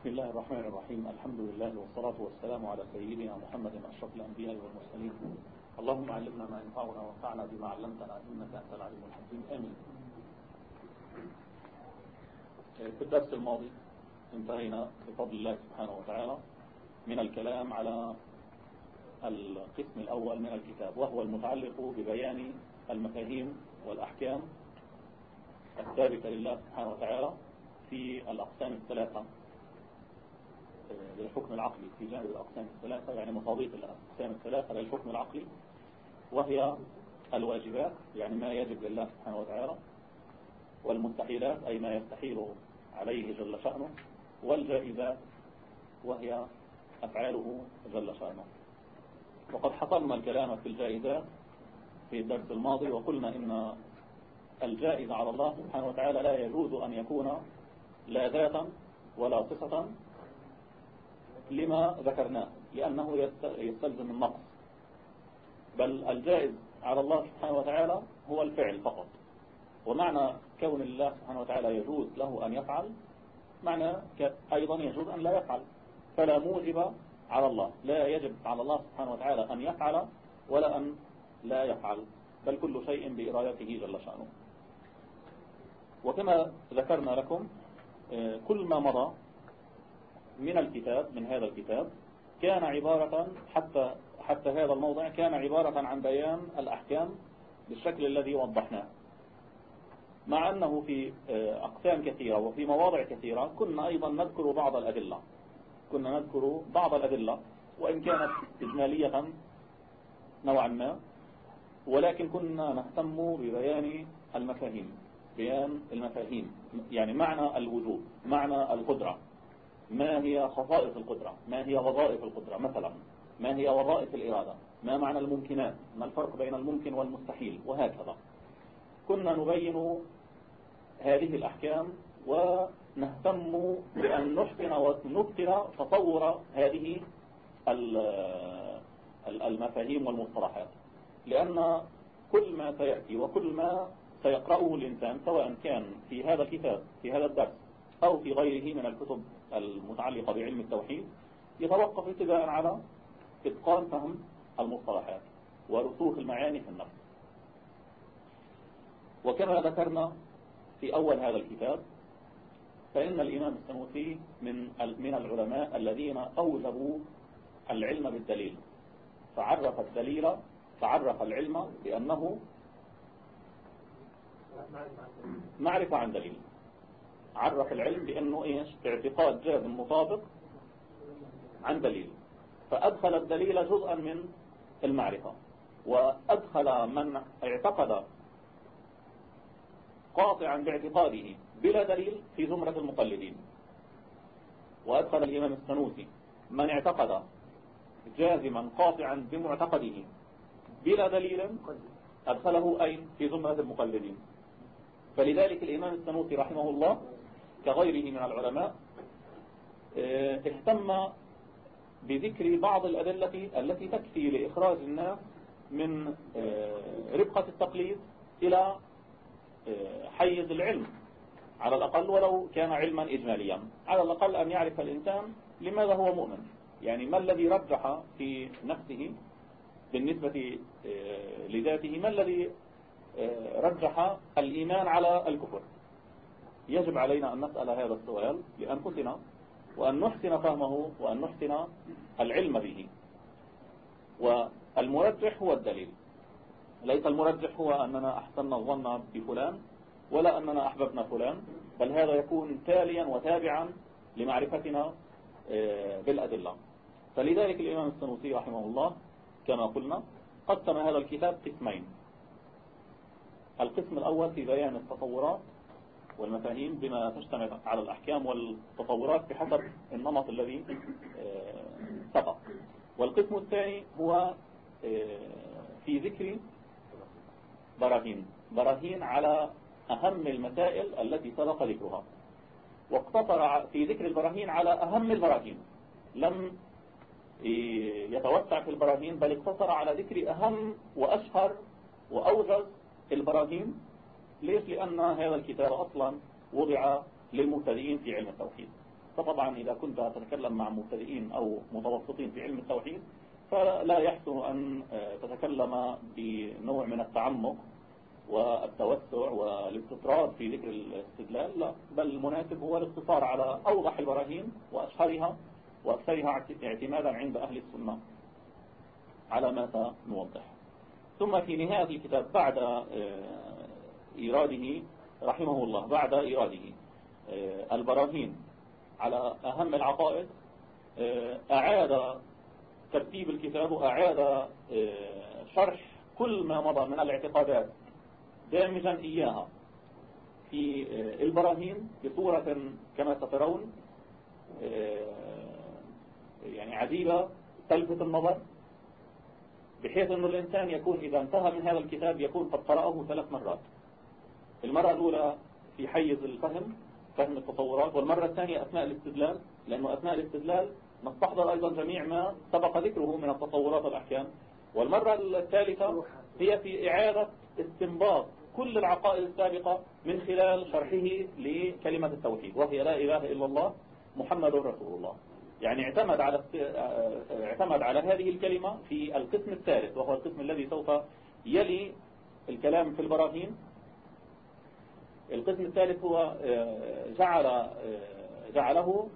بسم الله الرحمن الرحيم. الحمد لله والصلاة والسلام على سيدنا محمد أشرف الأنبياء والمرسلين. اللهم علمنا ما ينفعنا وانفعنا بما علمتنا إنك أنت العليم الحكيم. آمين. في الدرس الماضي انتهينا بفضل الله سبحانه وتعالى من الكلام على القسم الأول من الكتاب وهو المتعلق ببيان المفاهيم والأحكام الثابتة لله سبحانه وتعالى في الأقسام الثلاثة. للحكم العقلي في جانب الأقسام الثلاثة يعني مصاديق الأقسام الثلاثة للحكم العقلي وهي الواجبات يعني ما يجب لله سبحانه وتعالى والمستحيلات أي ما يستحيل عليه جل شأنه والجائزات وهي أفعاله جل شأنه. وقد حصلنا الكلام في الجائزات في الدرس الماضي وقلنا إن الجائز على الله سبحانه وتعالى لا يجوز أن يكون لا ذاتا ولا صفة لما ذكرناه لأنه يستلزم النقص بل الجائز على الله سبحانه وتعالى هو الفعل فقط. ومعنى كون الله سبحانه وتعالى يجوز له أن يفعل معنى أيضا يجوز أن لا يفعل. فلا موجب على الله لا يجب على الله سبحانه وتعالى أن يفعل ولا أن لا يفعل. بل كل شيء بإرادته جل شأنه. وكما ذكرنا لكم آه، كل ما مضى من الكتاب من هذا الكتاب كان عبارة حتى حتى هذا الموضع كان عبارة عن بيان الأحكام بالشكل الذي وضحناه. مع أنه في آه، أقسام كثيرة وفي مواضع كثيرة كنا أيضا نذكر بعض الأدلة. كنا نذكر بعض الأدلة وإن كانت إجمالية نوعا ما ولكن كنا نهتم ببيان المفاهيم بيان المفاهيم يعني معنى الوجود معنى القدرة. ما هي خصائص القدرة؟ ما هي وظائف القدرة مثلا؟ ما هي وظائف الإرادة؟ ما معنى الممكنات؟ ما الفرق بين الممكن والمستحيل؟ وهكذا. كنا نبين هذه الأحكام ونهتم بأن نحسن ونبتل تصور هذه المفاهيم والمصطلحات. لأن كل ما سيأتي وكل ما سيقرأه الإنسان سواء كان في هذا الكتاب في هذا الدرس أو في غيره من الكتب المتعلقة بعلم التوحيد يتوقف ابتداء على إتقان فهم المصطلحات ورسوخ المعاني في النفس. وكما ذكرنا في أول هذا الكتاب فإن الإمام السنوسي من من العلماء الذين أوجبوا العلم بالدليل. فعرف الدليل فعرف العلم بأنه معرفة عن دليل. عرف العلم بأنه إيش اعتقاد جازم مطابق عن دليل. فأدخل الدليل جزءا من المعرفة. وأدخل من اعتقد قاطعا باعتقاده بلا دليل في زمرة المقلدين. وأدخل الإمام السنوسي من اعتقد جازما قاطعا بمعتقده بلا دليل أدخله أين؟ في زمرة المقلدين. فلذلك الإمام السنوسي رحمه الله كغيره من العلماء آه، اهتم بذكر بعض الأدلة التي تكفي لإخراج الناس من آه، ربقة التقليد إلى آه، حيز العلم. على الأقل ولو كان علما إجماليا. على الأقل أن يعرف الإنسان لماذا هو مؤمن. يعني ما الذي رجح في نفسه بالنسبة لذاته؟ ما الذي رجح الإيمان على الكفر؟ يجب علينا أن نسأل هذا السؤال لأنفسنا وأن نحسن فهمه وأن نحسن العلم به. والمرجح هو الدليل. ليس المرجح هو أننا أحسننا الظن بفلان ولا أننا أحببنا فلان بل هذا يكون تاليا وتابعا لمعرفتنا آه، بالأدلة. فلذلك الإمام السنوسي رحمه الله كما قلنا قسم هذا الكتاب قسمين. القسم الأول في بيان التطورات والمفاهيم بما تشتمل على الأحكام والتطورات بحسب النمط الذي آه، سبق. والقسم الثاني هو آه، في ذكر براهين. براهين على أهم المسائل التي سبق ذكرها. واقتصر في ذكر البراهين على أهم البراهين. لم يتوسع في البراهين بل اقتصر على ذكر أهم وأشهر وأوجز البراهين. ليش؟ لأن هذا الكتاب أصلا وضع للمبتدئين في علم التوحيد. فطبعا إذا كنت تتكلم مع مبتدئين أو متوسطين في علم التوحيد فلا يحسن أن تتكلم بنوع من التعمق والتوسع والاستطراد في ذكر الاستدلال لا. بل المناسب هو الاقتصار على أوضح البراهين وأشهرها وأكثرها اعتمادا عند أهل السنة على ما سنوضح. ثم في نهاية الكتاب بعد آه، إيراده رحمه الله بعد إيراده. آه، البراهين على أهم العقائد آه، أعاد ترتيب الكتاب وأعاد شرح كل ما مضى من الاعتقادات دامجا إياها في البراهين بصورة كما سترون يعني عديدة تلفت النظر بحيث أن الإنسان يكون إذا انتهى من هذا الكتاب يكون قد قرأه ثلاث مرات. المرة الأولى في حيز الفهم فهم التصورات والمرة الثانية أثناء الاستدلال لأنه أثناء الاستدلال نستحضر أيضا جميع ما سبق ذكره من التصورات والأحكام. والمرة الثالثة هي في إعادة استنباط كل العقائد السابقة من خلال شرحه لكلمة التوحيد وهي لا إله إلا الله محمد رسول الله. يعني اعتمد على اعتمد على هذه الكلمة في القسم الثالث وهو القسم الذي سوف يلي الكلام في البراهين. القسم الثالث هو آه، جعل آه، جعله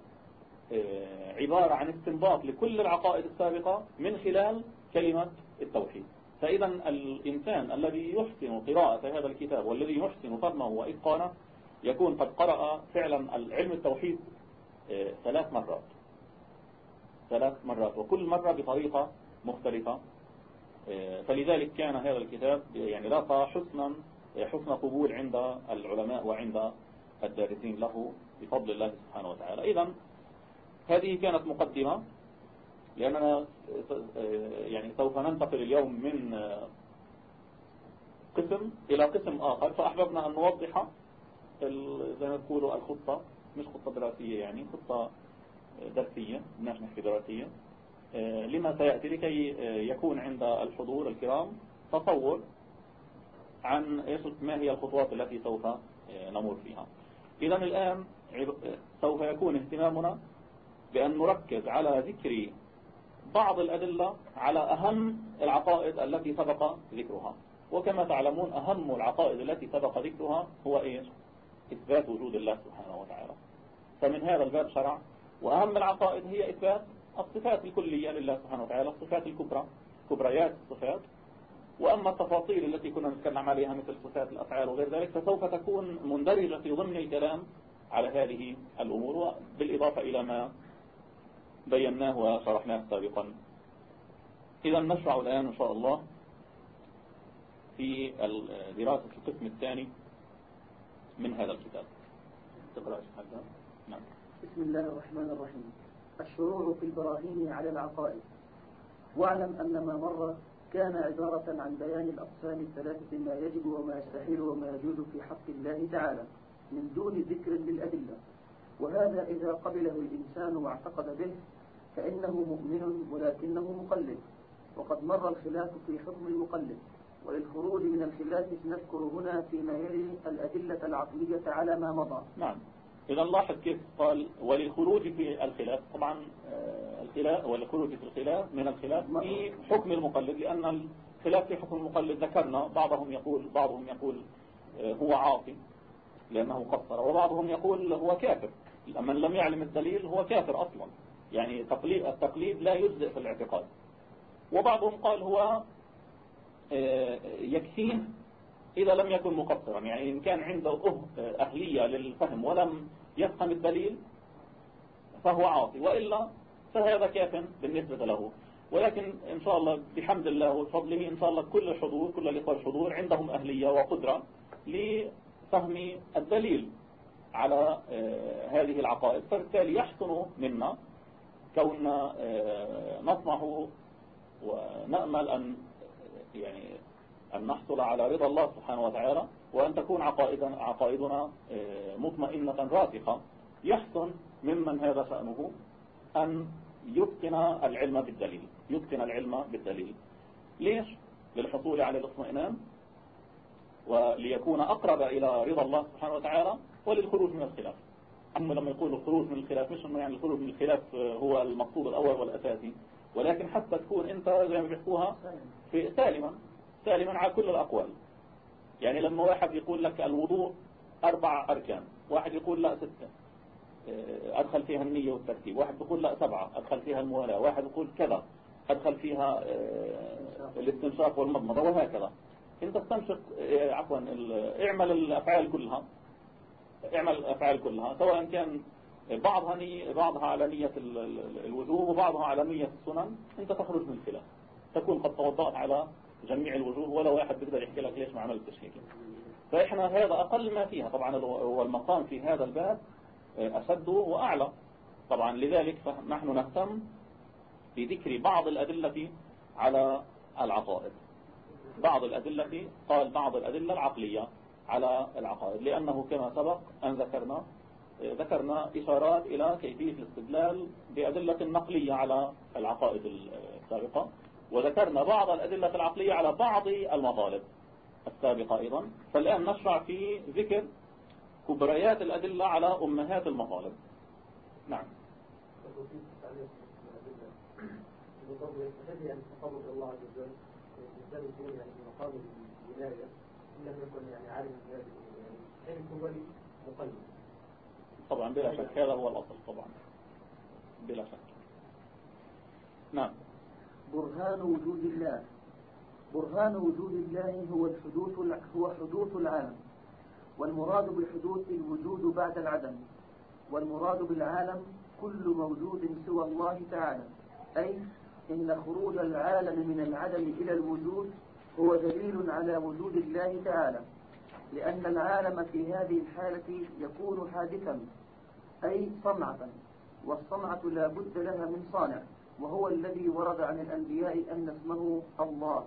آه، عبارة عن استنباط لكل العقائد السابقة من خلال كلمة التوحيد. فإذا الإنسان الذي يحسن قراءة هذا الكتاب والذي يحسن فهمه وإتقانه يكون قد قرأ فعلا العلم التوحيد ثلاث مرات. ثلاث مرات وكل مرة بطريقة مختلفة. فلذلك كان هذا الكتاب يعني لاقى حسنا حسن قبول عند العلماء وعند الدارسين له بفضل الله سبحانه وتعالى. إذا هذه كانت مقدمة لأننا آه، يعني سوف ننتقل اليوم من آه، قسم إلى قسم آخر. فأحببنا أن نوضح زي ما تقولوا الخطة مش خطة دراسية يعني خطة درسية بدناش نحكي دراسية آه، لما سيأتي لكي آه، يكون عند الحضور الكرام تصور عن ما هي الخطوات التي سوف آه، نمر فيها. إذا الآن سوف يكون اهتمامنا بأن نركز على ذكر بعض الأدلة على أهم العقائد التي سبق ذكرها. وكما تعلمون أهم العقائد التي سبق ذكرها هو إيش؟ إثبات وجود الله سبحانه وتعالى. فمن هذا الباب شرع. وأهم العقائد هي إثبات الصفات الكلية لله سبحانه وتعالى الصفات الكبرى كبريات الصفات. وأما التفاصيل التي كنا نتكلم عليها مثل صفات الأفعال وغير ذلك فسوف تكون مندرجة في ضمن الكلام على هذه الأمور. بالإضافة إلى ما بيناه وشرحناه سابقا. إذا نشرع الآن إن شاء الله في دراسة القسم الثاني من هذا الكتاب. تقرأ نعم. بسم الله الرحمن الرحيم. الشروع في البراهين على العقائد. واعلم أن ما مر كان عبارة عن بيان الأقسام الثلاثة ما يجب وما يستحيل وما يجوز في حق الله تعالى من دون ذكر للأدلة. وهذا إذا قبله الإنسان واعتقد به فإنه مؤمن ولكنه مقلد. وقد مر الخلاف في حكم المقلد. وللخروج من الخلاف نذكر هنا فيما يلي الأدلة العقلية على ما مضى. نعم. إذا نلاحظ كيف قال وللخروج في الخلاف. طبعا آه، الخلاف وللخروج في الخلاف من الخلاف في حكم المقلد لأن الخلاف في حكم المقلد ذكرنا بعضهم يقول بعضهم يقول آه، هو عاصي لأنه قصر وبعضهم يقول هو كافر. من لم يعلم الدليل هو كافر أصلا. يعني تقليد التقليد لا يجزئ في الاعتقاد. وبعضهم قال هو آه، يكفيه إذا لم يكن مقصرا يعني إن كان عنده أهلية للفهم ولم يفهم الدليل فهو عاصي وإلا فهذا كاف بالنسبة له. ولكن إن شاء الله بحمد الله وفضله إن شاء الله كل الحضور كل الإخوة الحضور عندهم أهلية وقدرة لفهم الدليل على آه، هذه العقائد. فبالتالي يحسن منا كوننا آه، نطمح ونأمل أن يعني أن نحصل على رضا الله سبحانه وتعالى وأن تكون عقائدنا, عقائدنا آه، مطمئنة راسخة. يحسن ممن هذا شأنه أن يتقن العلم بالدليل. يتقن العلم بالدليل. ليش؟ للحصول على الاطمئنان وليكون أقرب إلى رضا الله سبحانه وتعالى وللخروج من الخلاف. أما لما يقولوا الخروج من الخلاف مش إنه يعني الخروج من الخلاف هو المقصود الأول والأساسي. ولكن حتى تكون أنت زي ما بيحكوها في سالما سالما على كل الأقوال. يعني لما واحد يقول لك الوضوء أربع أركان واحد يقول لا ستة آه، أدخل فيها النية والترتيب واحد يقول لا سبعة أدخل فيها الموالاة واحد يقول كذا أدخل فيها آه، الاستنشاق والمضمضة وهكذا. انت استنشق آه، عفوا اعمل الأفعال كلها اعمل الأفعال كلها سواء كان بعضها نية بعضها على نية الوجوب وبعضها على نية السنن أنت تخرج من الخلاف. تكون قد توضأت على جميع الوجوه ولا واحد بيقدر يحكي لك ليش ما عملتش هيك فإحنا هذا أقل ما فيها. طبعا والمقام في هذا الباب آه، أشد وأعلى. طبعا لذلك فنحن نهتم بذكر بعض الأدلة على العقائد. بعض الأدلة قال بعض الأدلة العقلية على العقائد. لأنه كما سبق أن ذكرنا آه، ذكرنا إشارات إلى كيفية الاستدلال بأدلة نقلية على العقائد السابقة. وذكرنا بعض الأدلة العقلية على بعض المطالب. السابقة أيضا. فالآن نشرع في ذكر كبريات الأدلة على أمهات المطالب. نعم. طبعا بلا شك. هذا هو الأصل طبعا. بلا شك. نعم. برهان وجود الله. برهان وجود الله هو الحدوث هو حدوث العالم. والمراد بالحدوث الوجود بعد العدم. والمراد بالعالم كل موجود سوى الله تعالى. أي إن خروج العالم من العدم إلى الوجود هو دليل على وجود الله تعالى. لأن العالم في هذه الحالة يكون حادثا أي صنعة والصنعة لا بد لها من صانع. وهو الذي ورد عن الأنبياء أن اسمه الله.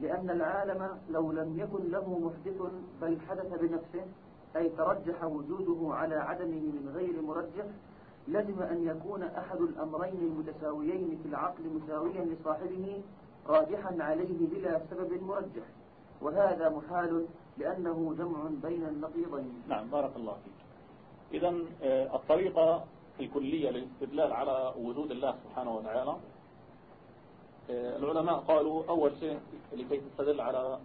لأن العالم لو لم يكن له محدث بل حدث بنفسه أي ترجح وجوده على عدمه من غير مرجح لزم أن يكون أحد الأمرين المتساويين في العقل مساويا لصاحبه راجحا عليه بلا سبب مرجح. وهذا محال لأنه جمع بين النقيضين. نعم بارك الله فيك. إذا آه، الطريقة الكلية للاستدلال على وجود الله سبحانه وتعالى. آه، العلماء قالوا أول شيء لكي تستدل على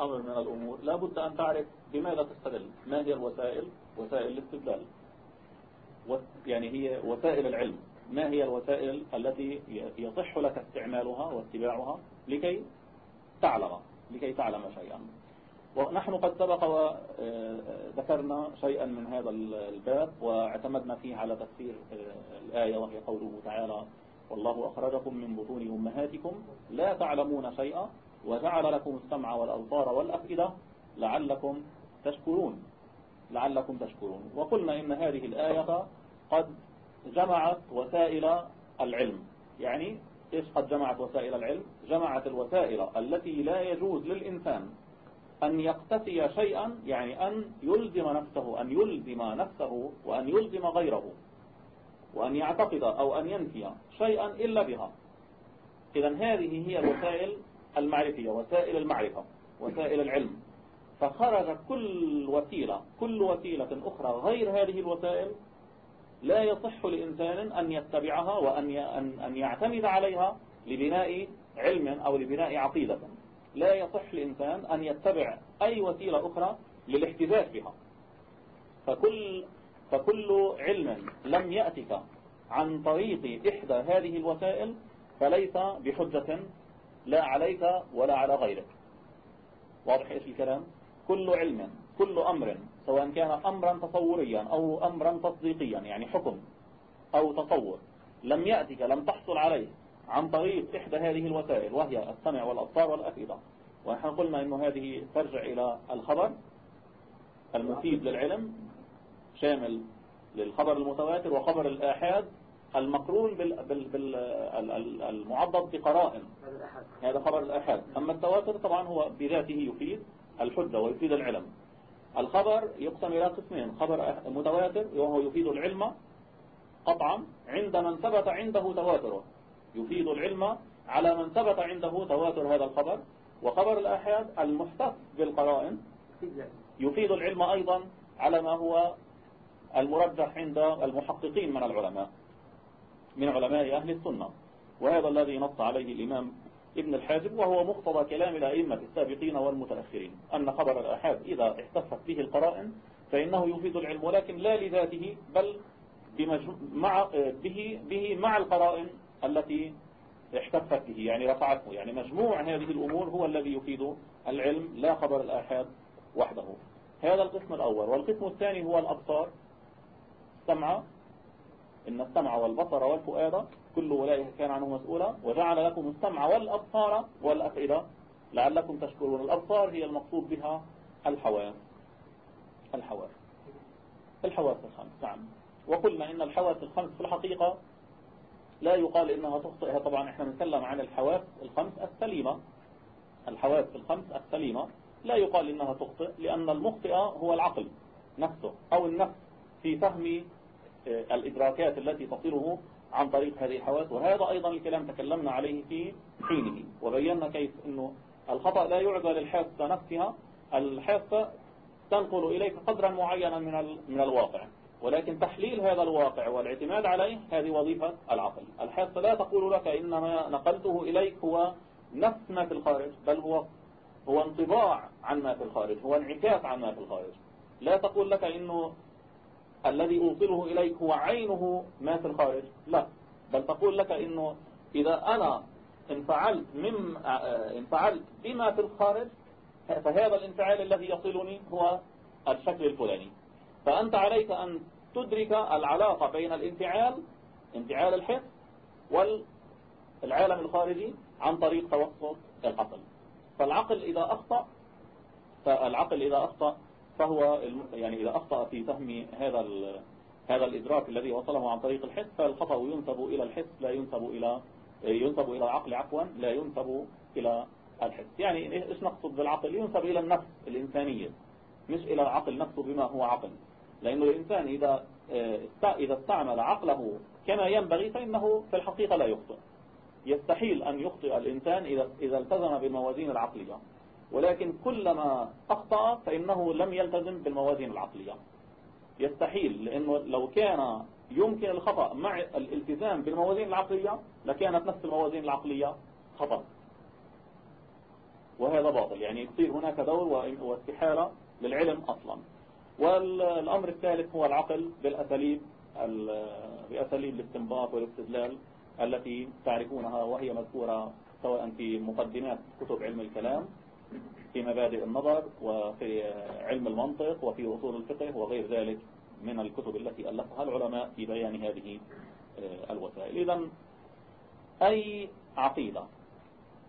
أمر من الأمور لا بد أن تعرف بماذا تستدل ما هي الوسائل؟ وسائل الاستدلال. يعني هي وسائل العلم. ما هي الوسائل التي يصح لك استعمالها واتباعها لكي تعلم لكي تعلم شيئا؟ ونحن قد سبق وذكرنا شيئا من هذا الباب واعتمدنا فيه على تفسير الآية وهي قوله تعالى والله أخرجكم من بطون أمهاتكم لا تعلمون شيئا وجعل لكم السمع والأبصار والأفئدة لعلكم تشكرون. لعلكم تشكرون. وقلنا إن هذه الآية قد جمعت وسائل العلم. يعني إيش قد جمعت وسائل العلم؟ جمعت الوسائل التي لا يجوز للإنسان أن يقتفي شيئا يعني أن يلزم نفسه أن يلزم نفسه وأن يلزم غيره وأن يعتقد أو أن ينفي شيئا إلا بها. إذا هذه هي الوسائل المعرفية وسائل المعرفة وسائل العلم. فخرج كل وسيلة كل وسيلة أخرى غير هذه الوسائل لا يصح لإنسان أن يتبعها وأن أن يعتمد عليها لبناء علم أو لبناء عقيدة. لا يصح لإنسان أن يتبع أي وسيلة أخرى للاحتجاج بها. فكل, فكل علم لم يأتك عن طريق إحدى هذه الوسائل فليس بحجة لا عليك ولا على غيرك. واضح إيش الكلام؟ كل علم كل أمر سواء كان أمرا تصوريا أو أمرا تصديقيا يعني حكم أو تصور لم يأتك لم تحصل عليه عن طريق إحدى هذه الوسائل وهي السمع والأبصار والأفئدة. ونحن قلنا أنه هذه ترجع إلى الخبر المفيد للعلم شامل للخبر المتواتر وخبر الآحاد المقرون بال المعضد بقرائن. هذا خبر الآحاد. أما التواتر طبعا هو بذاته يفيد الحجة ويفيد العلم. الخبر يقسم إلى قسمين خبر متواتر وهو يفيد العلم قطعا عند من ثبت عنده تواتره. يفيد العلم على من ثبت عنده تواتر هذا الخبر. وخبر الآحاد المحتف بالقرائن يفيد العلم أيضا على ما هو المرجح عند المحققين من العلماء من علماء أهل السنة. وهذا الذي نص عليه الإمام ابن الحاجب وهو مقتضى كلام الأئمة السابقين والمتأخرين أن خبر الأحاد إذا احتفت به القرائن فإنه يفيد العلم ولكن لا لذاته بل مع به, به مع القرائن التي احتفت به يعني رفعته. يعني مجموع هذه الأمور هو الذي يفيد العلم لا خبر الآحاد وحده. هذا القسم الأول. والقسم الثاني هو الأبصار. السمع. إن السمع والبصر والفؤاد كل أولئك كان عنه مسؤولا. وجعل لكم السمع والأبصار والأفئدة لعلكم تشكرون. الأبصار هي المقصود بها الحواس. الحواس. الحواس الخمس. نعم. وقلنا إن الحواس الخمس في الحقيقة لا يقال إنها تخطئها طبعا إحنا نتكلم عن الحواس الخمس السليمة. الحواس الخمس السليمة. لا يقال إنها تخطئ لأن المخطئ هو العقل نفسه أو النفس في فهم آه، الإدراكات التي تصله عن طريق هذه الحواس وهذا أيضا الكلام تكلمنا عليه في حينه. وبينا كيف أنه الخطأ لا يعزى للحاسة نفسها. الحاسة تنقل إليك قدرا معينا من من الواقع. ولكن تحليل هذا الواقع والاعتماد عليه هذه وظيفة العقل. الحاسة لا تقول لك إنما نقلته إليك هو نفس ما في الخارج بل هو هو انطباع عن ما في الخارج هو انعكاس عن ما في الخارج. لا تقول لك إنه الذي أوصله إليك هو عينه ما في الخارج لا. بل تقول لك إنه إذا أنا انفعلت, مم انفعلت بما في الخارج فهذا الانفعال الذي يصلني هو الشكل الفلاني. فأنت عليك أن تدرك العلاقة بين الانفعال انفعال الحس والعالم الخارجي عن طريق توسط العقل. فالعقل إذا أخطأ فالعقل إذا أخطأ فهو يعني إذا أخطأ في فهم هذا هذا الإدراك الذي وصله عن طريق الحس فالخطأ ينسب إلى الحس لا ينسب إلى ينسب إلى العقل عفوا لا ينسب إلى الحس يعني إيش نقصد بالعقل؟ ينسب إلى النفس الإنسانية مش إلى العقل نفسه بما هو عقل. لأن الإنسان إذا إذا استعمل عقله كما ينبغي فإنه في الحقيقة لا يخطئ. يستحيل أن يخطئ الإنسان إذا إذا التزم بالموازين العقلية. ولكن كلما أخطأ فإنه لم يلتزم بالموازين العقلية. يستحيل لأنه لو كان يمكن الخطأ مع الالتزام بالموازين العقلية لكانت نفس الموازين العقلية خطأ. وهذا باطل. يعني يصير هناك دور واستحالة للعلم أصلا. والأمر الثالث هو العقل بالأساليب بأساليب الاستنباط والاستدلال التي تعرفونها وهي مذكورة سواء في مقدمات كتب علم الكلام في مبادئ النظر وفي علم المنطق وفي أصول الفقه وغير ذلك من الكتب التي ألفها العلماء في بيان هذه آه، الوسائل. إذا أي عقيدة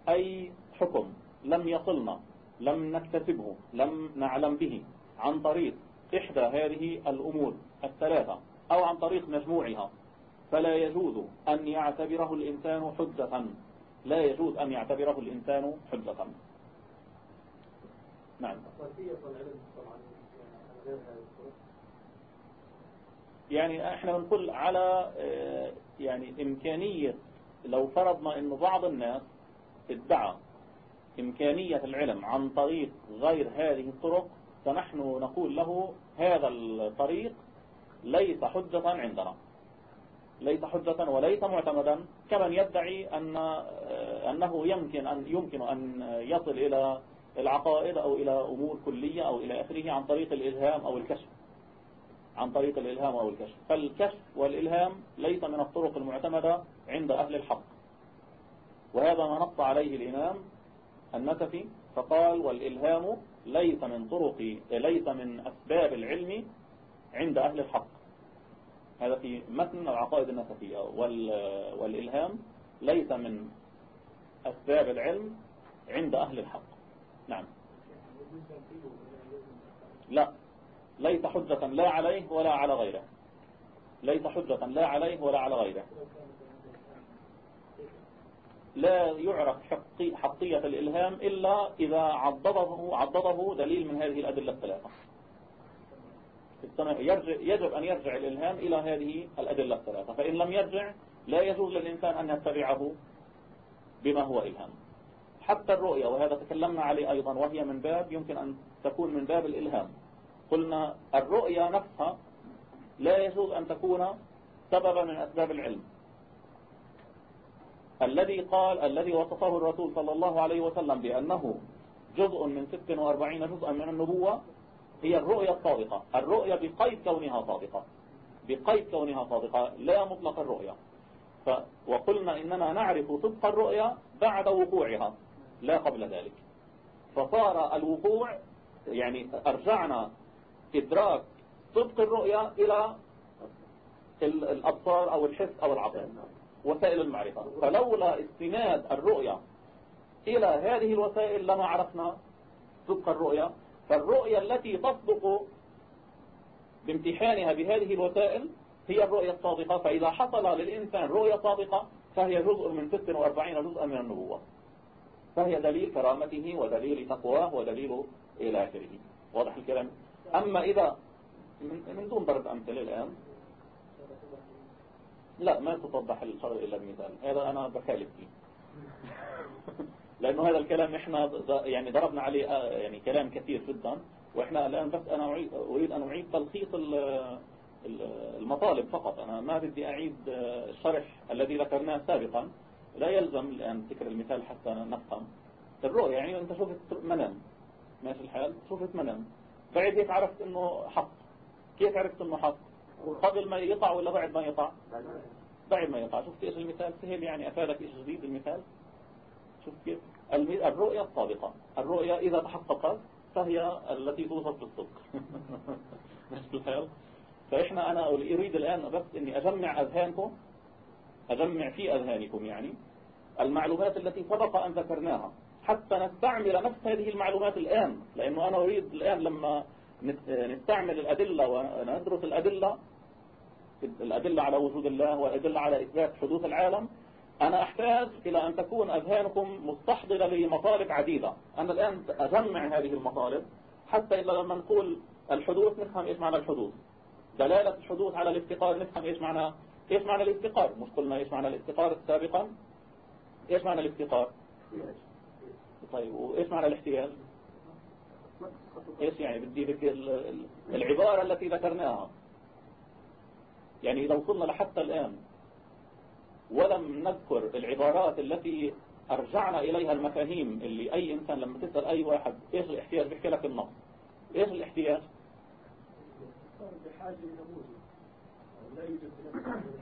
أي حكم لم يصلنا لم نكتسبه لم نعلم به عن طريق إحدى هذه الأمور الثلاثة أو عن طريق مجموعها فلا يجوز أن يعتبره الإنسان حجة. لا يجوز أن يعتبره الإنسان حجة. نعم. يعني إحنا بنقول على آه، يعني إمكانية لو فرضنا أن بعض الناس ادعى إمكانية العلم عن طريق غير هذه الطرق فنحن نقول له هذا الطريق ليس حجة عندنا. ليس حجة وليس معتمدا كمن يدعي أن آه، أنه يمكن أن يمكن أن يصل إلى العقائد أو إلى أمور كلية أو إلى آخره عن طريق الإلهام أو الكشف. عن طريق الإلهام أو الكشف. فالكشف والإلهام ليس من الطرق المعتمدة عند أهل الحق. وهذا ما نص عليه الإمام النسفي فقال والإلهام ليس من طرق ليس من أسباب العلم عند أهل الحق. هذا في متن العقائد النسفية والإلهام ليس من أسباب العلم عند أهل الحق. نعم. لا. ليس حجة لا عليه ولا على غيره. ليس حجة لا عليه ولا على غيره. لا يعرف حقية الإلهام إلا إذا عضده, عضده دليل من هذه الأدلة الثلاثة. يجب أن يرجع الإلهام إلى هذه الأدلة الثلاثة. فإن لم يرجع لا يجوز للإنسان أن يتبعه بما هو إلهام. حتى الرؤية وهذا تكلمنا عليه أيضا وهي من باب يمكن أن تكون من باب الإلهام. قلنا الرؤية نفسها لا يجوز أن تكون سببا من أسباب العلم. الذي قال الذي وصفه الرسول صلى الله عليه وسلم بأنه جزء من 46 جزءا من النبوة هي الرؤية الصادقة. الرؤية بقيد كونها صادقة. بقيد كونها صادقة. لا مطلق الرؤية. ف وقلنا إننا نعرف صدق الرؤية بعد وقوعها. لا قبل ذلك. فصار الوقوع يعني أرجعنا إدراك صدق الرؤية إلى الأبصار أو الحس أو العقل. وسائل المعرفة. فلولا استناد الرؤية إلى هذه الوسائل لما عرفنا صدق الرؤية فالرؤية التي تصدق بامتحانها بهذه الوسائل هي الرؤية الصادقة. فإذا حصل للإنسان رؤية صادقة فهي جزء من 46 جزءا من النبوة. فهي دليل كرامته ودليل تقواه ودليل إلى آخره. واضح الكلام؟ أما إذا من دون ضرب أمثلة الآن لا ما تتوضح الشرع إلا بمثال هذا أنا بخالف فيه. لأنه هذا الكلام إحنا يعني ضربنا عليه آه، يعني كلام كثير جدا وإحنا الآن بس أنا أريد أن أعيد تلخيص المطالب فقط. أنا ما بدي أعيد آه، الشرح الذي ذكرناه سابقا. لا يلزم الآن ذكر المثال حتى نفهم. الرؤية يعني أنت شفت منام. ماشي الحال؟ شفت منام بعد هيك عرفت أنه حق. كيف عرفت أنه حق؟ قبل ما يقع ولا بعد ما يقع بعد ما يقع شفت إيش المثال سهل يعني أفادك إيش جديد المثال. شوف كيف. الرؤية الصادقة. الرؤية إذا تحققت فهي التي توصف بالصدق ماشي الحال فإحنا أنا أريد الآن بس أني أجمع أذهانكم أجمع في أذهانكم يعني المعلومات التي سبق أن ذكرناها. حتى نستعمل نفس هذه المعلومات الآن لأنه أنا أريد الآن لما نستعمل الأدلة وندرس الأدلة الأدلة على وجود الله والأدلة على إثبات حدوث العالم أنا أحتاج إلى أن تكون أذهانكم مستحضرة لمطالب عديدة. أنا الآن أجمع هذه المطالب حتى إلا لما نقول الحدوث نفهم إيش معنى الحدوث. دلالة الحدوث على الافتقار نفهم إيش معنى إيش معنى الافتقار؟ مش قلنا إيش معنى الافتقار سابقا؟ إيش معنى الافتقار؟ طيب وإيش معنى الاحتياج إيش يعني؟ بدي بدي العبارة التي ذكرناها. يعني إذا وصلنا لحتى الآن ولم نذكر العبارات التي أرجعنا إليها المفاهيم اللي أي إنسان لما تسأل أي واحد إيش الاحتياج بيحكي لك النص. إيش الاحتياج؟ بحاجة إلى لا يوجد بحاجة إلى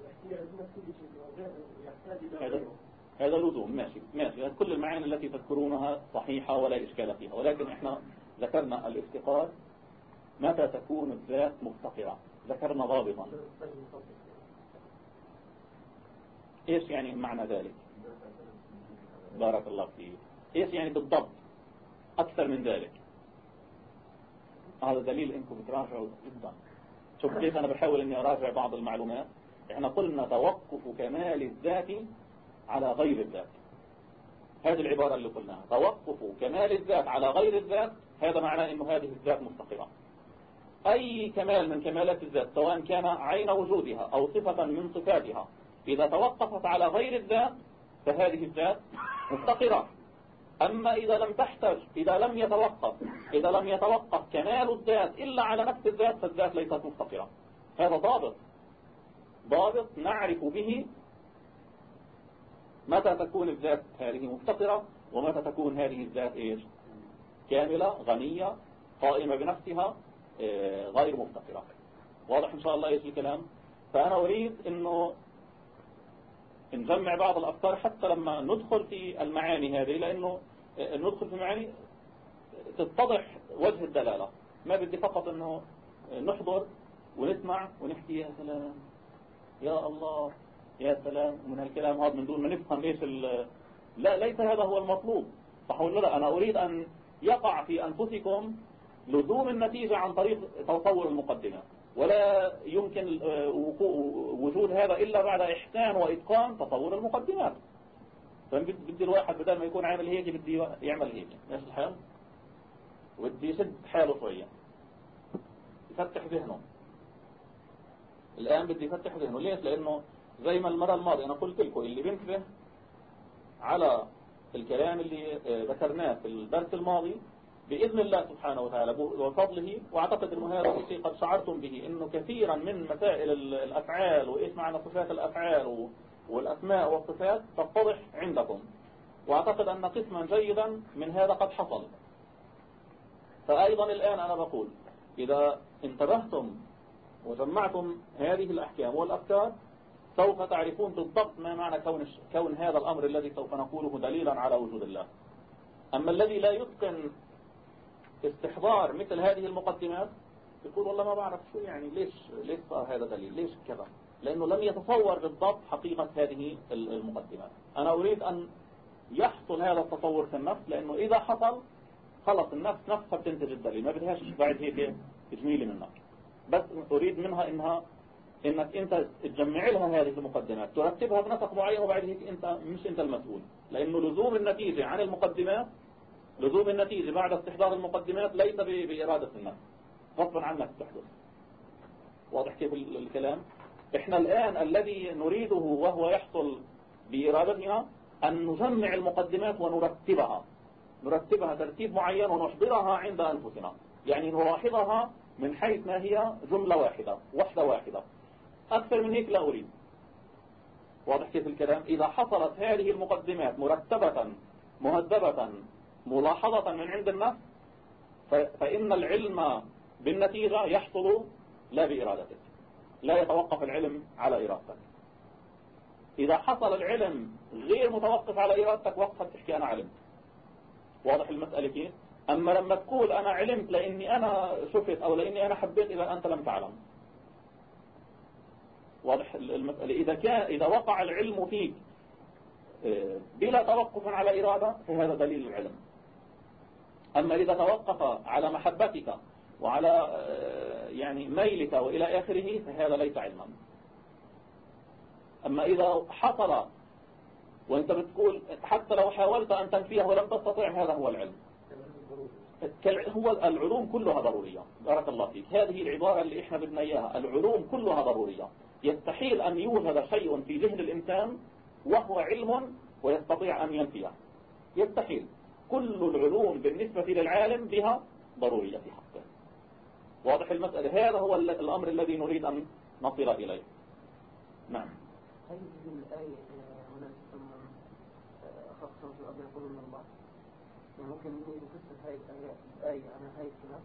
الاحتياج شيء يحتاج إلى هذا اللزوم ماشي ماشي. كل المعاني التي تذكرونها صحيحة ولا إشكال فيها. ولكن إحنا ذكرنا الافتقار متى تكون الذات مفتقرة؟ ذكرنا ضابطا. إيش يعني معنى ذلك؟ بارك الله فيك. إيش يعني بالضبط؟ أكثر من ذلك. هذا دليل إنكم بتراجعوا جدا. شوف كيف أنا بحاول إني أراجع بعض المعلومات. إحنا قلنا توقف كمال الذات على غير الذات. هذه العبارة اللي قلناها. توقف كمال الذات على غير الذات. هذا معناه إنه هذه الذات مستقرة. أي كمال من كمالات الذات سواء كان عين وجودها أو صفة من صفاتها. إذا توقفت على غير الذات فهذه الذات مستقرة. أما إذا لم تحتج إذا لم يتوقف إذا لم يتوقف كمال الذات إلا على نفس الذات فالذات ليست مستقرة. هذا ضابط. ضابط نعرف به متى تكون الذات هذه مفتقرة ومتى تكون هذه الذات إيش؟ كاملة غنية قائمة بنفسها. غير مفتقرة واضح إن شاء الله إيش الكلام. فأنا أريد أنه نجمع بعض الأفكار حتى لما ندخل في المعاني هذه لأنه آه، ندخل في المعاني تتضح وجه الدلالة. ما بدي فقط أنه نحضر ونسمع ونحكي يا سلام يا الله يا سلام. ومن هالكلام هذا من دون ما نفهم إيش لا ليس هذا هو المطلوب. صح ولا لا أنا أريد أن يقع في أنفسكم لزوم النتيجة عن طريق تصور المقدمة. ولا يمكن آه، وجود هذا إلا بعد إحسان وإتقان تصور المقدمات. فبدي الواحد بدل ما يكون عامل هيك بدي يعمل هيك. ماشي الحال؟ ودي يسد حاله شوية. يفتح ذهنه. الآن بدي يفتح ذهنه. ليش؟ لأنه زي ما المرة الماضية أنا قلت لكم اللي بينتبه على الكلام اللي آه، ذكرناه في الدرس الماضي بإذن الله سبحانه وتعالى وفضله وأعتقد أنه هذا الشيء قد شعرتم به أنه كثيرا من مسائل الأفعال وإيش معنى صفات الأفعال والأسماء والصفات تتضح عندكم. وأعتقد أن قسما جيدا من هذا قد حصل. فأيضا الآن أنا بقول إذا انتبهتم وجمعتم هذه الأحكام والأفكار سوف تعرفون بالضبط ما معنى كون, كون هذا الأمر الذي سوف نقوله دليلا على وجود الله. أما الذي لا يتقن استحضار مثل هذه المقدمات يقول والله ما بعرف شو يعني ليش ليش صار هذا دليل؟ ليش كذا؟ لأنه لم يتصور بالضبط حقيقة هذه المقدمات. أنا أريد أن يحصل هذا التصور في النفس لأنه إذا حصل خلص النفس نفسها بتنتج الدليل. ما بدهاش بعد هيك تجميلي منك بس أريد منها إنها إنك أنت تجمع لها هذه المقدمات ترتبها بنسق معين وبعد هيك أنت مش أنت المسؤول. لأنه لزوم النتيجة عن المقدمات لزوم النتيجة بعد استحضار المقدمات ليس بإرادة النفس غصبا عنك تحدث واضح كيف الكلام؟ إحنا الآن الذي نريده وهو يحصل بإرادتنا أن نجمع المقدمات ونرتبها. نرتبها ترتيب معين ونحضرها عند أنفسنا. يعني نلاحظها من حيث ما هي جملة واحدة وحدة واحدة. أكثر من هيك لا أريد. واضح كيف الكلام؟ إذا حصلت هذه المقدمات مرتبة مهذبة ملاحظة من عند النفس فإن العلم بالنتيجة يحصل لا بإرادتك لا يتوقف العلم على إرادتك. إذا حصل العلم غير متوقف على إرادتك وقتها تحكي أنا علمت. واضح المسألة كيف؟ أما لما تقول أنا علمت لأني أنا شفت أو لأني أنا حبيت إذا أنت لم تعلم. واضح المسألة. إذا, كان إذا وقع العلم فيك آه، بلا توقف على إرادة فهذا دليل العلم. أما إذا توقف على محبتك وعلى آه، يعني ميلك وإلى آخره فهذا ليس علما. أما إذا حصل وأنت بتقول حتى لو حاولت أن تنفيه ولم تستطع هذا هو العلم. هو العلوم كلها ضرورية. بارك الله فيك. هذه العبارة اللي إحنا بدنا إياها العلوم كلها ضرورية. يستحيل أن يوجد شيء في ذهن الإنسان وهو علم ويستطيع أن ينفيه. يستحيل. كل العلوم بالنسبة للعالم بها ضرورية في حقه واضح المسألة؟ هذا هو الأمر الذي نريد أن نصل إليه. نعم. هل الآية هنا تسمى أخاف صوت الأرض يقول من الله. يعني ممكن نريد قصة هاي الآية عن هاي الكلام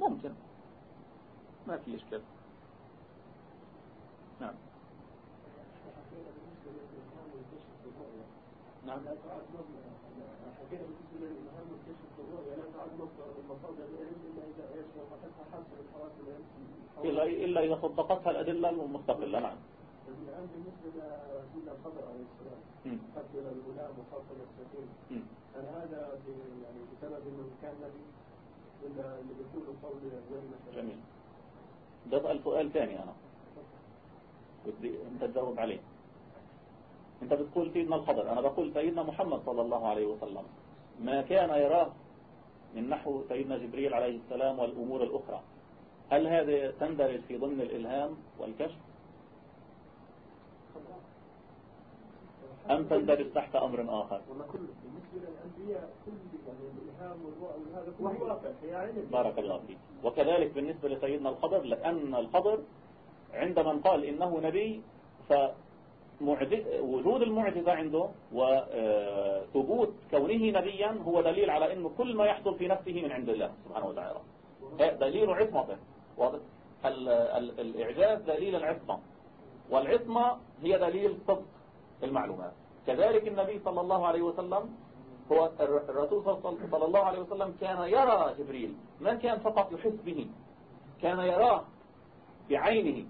ممكن. ما في إشكال. نعم. نعم والرؤية لا تعد إلا إذا إيش وضحتها حسب الحواس إلا إلا إذا صدقتها الأدلة المستقلة نعم. الآن بالنسبة لسيدنا الخضر عليه السلام قتل الغلام وخاطر السفينة هل هذا يعني بسبب إنه كان نبي ولا اللي بيقولوا قول غير مثلا؟ جميل. ده سأل سؤال ثاني أنا. بدي أنت تجاوب عليه. انت بتقول سيدنا الخضر أنا بقول سيدنا محمد صلى الله عليه وسلم. ما كان يراه من نحو سيدنا جبريل عليه السلام والأمور الأخرى. هل هذا تندرج في ضمن الإلهام والكشف؟ أم تندرج تحت أمر آخر؟ بالنسبة للأنبياء كل يعني الإلهام والرؤى وهذا كله واقع بارك الله فيك. وكذلك بالنسبة لسيدنا الخضر لأن الخضر عندما قال إنه نبي ف وجود المعجزة عنده وثبوت كونه نبيا هو دليل على أنه كل ما يحصل في نفسه من عند الله سبحانه وتعالى. دليل عصمته الإعجاز دليل العصمة والعصمة هي دليل صدق المعلومات. كذلك النبي صلى الله عليه وسلم هو الرسول صلى الله عليه وسلم كان يرى جبريل ما كان فقط يحس به كان يراه بعينه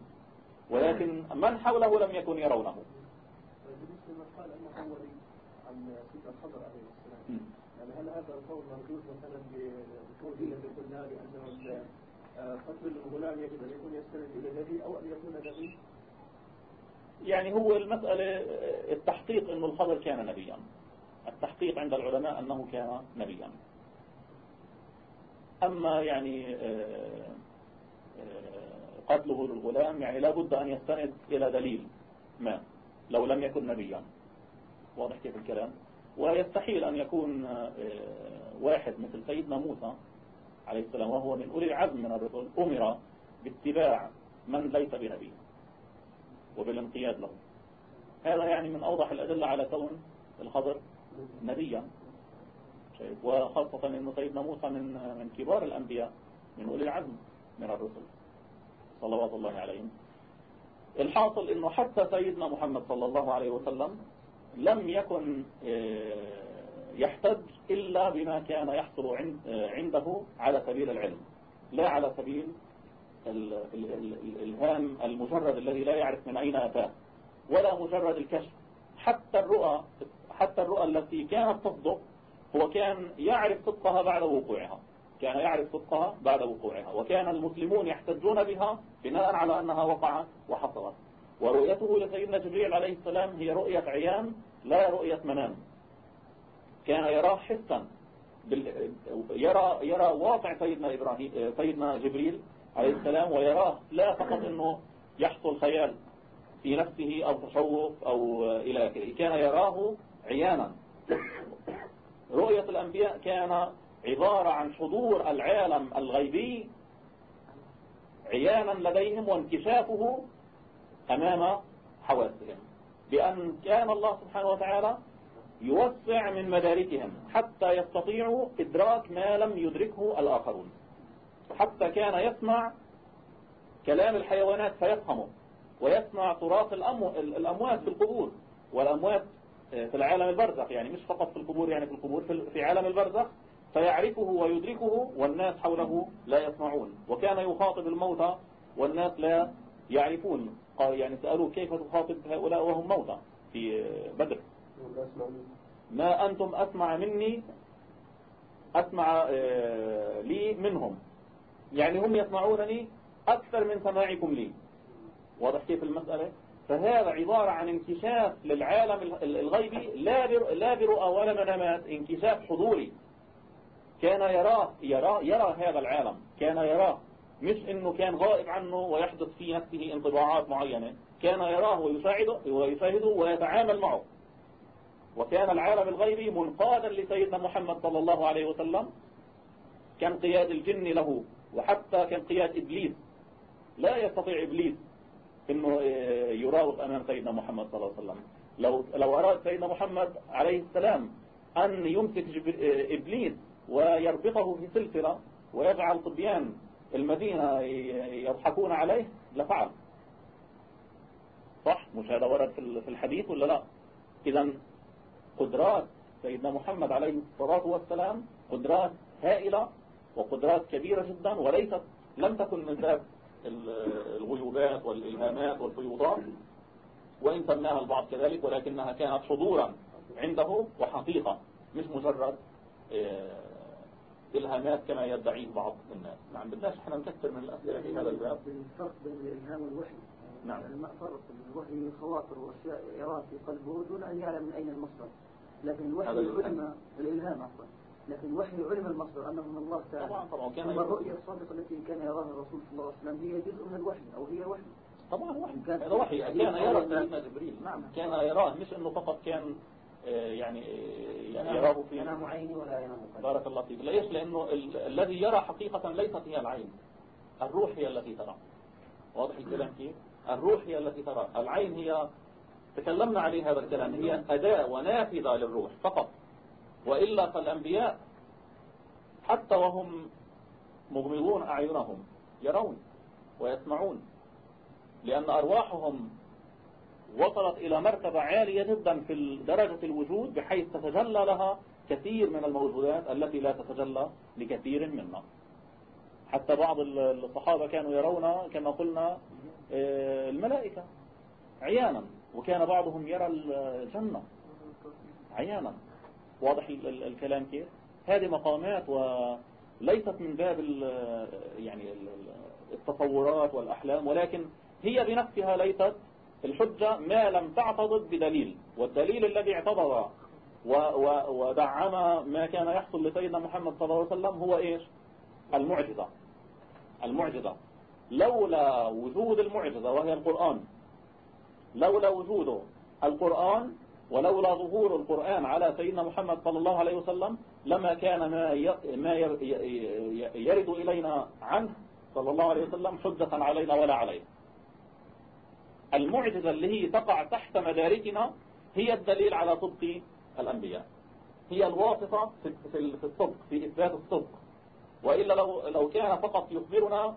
ولكن من حوله لم يكن يرونه. قال إنه ولي عن سيدنا الخضر عليه السلام. يعني هل هذا القول مثلا الذي قلنا قتل الغلام يجب أن يكون يستند نبي أو أن يكون نبي يعني هو المسألة التحقيق أنه الخضر كان نبيا. التحقيق عند العلماء أنه كان نبيا. أما يعني آه، آه، قتله للغلام يعني لا بد أن يستند إلى دليل ما لو لم يكن نبيا. واضح كيف الكلام. ويستحيل أن يكون آه، واحد مثل سيدنا موسى عليه السلام وهو من أولي العزم من الرسل أمر باتباع من ليس بنبي وبالانقياد له. هذا يعني من أوضح الأدلة على كون الخضر نبيا. وخاصة أن سيدنا موسى من من كبار الأنبياء من أولي العزم من الرسل صلوات الله عليهم. الحاصل أنه حتى سيدنا محمد صلى الله عليه وسلم لم يكن آه، يحتج إلا بما كان يحصل آه، عنده على سبيل العلم لا على سبيل الإلهام المجرد الذي لا يعرف من أين أتاه ولا مجرد الكشف. حتى الرؤى حتى الرؤى التي كانت تصدق هو كان يعرف صدقها بعد وقوعها كان يعرف صدقها بعد وقوعها وكان المسلمون يحتجون بها بناء على أنها وقعت وحصلت. ورؤيته لسيدنا جبريل عليه السلام هي رؤية عيان لا رؤية منام. كان يراه حسا يرى يرى واقع سيدنا إبراهيم سيدنا جبريل عليه السلام ويراه لا فقط أنه يحصل خيال في نفسه أو تشوق أو إلى آخره كان يراه عيانا. رؤية الأنبياء كان عبارة عن حضور العالم الغيبي عيانا لديهم وانكشافه أمام حواسهم بأن كان الله سبحانه وتعالى يوسع من مداركهم حتى يستطيعوا إدراك ما لم يدركه الآخرون. حتى كان يسمع كلام الحيوانات فيفهمه ويسمع تراث الأموات في القبور والأموات في العالم البرزخ يعني مش فقط في القبور يعني في القبور في عالم البرزخ فيعرفه ويدركه والناس حوله لا يسمعون. وكان يخاطب الموتى والناس لا يعرفون. قال يعني سألوا كيف تخاطب هؤلاء وهم موتى في بدر. ما أنتم أسمع مني؟ أسمع آه، لي منهم. يعني هم يسمعونني أكثر من سماعكم لي. واضح كيف المسألة؟ فهذا عبارة عن انكشاف للعالم الغيبي لا لا برؤى ولا منامات انكشاف حضوري. كان يراه يرى يرى هذا العالم. كان يراه. مش إنه كان غائب عنه ويحدث في نفسه انطباعات معينة. كان يراه ويساعده ويشاهده ويتعامل معه. وكان العالم الغيبي منقادا لسيدنا محمد صلى الله عليه وسلم كان قياد الجن له وحتى كان قياد إبليس. لا يستطيع إبليس إنه يراوغ أمام سيدنا محمد صلى الله عليه وسلم. لو لو أراد سيدنا محمد عليه السلام أن يمسك إبليس ويربطه في سلسلة ويجعل صبيان المدينة يضحكون عليه لفعل. صح؟ مش هذا ورد في الحديث ولا لا؟ اذا قدرات سيدنا محمد عليه الصلاة والسلام قدرات هائلة وقدرات كبيرة جدا وليست لم تكن من باب الغيوبات والإلهامات والفيوضات وإن سماها البعض كذلك ولكنها كانت حضورا عنده وحقيقة مش مجرد آه، إلهامات كما يدعيه بعض الناس. نعم بدناش إحنا نكثر من الأسئلة في هذا الباب. الفرق بين الإلهام والوحي. نعم. فرق الوحي خواطر وأشياء يراها في قلبه دون أن يعلم من أين المصدر. لكن الوحي علم الإلهام عفوا لكن الوحي علم المصدر أنه من الله تعالى. طبعا طبعا كان ثم الرؤيا الصادقة التي كان يراها الرسول صلى الله عليه وسلم هي جزء من الوحي أو هي وحي. طبعا وحي. هذا وحي. كان يرى سيدنا جبريل. نعم كان يراه مش أنه فقط كان يعني آه، يعني يراه في ينام عيني ولا ينام بارك الله فيك. ليش؟ لأنه الذي يرى حقيقة ليست هي العين. الروح هي التي ترى. واضح الكلام كيف؟ الروح هي التي ترى. العين هي تكلمنا عليه هذا الكلام هي أداة ونافذة للروح فقط. وإلا فالأنبياء حتى وهم مغمضون أعينهم يرون ويسمعون لأن أرواحهم وصلت إلى مرتبة عالية جدا في درجة الوجود بحيث تتجلى لها كثير من الموجودات التي لا تتجلى لكثير منا. حتى بعض الصحابة كانوا يرون كما قلنا آه، الملائكة عيانا وكان بعضهم يرى الجنة عيانا. واضح الكلام كيف؟ هذه مقامات وليست من باب يعني التصورات والأحلام ولكن هي بنفسها ليست الحجة ما لم تعتضد بدليل والدليل الذي اعتبر ودعم ما كان يحصل لسيدنا محمد صلى الله عليه وسلم هو إيش؟ المعجزة. المعجزة. لولا وجود المعجزة وهي القرآن لولا وجود القرآن ولولا ظهور القرآن على سيدنا محمد صلى الله عليه وسلم لما كان ما ما يرد إلينا عنه صلى الله عليه وسلم حجة علينا ولا علينا المعجزة اللي هي تقع تحت مداركنا هي الدليل على صدق الأنبياء. هي الواسطة في الصدق في إثبات الصدق. وإلا لو, لو كان فقط يخبرنا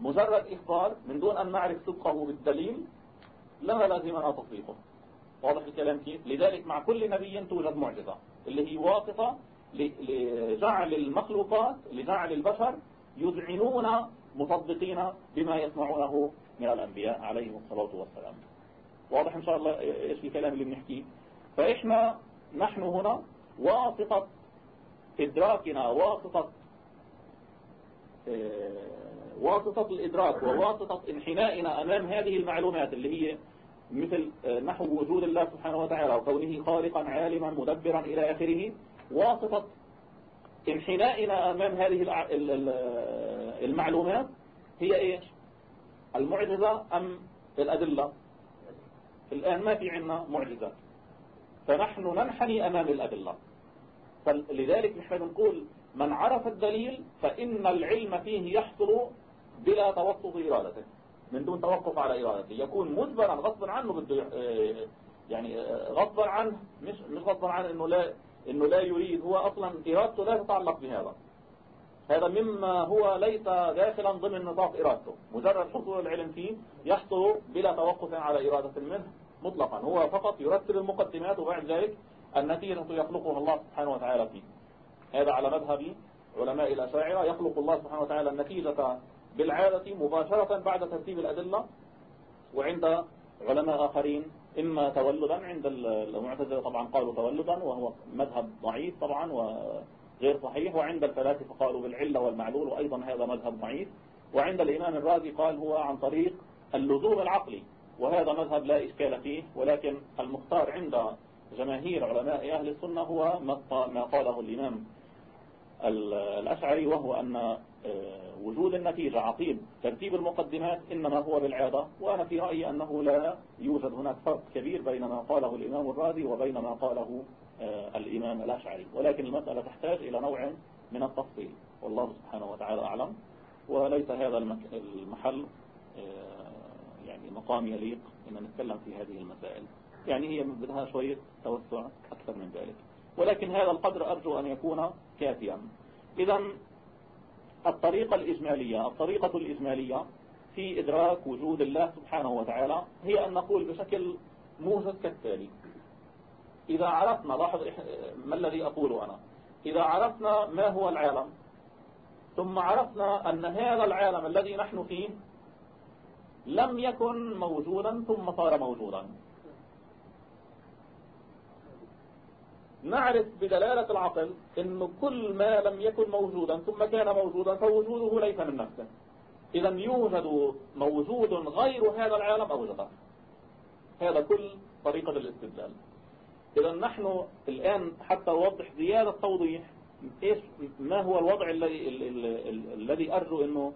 مجرد إخبار من دون أن نعرف صدقه بالدليل لما لازمنا تصديقه واضح الكلام كيف؟ لذلك مع كل نبي توجد معجزة اللي هي واسطة لجعل المخلوقات لجعل البشر يذعنون مصدقين بما يسمعونه من الأنبياء عليهم الصلاة والسلام. واضح إن شاء الله إيش الكلام اللي بنحكيه. فإحنا نحن هنا واسطة إدراكنا واسطة آه، واسطة الإدراك وواسطة انحنائنا أمام هذه المعلومات اللي هي مثل آه، نحو وجود الله سبحانه وتعالى وكونه خالقا عالما مدبرا إلى آخره. واسطة انحنائنا أمام هذه المعلومات هي إيش؟ المعجزة أم الأدلة؟ الآن ما في عنا معجزة. فنحن ننحني أمام الأدلة. فلذلك نحن نقول من عرف الدليل فإن العلم فيه يحصل بلا توسط إرادته. من دون توقف على إرادته. يكون مجبرا غصبا عنه بده يعني غصبا عنه مش مش غصبا عنه إنه لا إنه لا يريد. هو أصلا إرادته لا تتعلق بهذا. هذا مما هو ليس داخلا ضمن نطاق إرادته. مجرد حصول العلم فيه يحصل بلا توقف على إرادة منه مطلقا. هو فقط يرتب المقدمات وبعد ذلك النتيجة يخلقها الله سبحانه وتعالى فيه. هذا على مذهب علماء الأشاعرة. يخلق الله سبحانه وتعالى النتيجة بالعادة مباشرة بعد ترتيب الأدلة وعند علماء آخرين. إما تولدا عند المعتزلة طبعا قالوا تولدا وهو مذهب ضعيف طبعا وغير صحيح. وعند الفلاسفة قالوا بالعلة والمعلول وأيضا هذا مذهب ضعيف. وعند الإمام الرازي قال هو عن طريق اللزوم العقلي وهذا مذهب لا إشكال فيه. ولكن المختار عند جماهير علماء أهل السنة هو ما قاله الإمام الأشعري وهو أن آه، وجود النتيجة عقيب ترتيب المقدمات إنما هو بالعادة. وأنا في رأيي أنه لا يوجد هناك فرق كبير بين ما قاله الإمام الرازي وبين ما قاله الإمام الأشعري ولكن المسألة تحتاج إلى نوع من التفصيل. والله سبحانه وتعالى أعلم. وليس هذا المحل آه، يعني مقام يليق أن نتكلم في هذه المسائل. يعني هي بدها شوية توسع أكثر من ذلك. ولكن هذا القدر أرجو أن يكون كافيا. إذا الطريقة الإجمالية الطريقة الإجمالية في إدراك وجود الله سبحانه وتعالى هي أن نقول بشكل موجز كالتالي. إذا عرفنا لاحظ ما الذي أقول أنا؟ إذا عرفنا ما هو العالم ثم عرفنا أن هذا العالم الذي نحن فيه لم يكن موجودا ثم صار موجودا. نعرف بدلالة العقل أن كل ما لم يكن موجودا ثم كان موجودا فوجوده ليس من نفسه. إذا يوجد موجود غير هذا العالم أوجده هذا كل طريقة الاستدلال. إذا نحن الآن حتى نوضح زيادة توضيح إيش ما هو الوضع الذي الذي أرجو أنه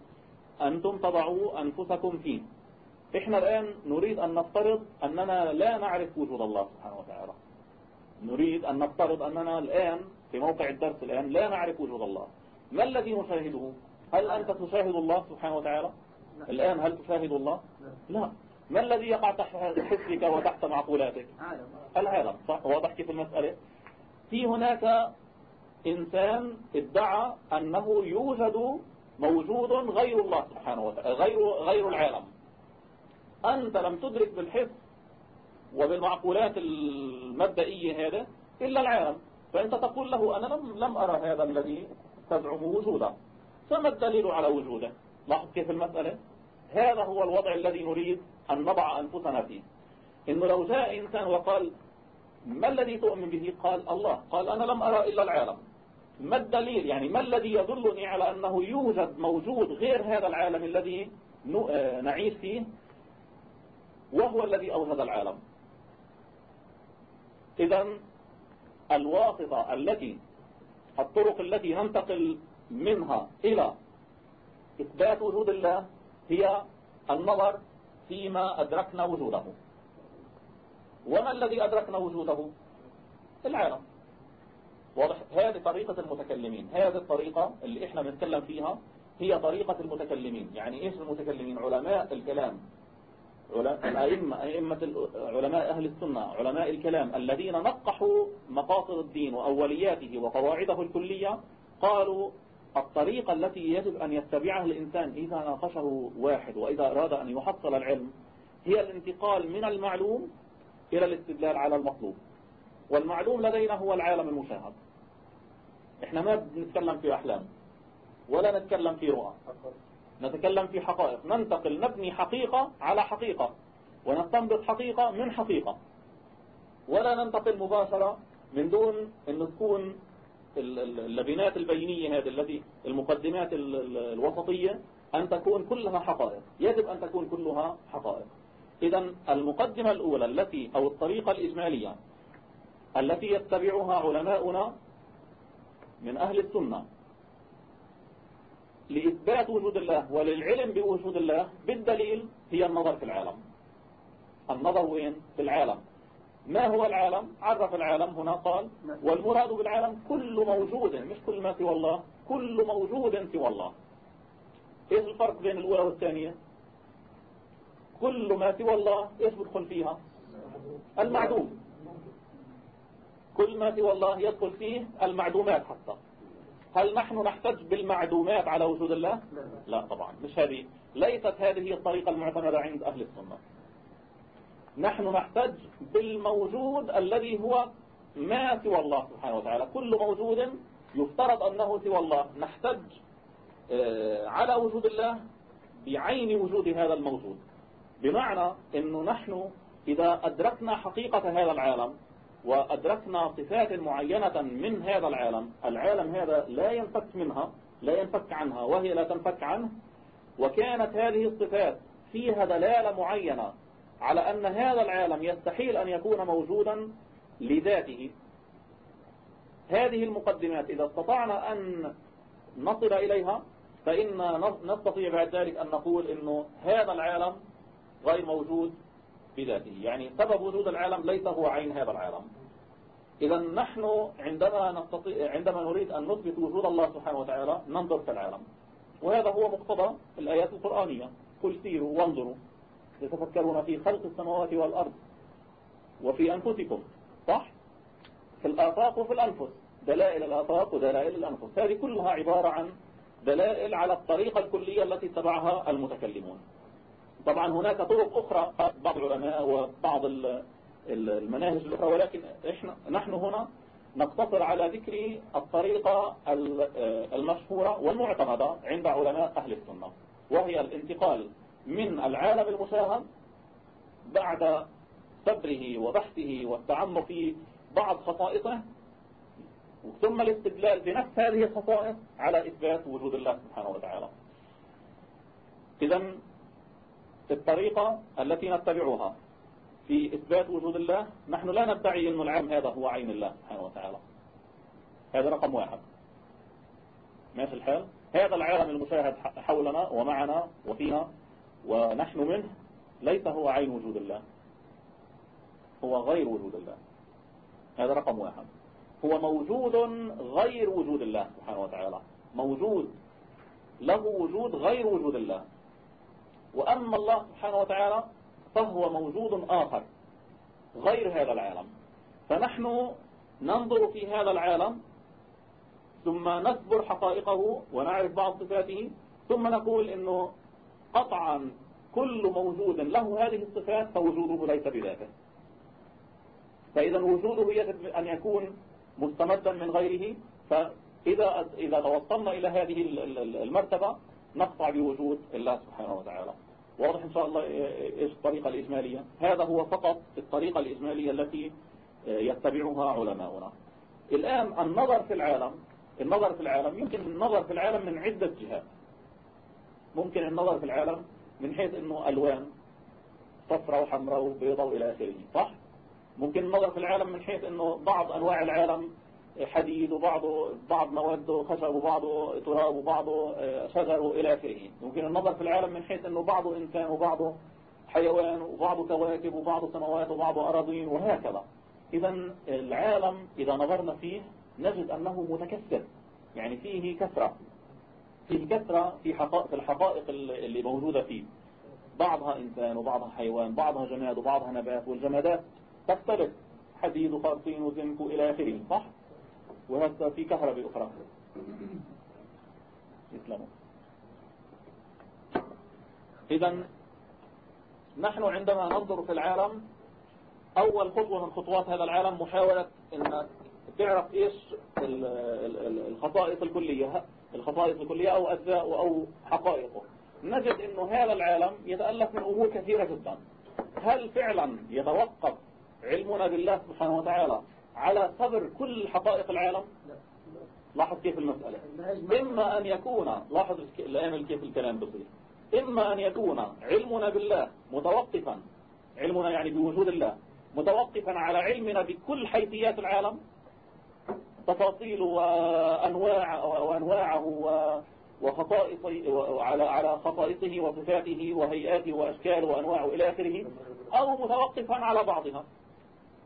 أنتم تضعوا أنفسكم فيه. إحنا الآن نريد أن نفترض أننا لا نعرف وجود الله سبحانه وتعالى. نريد أن نفترض أننا الآن في موقع الدرس الآن لا نعرف وجود الله. ما الذي نشاهده؟ هل أنت تشاهد الله سبحانه وتعالى؟ الآن هل تشاهد الله؟ لا. ما الذي يقع تحت حسك وتحت معقولاتك؟ العالم صح؟ واضح كيف المسألة؟ في هناك إنسان ادعى أنه يوجد موجود غير الله سبحانه وتعالى غير, غير العالم. أنت لم تدرك بالحس وبالمعقولات المبدئية هذا إلا العالم. فأنت تقول له أنا لم, لم أرى هذا الذي تزعم وجوده. فما الدليل على وجوده؟ لاحظ كيف المسألة؟ هذا هو الوضع الذي نريد أن نضع أنفسنا فيه. إنه لو جاء إنسان وقال ما الذي تؤمن به؟ قال الله. قال أنا لم أرى إلا العالم. ما الدليل؟ يعني ما الذي يدلني على أنه يوجد موجود غير هذا العالم الذي آه، نعيش فيه؟ وهو الذي أوجد العالم. إذا الواسطة التي الطرق التي ننتقل منها إلى إثبات وجود الله هي النظر فيما أدركنا وجوده. وما الذي أدركنا وجوده؟ العالم واضح. هذه طريقة المتكلمين. هذه الطريقة اللي إحنا بنتكلم فيها هي طريقة المتكلمين. يعني إيش المتكلمين؟ علماء الكلام. الأئمة أئمة علماء أهل السنة علماء الكلام الذين نقحوا مقاصد الدين وأولياته وقواعده الكلية قالوا الطريقة التي يجب أن يتبعها الإنسان إذا ناقشه واحد وإذا أراد أن يحصل العلم هي الانتقال من المعلوم إلى الاستدلال على المطلوب. والمعلوم لدينا هو العالم المشاهد. إحنا ما بنتكلم في أحلام ولا نتكلم في رؤى. نتكلم في حقائق. ننتقل نبني حقيقة على حقيقة ونستنبط حقيقة من حقيقة. ولا ننتقل مباشرة من دون أن تكون اللبنات البينية هذه التي المقدمات الوسطية أن تكون كلها حقائق. يجب أن تكون كلها حقائق. إذا المقدمة الأولى التي أو الطريقة الإجمالية التي يتبعها علماؤنا من أهل السنة لإثبات وجود الله وللعلم بوجود الله بالدليل هي النظر في العالم. النظر وين؟ في العالم. ما هو العالم؟ عرف العالم هنا قال. والمراد بالعالم كل موجود مش كل ما سوى الله كل موجود سوى الله. إيش الفرق بين الأولى والثانية؟ كل ما سوى الله إيش بدخل فيها؟ المعدوم. كل ما سوى الله يدخل فيه المعدومات حتى. هل نحن نحتج بالمعدومات على وجود الله؟ لا طبعا مش هذه. ليست هذه الطريقة المعتمدة عند أهل السنة. نحن نحتج بالموجود الذي هو ما سوى الله سبحانه وتعالى. كل موجود يفترض أنه سوى الله. نحتج آه، على وجود الله بعين وجود هذا الموجود. بمعنى أنه نحن إذا أدركنا حقيقة هذا العالم وأدركنا صفات معينة من هذا العالم العالم هذا لا ينفك منها لا ينفك عنها وهي لا تنفك عنه. وكانت هذه الصفات فيها دلالة معينة على أن هذا العالم يستحيل أن يكون موجودا لذاته. هذه المقدمات إذا استطعنا أن نصل إليها فإن نستطيع بعد ذلك أن نقول أنه هذا العالم غير موجود بذاته. يعني سبب وجود العالم ليس هو عين هذا العالم. إذا نحن عندما نستطيع عندما نريد أن نثبت وجود الله سبحانه وتعالى ننظر في العالم. وهذا هو مقتضى الآيات القرآنية. قل سيروا وانظروا. يتفكرون في خلق السماوات والأرض وفي أنفسكم صح؟ في الآفاق وفي الأنفس دلائل الآفاق ودلائل الأنفس هذه كلها عبارة عن دلائل على الطريقة الكلية التي اتبعها المتكلمون طبعا هناك طرق أخرى بعض العلماء وبعض المناهج الأخرى ولكن إحنا نحن هنا نقتصر على ذكر الطريقة المشهورة والمعتمدة عند علماء أهل السنة وهي الانتقال من العالم المشاهد بعد صبره وبحثه والتعمق في بعض خصائصه ثم الاستدلال بنفس هذه الخصائص على إثبات وجود الله سبحانه وتعالى. إذا الطريقة التي نتبعها في إثبات وجود الله نحن لا ندعي أن العالم هذا هو عين الله سبحانه وتعالى. هذا رقم واحد. ماشي الحال؟ هذا العالم المشاهد حولنا ومعنا وفينا ونحن منه ليس هو عين وجود الله هو غير وجود الله. هذا رقم واحد. هو موجود غير وجود الله سبحانه وتعالى. موجود له وجود غير وجود الله. وأما الله سبحانه وتعالى فهو موجود آخر غير هذا العالم. فنحن ننظر في هذا العالم ثم نثبر حقائقه ونعرف بعض صفاته ثم نقول إنه قطعا كل موجود له هذه الصفات فوجوده ليس بذاته. فإذا وجوده يجب أن يكون مستمدا من غيره فإذا إذا توصلنا إلى هذه المرتبة نقطع بوجود الله سبحانه وتعالى. واضح إن شاء الله إيش الطريقة الإجمالية؟ هذا هو فقط الطريقة الإجمالية التي يتبعها علماؤنا. الآن النظر في العالم النظر في العالم يمكن النظر في العالم من عدة جهات. ممكن النظر في العالم من حيث إنه ألوان صفراء وحمراء وبيضاء وإلى آخره صح؟ ممكن النظر في العالم من حيث إنه بعض أنواع العالم حديد وبعضه بعض مواد خشب وبعضه تراب وبعضه آه، شجر وإلى آخره. ممكن النظر في العالم من حيث إنه بعضه إنسان وبعضه حيوان وبعض كواكب وبعض سماوات وبعض أراضين وهكذا. إذا العالم إذا نظرنا فيه نجد أنه متكثر يعني فيه كثرة. فيه كثرة في, حقائق الحقائق اللي موجودة فيه. بعضها إنسان وبعضها حيوان بعضها جماد وبعضها نبات والجمادات تختلف. حديد وخرطين وزنك إلى آخره صح؟ وهذا في كهرباء أخرى. يسلموا إذا نحن عندما ننظر في العالم أول خطوة من خطوات هذا العالم محاولة أن تعرف إيش الخصائص الكلية الخصائص الكلية أو أجزاء أو حقائقه نجد أنه هذا العالم يتألف من أمور كثيرة جدا. هل فعلا يتوقف علمنا بالله سبحانه وتعالى على صبر كل حقائق العالم؟ لاحظ كيف المسألة. إما أن يكون لاحظ الآن كيف الكلام بصير إما أن يكون علمنا بالله متوقفا علمنا يعني بوجود الله متوقفا على علمنا بكل حيثيات العالم تفاصيل وأنواع وأنواعه وخصائصه على على خصائصه وصفاته وهيئاته وأشكاله وأنواعه إلى آخره أو متوقفا على بعضها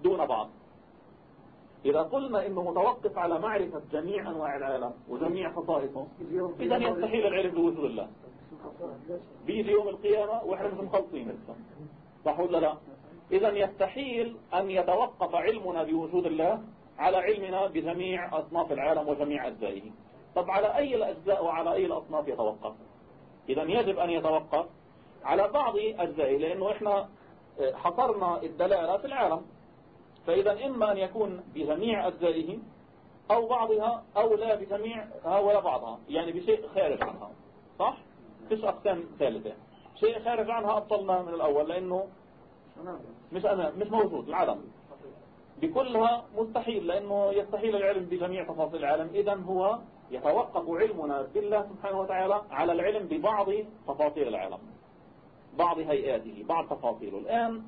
دون بعض. إذا قلنا إنه متوقف على معرفة جميع أنواع العالم وجميع خصائصه إذا يستحيل العلم بوجود الله. بيجي يوم القيامة وإحنا مش مخلصين صح ولا لا؟ إذا يستحيل أن يتوقف علمنا بوجود الله على علمنا بجميع أصناف العالم وجميع أجزائه. طب على أي الأجزاء وعلى أي الأصناف يتوقف؟ إذا يجب أن يتوقف على بعض أجزائه لأنه إحنا آه، حصرنا الدلالة في العالم. فإذا إما أن يكون بجميع أجزائه أو بعضها أو لا بجميعها ولا بعضها يعني بشيء خارج عنها. صح؟ فيش أقسام ثالثة. شيء خارج عنها أبطلنا من الأول لأنه مش أنا مش موجود العالم. بكلها مستحيل لأنه يستحيل العلم بجميع تفاصيل العالم. إذا هو يتوقف علمنا بالله سبحانه وتعالى على العلم ببعض تفاصيل العالم بعض هيئاته بعض تفاصيله. الآن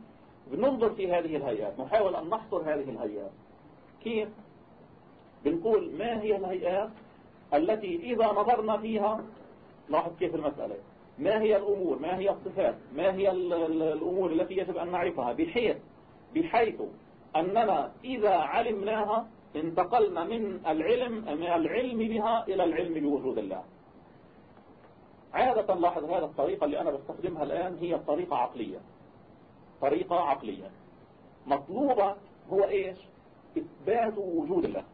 بننظر في هذه الهيئات نحاول أن نحصر هذه الهيئات. كيف؟ بنقول ما هي الهيئات التي إذا نظرنا فيها لاحظ كيف المسألة. ما هي الأمور؟ ما هي الصفات؟ ما هي الأمور التي يجب أن نعرفها؟ بحيث بحيث أننا إذا علمناها انتقلنا من العلم من العلم بها إلى العلم بوجود الله. عادة لاحظ هذا الطريقة اللي أنا بستخدمها الآن هي الطريقة عقلية. طريقة عقلية. مطلوبة هو إيش؟ إثبات وجود الله.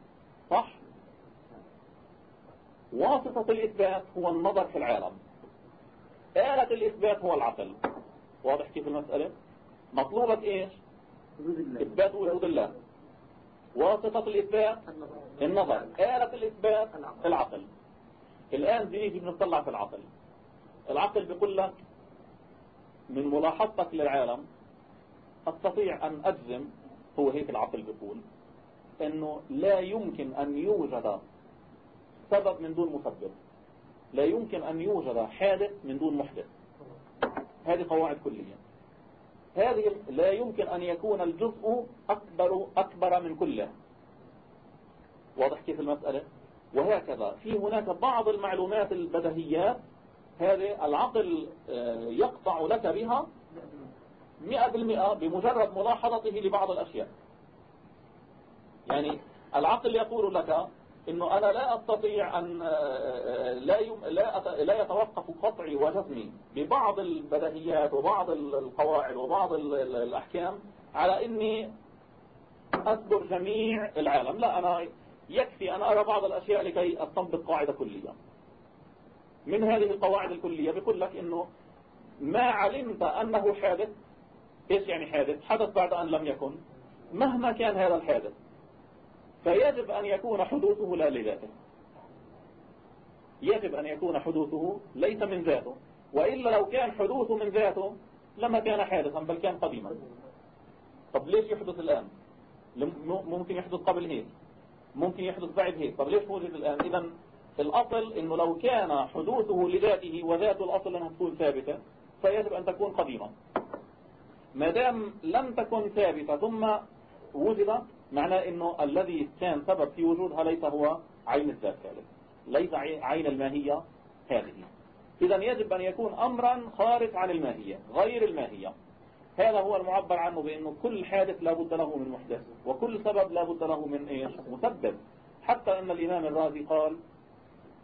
صح؟ واسطة الإثبات هو النظر في العالم. آلة الإثبات هو العقل. واضح كيف المسألة؟ مطلوبة إيش؟ إثبات وجود الله. واسطة الإثبات النظر. آلة الإثبات العقل. الآن بنيجي بنطلع في العقل. العقل بيقول لك من ملاحظتك للعالم أستطيع أن أجزم هو هيك العقل بيقول أنه لا يمكن أن يوجد سبب من دون مسبب. لا يمكن أن يوجد حادث من دون محدث. هذه قواعد كلية. هذه لا يمكن أن يكون الجزء أكبر, أكبر من كله. واضح كيف المسألة؟ وهكذا. في هناك بعض المعلومات البدهيات هذه العقل آه، يقطع لك بها مئة بالمئة بمجرد ملاحظته لبعض الأشياء. يعني العقل يقول لك إنه أنا لا أستطيع أن لا يم لا لا يتوقف قطعي وجزمي ببعض البدهيات وبعض القواعد وبعض الأحكام على إني اذكر جميع العالم. لا أنا يكفي أن أرى بعض الأشياء لكي أستنبط قاعدة كلية. من هذه القواعد الكلية بيقول لك إنه ما علمت أنه حادث إيش يعني حادث؟ حدث بعد أن لم يكن. مهما كان هذا الحادث. فيجب أن يكون حدوثه لا لذاته. يجب أن يكون حدوثه ليس من ذاته. وإلا لو كان حدوثه من ذاته لما كان حادثا بل كان قديما. طب ليش يحدث الآن؟ ممكن يحدث قبل هيك. ممكن يحدث بعد هيك. طب ليش موجود الآن؟ إذا الأصل إنه لو كان حدوثه لذاته وذات الأصل أنها تكون ثابتة فيجب أن تكون قديمة ما دام لم تكن ثابتة ثم وجدت معناه إنه الذي كان سبب في وجودها ليس هو عين الذات ذلك ليس عين الماهية هذه. إذا يجب أن يكون امرا خارج عن الماهية غير الماهية. هذا هو المعبر عنه بأنه كل حادث لا بد له من محدث وكل سبب لا بد له من إيش؟ مسبب. حتى أن الإمام الرازي قال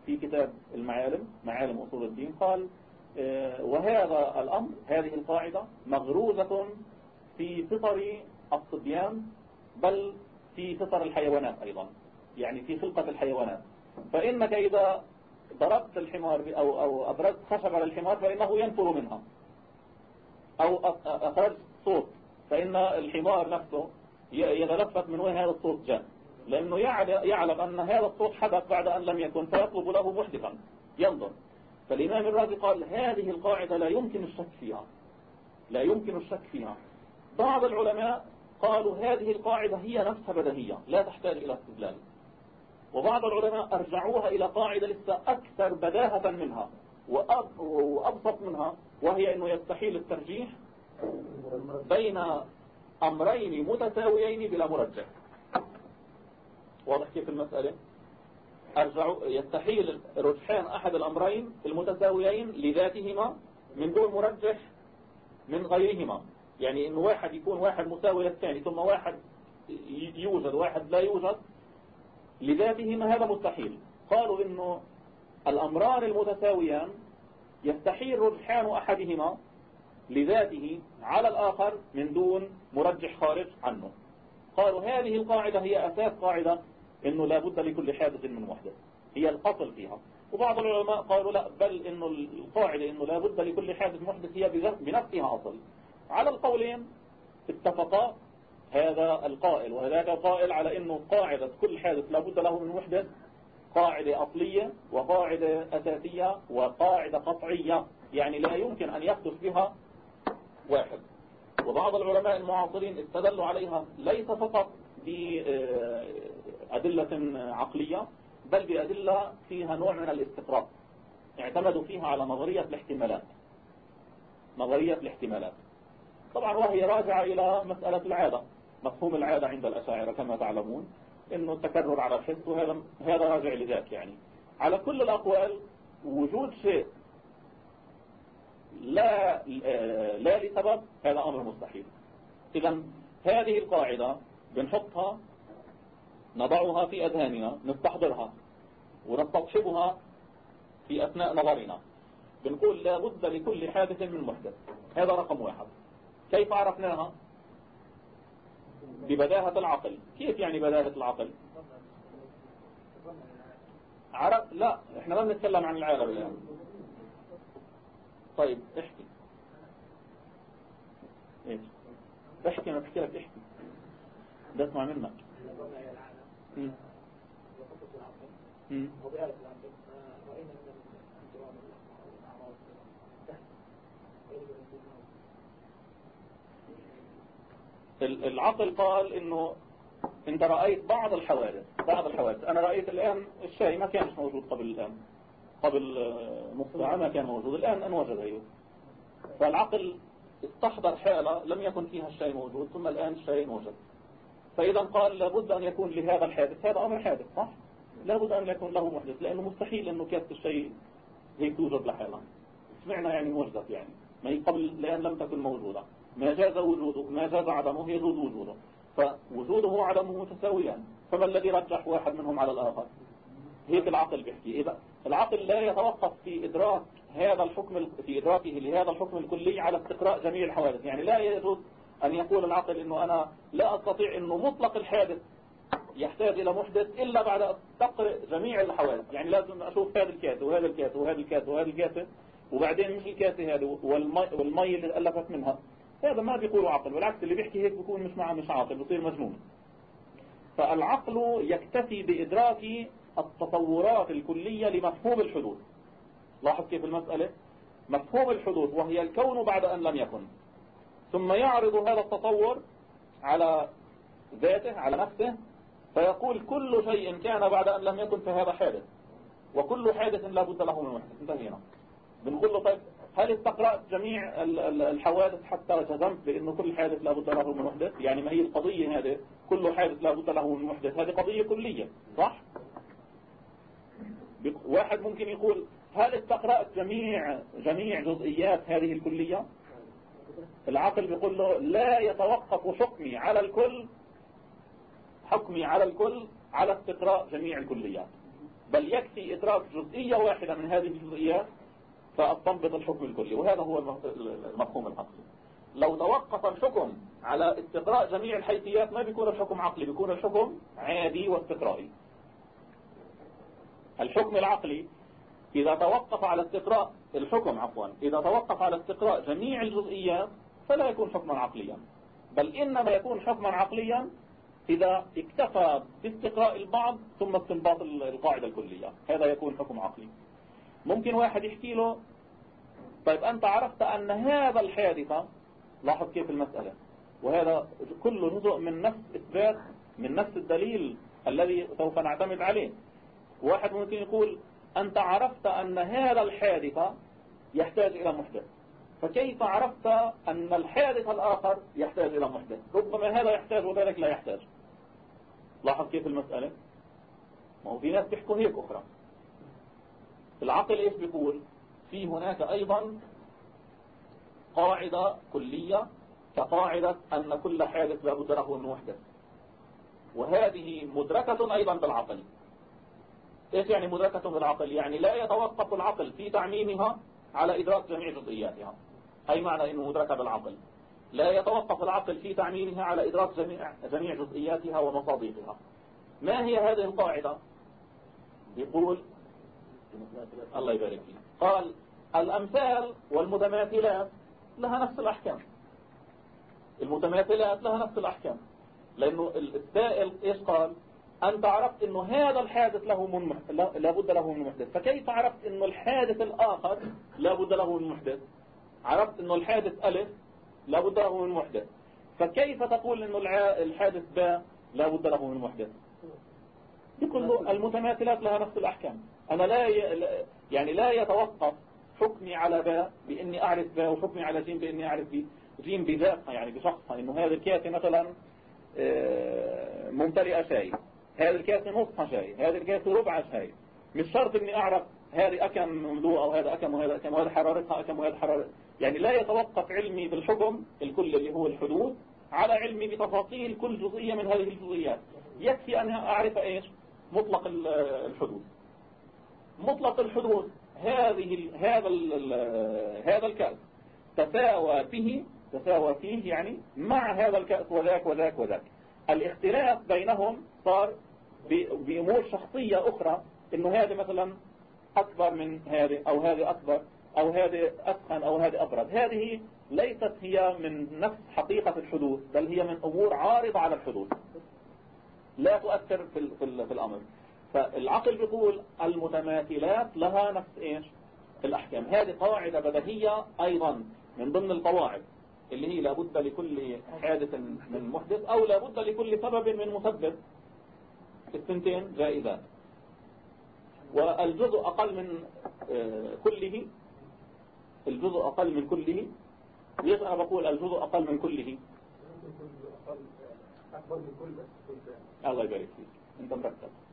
في كتاب المعالم معالم أصول الدين قال آه، وهذا الأمر هذه القاعدة مغروزة في فطر الصبيان بل في فطر الحيوانات أيضا يعني في خلقة الحيوانات. فإنك إذا ضربت الحمار أو, أو أبرزت خشب على الحمار فإنه ينفر منها. أو أخرجت صوت فإن الحمار نفسه يتلفت من وين هذا الصوت جاء. لأنه يعلم أن هذا الصوت حدث بعد أن لم يكن فيطلب له محدثا. ينظر. فالإمام الرازي قال هذه القاعدة لا يمكن الشك فيها. لا يمكن الشك فيها. بعض العلماء قالوا هذه القاعدة هي نفسها بدهية لا تحتاج إلى استدلال. وبعض العلماء أرجعوها إلى قاعدة لسه أكثر بداهة منها وأبسط منها وهي أنه يستحيل الترجيح بين أمرين متساويين بلا مرجح. واضح كيف المسألة؟ أرجعوا يستحيل رجحان أحد الأمرين المتساويين لذاتهما من دون مرجح من غيرهما. يعني إنه واحد يكون واحد مساوي للثاني ثم واحد يوجد واحد لا يوجد لذاتهما هذا مستحيل. قالوا إنه الأمران المتساويان يستحيل رجحان أحدهما لذاته على الآخر من دون مرجح خارج عنه. قالوا هذه القاعدة هي أساس قاعدة إنه لابد لكل حادث من محدث هي الاصل فيها. وبعض العلماء قالوا لا بل إنه القاعدة إنه لابد لكل حادث محدث هي بنفسها اصل على القولين اتفقا هذا القائل وهذاك القائل على إنه قاعدة كل حادث لابد له من محدث قاعدة أصلية وقاعدة أساسية وقاعدة قطعية يعني لا يمكن أن يحدث بها واحد. وبعض العلماء المعاصرين استدلوا عليها ليس فقط بأدلة عقلية بل بأدلة فيها نوع من الاستقراء اعتمدوا فيها على نظرية الاحتمالات. نظرية الاحتمالات. طبعا وهي راجعة إلى مسألة العادة مفهوم العادة عند الأشاعرة كما تعلمون إنه التكرر على الحس وهذا هذا راجع لذاك يعني. على كل الأقوال وجود شيء لا لا لسبب هذا أمر مستحيل. إذا هذه القاعدة بنحطها نضعها في أذهاننا نستحضرها ونستصحبها في أثناء نظرنا. بنقول لابد لكل حادث من محدث. هذا رقم واحد. كيف عرفناها؟ ببداهة العقل. كيف يعني بداهة العقل؟ عرف لا إحنا ما بنتكلم عن العالم الآن طيب احكي. إيش؟ احكي أنا بحكي لك احكي. بسمع منك. العقل قال إنه أنت رأيت بعض الحوادث بعض الحوادث. أنا رأيت الآن الشاي ما كانش موجود قبل الآن. قبل نص ساعة ما كان موجود. الآن انوجد أيوه. فالعقل استحضر حالة لم يكن فيها الشاي موجود ثم الآن الشاي موجود. فإذا قال لابد أن يكون لهذا الحادث. هذا أمر حادث صح؟ لابد أن يكون له محدث لأنه مستحيل أنه كاسة الشيء هيك توجد لحالها سمعنا يعني وجدت يعني ما هي قبل لأن لم تكن موجودة. ما جاز وجوده ما جاز عدمه يجوز وجوده. فوجوده وعدمه متساويان. فما الذي رجح واحد منهم على الآخر؟ هيك العقل بيحكي. إذا العقل لا يتوقف في إدراك هذا الحكم في إدراكه لهذا الحكم الكلي على استقراء جميع الحوادث. يعني لا يجوز أن يقول العقل أنه أنا لا أستطيع أنه مطلق الحادث يحتاج إلى محدث إلا بعد أن جميع الحوادث. يعني لازم أشوف هذا الكاسة وهذا الكاسة وهذا الكاسة وهذا الكاسة وبعدين مش الكاسة هذه والمي, والمي اللي ألفت منها. هذا ما بيقولوا عقل بالعكس اللي بيحكي هيك بيكون مش معه مش عاقل بيصير مجنون. فالعقل يكتفي بإدراك التطورات الكلية لمفهوم الحدوث لاحظ كيف المسألة؟ مفهوم الحدوث وهي الكون بعد أن لم يكن. ثم يعرض هذا التطور على ذاته على نفسه فيقول كل شيء كان بعد أن لم يكن فهذا حادث. وكل حادث لا بد له من محدث انتهينا. بنقول له طيب هل استقرأت جميع الحوادث حتى جزمت بأنه كل حادث لا بد له من محدث يعني ما هي القضية هذه؟ كل حادث لا بد له من محدث هذه قضية كلية صح؟ واحد ممكن يقول هل استقرأت جميع جميع جزئيات هذه الكلية؟ العقل بيقول له لا يتوقف حكمي على الكل حكمي على الكل على استقراء جميع الكليات. بل يكفي إدراك جزئية واحدة من هذه الجزئيات فأستنبط الحكم الكلي وهذا هو المفهوم العقلي. لو توقف الحكم على استقراء جميع الحيثيات ما بيكون الحكم عقلي بيكون الحكم عادي واستقرائي. الحكم العقلي إذا توقف على استقراء الحكم عفوا إذا توقف على استقراء جميع الجزئيات فلا يكون حكما عقليا. بل إنما يكون حكما عقليا إذا اكتفى باستقراء البعض ثم استنباط القاعدة الكلية. هذا يكون حكم عقلي. ممكن واحد يحكي له طيب أنت عرفت أن هذا الحادثة لاحظ كيف المسألة وهذا كله جزء من نفس إثبات من نفس الدليل الذي سوف نعتمد عليه. واحد ممكن يقول أنت عرفت أن هذا الحادثة يحتاج إلى محدث فكيف عرفت أن الحادث الآخر يحتاج إلى محدث؟ ربما هذا يحتاج وذلك لا يحتاج. لاحظ كيف المسألة؟ ما هو في ناس بيحكوا هيك أخرى. العقل إيش بيقول؟ في هناك أيضا قاعدة كلية كقاعدة أن كل حادث لابد له من محدث وهذه مدركة أيضا بالعقل. إيش يعني مدركة بالعقل؟ يعني لا يتوقف العقل في تعميمها على إدراك جميع جزئياتها. أي معنى أنه مدركة بالعقل؟ لا يتوقف العقل في تعميمها على إدراك جميع, جميع جزئياتها ومصادقها. ما هي هذه القاعدة؟ يقول الله يبارك فيك. قال الأمثال والمتماثلات لها نفس الأحكام. المتماثلات لها نفس الأحكام. لأنه السائل إيش قال؟ أنت عرفت أنه هذا الحادث له من محدث لابد له من محدث. فكيف عرفت أنه الحادث الآخر لابد له من محدث؟ عرفت أنه الحادث ألف لابد له من محدث. فكيف تقول أنه الحادث باء لابد له من محدث؟ يقول المتماثلات لها نفس الأحكام. أنا لا. يعني لا يتوقف حكمي على باء بإني أعرف باء وحكمي على جيم بإني أعرف بي جيم بذاتها يعني بشخصها إنه هذا الكاسة مثلا آه، ممتلئة شاي. هذه الكاسة نصها شاي هذه الكاسة ربع شاي. مش شرط إني أعرف هذه أكم مملوءة أو هذا أكم وهذا أكم وهذا حرارتها أكم وهذا حرارة. يعني لا يتوقف علمي بالحكم الكل اللي هو الحدود على علمي بتفاصيل كل جزئية من هذه الجزئيات. يكفي أن أعرف إيش؟ مطلق الحدود. مطلق الحدود. هذه هذا هذا الكأس. تساوى فيه تساوى فيه يعني مع هذا الكأس وذاك وذاك وذاك. الاختلاف بينهم صار بأمور شخصية أخرى. إنه هذا مثلا أكبر من هذه أو هذه أكبر أو هذه أسخن أو هذه أبرد. هذه ليست هي من نفس حقيقة الحدوث بل هي من أمور عارضة على الحدوث لا تؤثر في, في, في الأمر. فالعقل بيقول المتماثلات لها نفس إيش؟ الأحكام. هذه قاعدة بدهية أيضا من ضمن القواعد اللي هي لابد لكل حادث من محدث أو لابد لكل سبب من مسبب الثنتين جائزات والجزء أقل من آه، كله الجزء أقل من كله. ليش أنا بقول الجزء أقل من كله. أكبر من كل الله يبارك فيك. أنت مرتب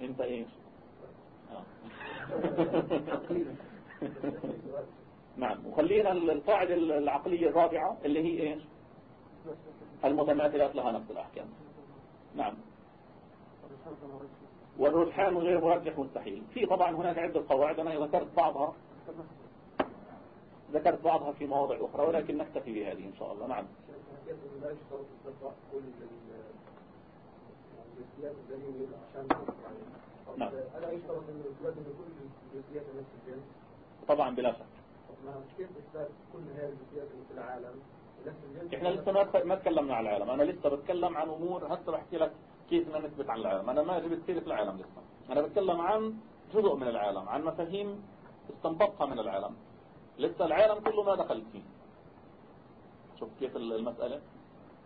أنت إيش آه. نعم وخلينا القاعدة العقلية الرابعة اللي هي إيش؟ المتماثلات لها نفس الأحكام. نعم. والرجحان غير مرجح مستحيل. في طبعا هناك عدة قواعد أنا ذكرت بعضها. ذكرت بعضها في مواضع أخرى ولكن نكتفي بهذه إن شاء الله. نعم. نعم. طبعا بلا شك. كيف كل هذه الجزئيات في العالم إحنا لسه ما ما تكلمنا عن العالم. أنا لسه بتكلم عن أمور هسه بحكي لك كيف بدنا نثبت عن العالم. أنا ما جبت سيره العالم لسه. أنا بتكلم عن جزء من العالم عن مفاهيم استنبطها من العالم. لسه العالم كله ما دخلت فيه. شوف كيف المسألة.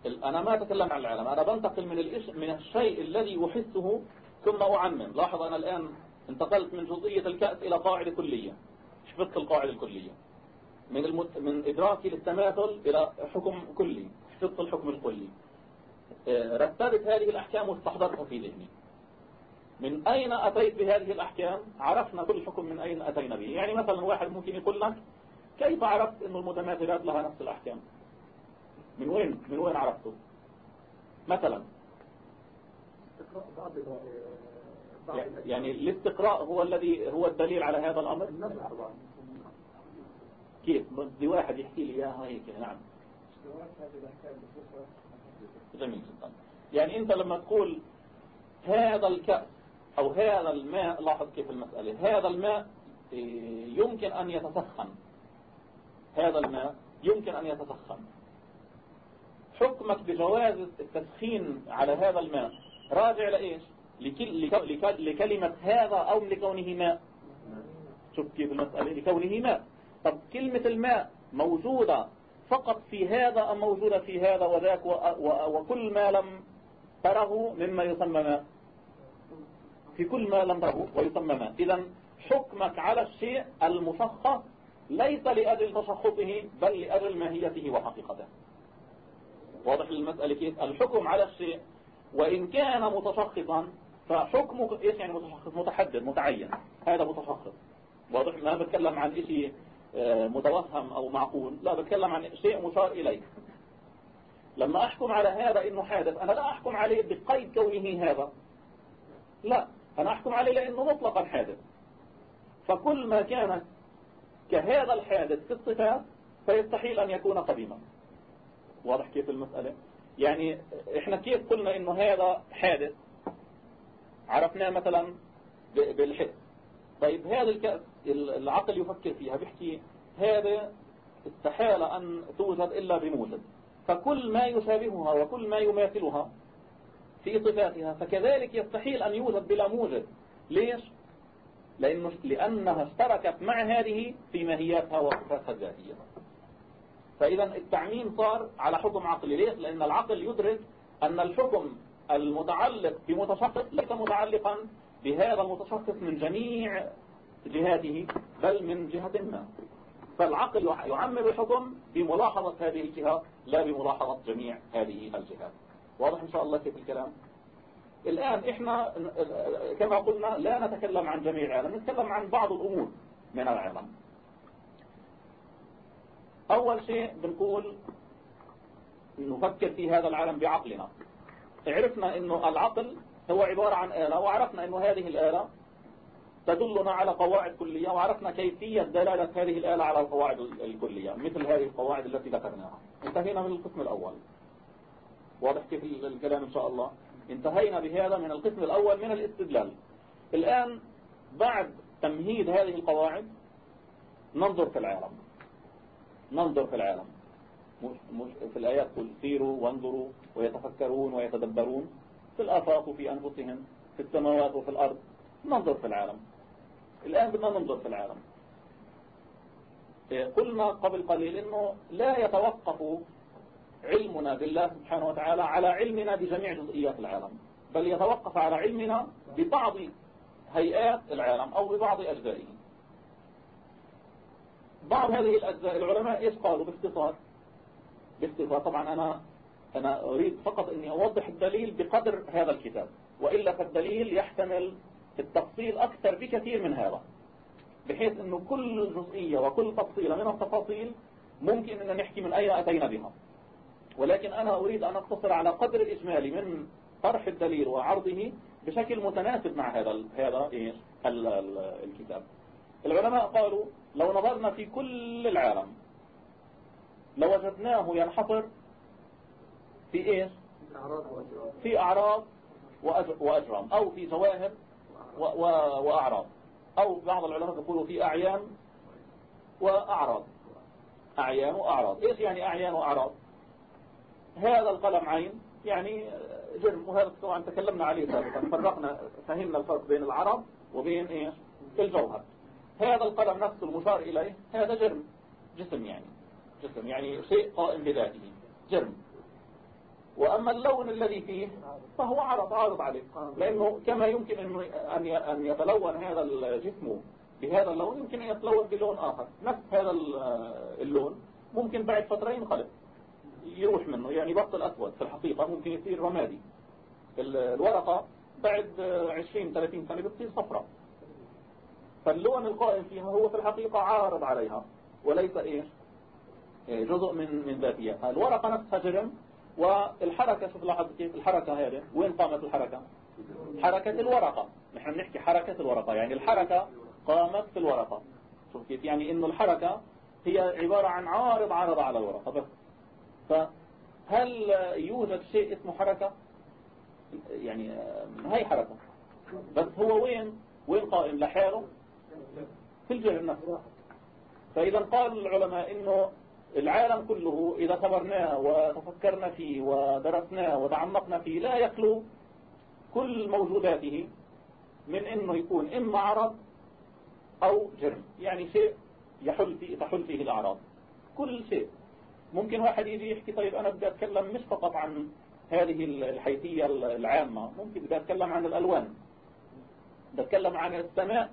أنا ما أتكلم عن العالم أنا بنتقل من الإش... من الشيء الذي أحسه ثم أعمم. لاحظ أنا الآن انتقلت من جزئية الكأس إلى قاعدة كلية. شفت القاعدة الكلية؟ من المت... من إدراكي للتماثل إلى حكم كلي حفظت الحكم الكلي. آه، رتبت هذه الأحكام واستحضرتها في ذهني. من أين أتيت بهذه الأحكام؟ عرفنا كل حكم من أين أتينا به. يعني مثلا واحد ممكن يقول لك كيف عرفت أن المتماثلات لها نفس الأحكام؟ من وين من وين عرفته؟ مثلا. يعني الاستقراء هو الذي هو الدليل على هذا الأمر؟ كيف؟ بدي واحد يحكي لي إياها هيك نعم. جميل جدا. يعني أنت لما تقول هذا الكأس أو هذا الماء لاحظ كيف المسألة. هذا الماء إيه، يمكن أن يتسخن. هذا الماء يمكن أن يتسخن. حكمك بجواز التسخين على هذا الماء راجع لإيش لكلمة هذا أو لكونه ماء شوف كيف المسألة لكونه ماء طب كلمة الماء موجودة فقط في هذا أم موجودة في هذا وذاك وكل ما لم تره مما يسمى ماء. في كل ما لم تره ويسمى ماء. إذا حكمك على الشيء المشخص ليس لأجل تشخصه بل لأجل ماهيته وحقيقته. واضح المسألة كيف؟ الحكم على الشيء وإن كان متشخصا فحكمه إيش يعني متشخص؟ متحدد متعين. هذا متشخص. واضح؟ ما بتكلم عن شيء آه، متوهم أو معقول. لا بتكلم عن شيء مشار إليه. لما أحكم على هذا إنه حادث أنا لا أحكم عليه بقيد كونه هذا. لا أنا أحكم عليه لأنه مطلقا حادث. فكل ما كان كهذا الحادث في الصفات فيستحيل أن يكون قديما. واضح كيف المسألة؟ يعني إحنا كيف قلنا إنه هذا حادث؟ عرفناه مثلا بالحس طيب هذا الكأس العقل يفكر فيها بيحكي هذا استحال أن توجد إلا بموجد. فكل ما يشابهها وكل ما يماثلها في صفاتها فكذلك يستحيل أن يوجد بلا موجد. ليش؟ لأنه لأنها اشتركت مع هذه في ماهياتها وصفاتها الذاتية. فإذا التعميم صار على حكم عقلي. ليش؟ لأن العقل يدرك أن الحكم المتعلق بمتشخص ليس متعلقا بهذا المتشخص من جميع جهاته بل من جهة ما. فالعقل يعمم الحكم بملاحظة هذه الجهات لا بملاحظة جميع هذه الجهات. واضح إن شاء الله كيف الكلام؟ الآن إحنا كما قلنا لا نتكلم عن جميع العالم نتكلم عن بعض الأمور من العالم أول شيء بنقول نفكر في هذا العالم بعقلنا. عرفنا أنه العقل هو عبارة عن آلة وعرفنا أنه هذه الآلة تدلنا على قواعد كلية وعرفنا كيفية دلالة هذه الآلة على القواعد الكلية مثل هذه القواعد التي ذكرناها. انتهينا من القسم الأول. واضح كيف الكلام إن شاء الله؟ انتهينا بهذا من القسم الأول من الاستدلال. الآن بعد تمهيد هذه القواعد ننظر في العالم. ننظر في العالم. في الآيات قل سيروا وانظروا ويتفكرون ويتدبرون في الآفاق وفي أنفسهم في السماوات وفي الأرض ننظر في العالم. الآن بدنا ننظر في العالم. إيه، قلنا قبل قليل إنه لا يتوقف علمنا بالله سبحانه وتعالى على علمنا بجميع جزئيات العالم بل يتوقف على علمنا ببعض هيئات العالم أو ببعض أجزائه. بعض هذه الأجزاء العلماء إيش قالوا باختصار؟ باختصار طبعا أنا أنا أريد فقط أني أوضح الدليل بقدر هذا الكتاب وإلا فالدليل يحتمل التفصيل أكثر بكثير من هذا بحيث أنه كل جزئية وكل تفصيلة من التفاصيل ممكن أن نحكي من أين أتينا بها. ولكن أنا أريد أن أقتصر على قدر الإجمالي من طرح الدليل وعرضه بشكل متناسب مع هذا هذا إيش؟ الكتاب. العلماء قالوا لو نظرنا في كل العالم لوجدناه ينحصر في إيش؟ في أعراض وأجرام أو في جواهر وأعراض أو بعض العلماء يقولوا في أعيان وأعراض. أعيان وأعراض. إيش يعني أعيان وأعراض؟ هذا القلم عين يعني جرم وهذا طبعا تكلمنا عليه سابقا فرقنا فهمنا الفرق بين العرض وبين إيش؟ الجوهر. هذا القلم نفسه المشار إليه هذا جرم. جسم يعني. جسم يعني شيء قائم بذاته. جرم. وأما اللون الذي فيه فهو عرض عارض عليه. لأنه كما يمكن أن يتلون هذا الجسم بهذا اللون يمكن أن يتلون بلون آخر. نفس هذا اللون ممكن بعد فترة ينقلب يروح منه. يعني بط الأسود في الحقيقة ممكن يصير رمادي. الورقة بعد 20-30 سنة بتصير صفراء. فاللون القائم فيها هو في الحقيقة عارض عليها وليس إيش؟ إيه، جزء من من ذاتية. الورقة نفسها جرم والحركة شوف لاحظ كيف الحركة هذه. وين قامت الحركة؟ حركة الورقة. نحن بنحكي حركة الورقة يعني الحركة قامت في الورقة. شوف كيف يعني إنه الحركة هي عبارة عن عارض عرض على الورقة بس. فهل يوجد شيء اسمه حركة؟ يعني هاي حركة. بس هو وين؟ وين قائم؟ لحاله في الجهل نفسه. فإذا قال العلماء إنه العالم كله إذا خبرناه وتفكرنا فيه ودرسناه وتعمقنا فيه لا يخلو كل موجوداته من إنه يكون إما عرض أو جرم. يعني شيء يحل فيه تحل فيه الأعراض. كل شيء. ممكن واحد يجي يحكي طيب أنا بدي أتكلم مش فقط عن هذه الحيثية العامة ممكن بدي أتكلم عن الألوان. بدي أتكلم عن السماء.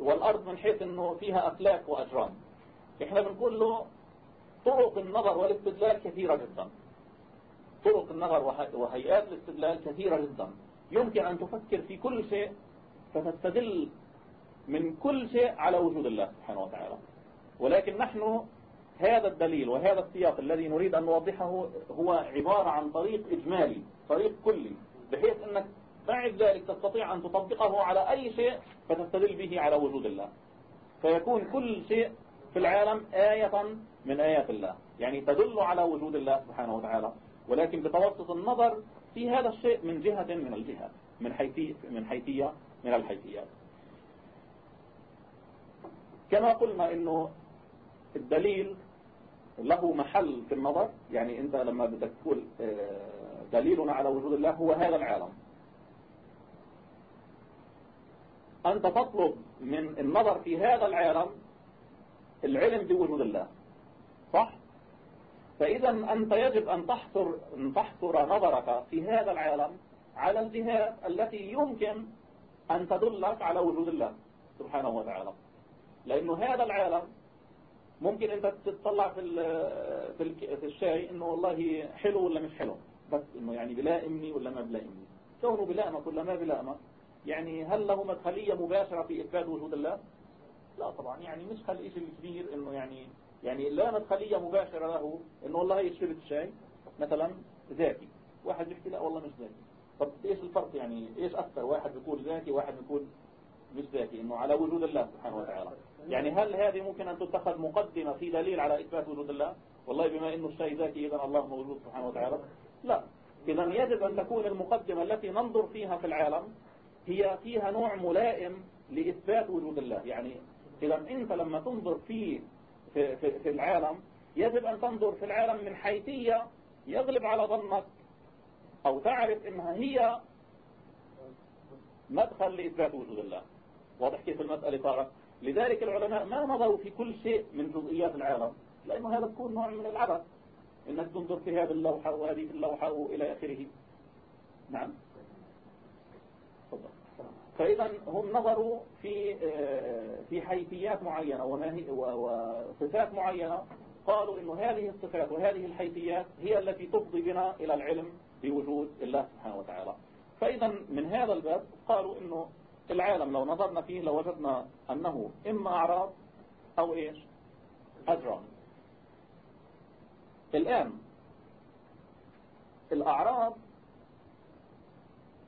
والأرض من حيث إنه فيها افلاك وأجرام. إحنا بنقول له طرق النظر والاستدلال كثيرة جدا. طرق النظر وهيئات الاستدلال كثيرة جدا. يمكن أن تفكر في كل شيء فتستدل من كل شيء على وجود الله سبحانه وتعالى. ولكن نحن هذا الدليل وهذا السياق الذي نريد أن نوضحه هو عبارة عن طريق إجمالي طريق كلي بحيث أنك بعد ذلك تستطيع أن تطبقه على أي شيء فتستدل به على وجود الله. فيكون كل شيء في العالم آية من آيات الله. يعني تدل على وجود الله سبحانه وتعالى. ولكن بتوسط النظر في هذا الشيء من جهة من الجهات من حيثية من حيثية من الحيثيات. كما قلنا إنه الدليل له محل في النظر. يعني أنت لما بدك تقول آه، دليلنا على وجود الله هو هذا العالم. أنت تطلب من النظر في هذا العالم العلم بوجود الله. صح؟ فإذا أنت يجب أن تحصر, أن تحصر نظرك في هذا العالم على الجهات التي يمكن أن تدلك على وجود الله سبحانه وتعالى. لأنه هذا العالم ممكن أنت تطلع في في الشاي إنه والله حلو ولا مش حلو. بس إنه يعني بلائمني ولا ما بلائمني كونه بلائمك ولا ما بلائمك يعني هل له مدخلية مباشرة في إثبات وجود الله؟ لا طبعا يعني مش خلي شيء كبير إنه يعني يعني لا مدخلية مباشرة له إنه والله يشرب الشاي مثلا ذاتي. واحد يحكي لا والله مش ذاتي. طب إيش الفرق يعني؟ إيش أكثر؟ واحد بيقول ذاتي واحد بيقول مش ذاتي إنه على وجود الله سبحانه وتعالى. يعني هل هذه ممكن أن تتخذ مقدمة في دليل على إثبات وجود الله؟ والله بما إنه الشاي ذاتي اذا الله موجود سبحانه وتعالى. لا. اذا يجب أن تكون المقدمة التي ننظر فيها في العالم هي فيها نوع ملائم لإثبات وجود الله. يعني إذا أنت لما تنظر في في, في, في العالم يجب أن تنظر في العالم من حيثية يغلب على ظنك أو تعرف أنها هي مدخل لإثبات وجود الله. واضح كيف المسألة صارت؟ لذلك العلماء ما نظروا في كل شيء من جزئيات العالم لأنه هذا تكون نوع من العبث إنك تنظر في هذه اللوحة وهذه اللوحة وإلى آخره. نعم. فإذا هم نظروا في آه، في حيثيات معينة وصفات معينة قالوا إنه هذه الصفات وهذه الحيثيات هي التي تفضي بنا إلى العلم بوجود الله سبحانه وتعالى. فإذا من هذا الباب قالوا إنه العالم لو نظرنا فيه لوجدنا أنه إما أعراض أو إيش؟ أجرام. الآن الأعراض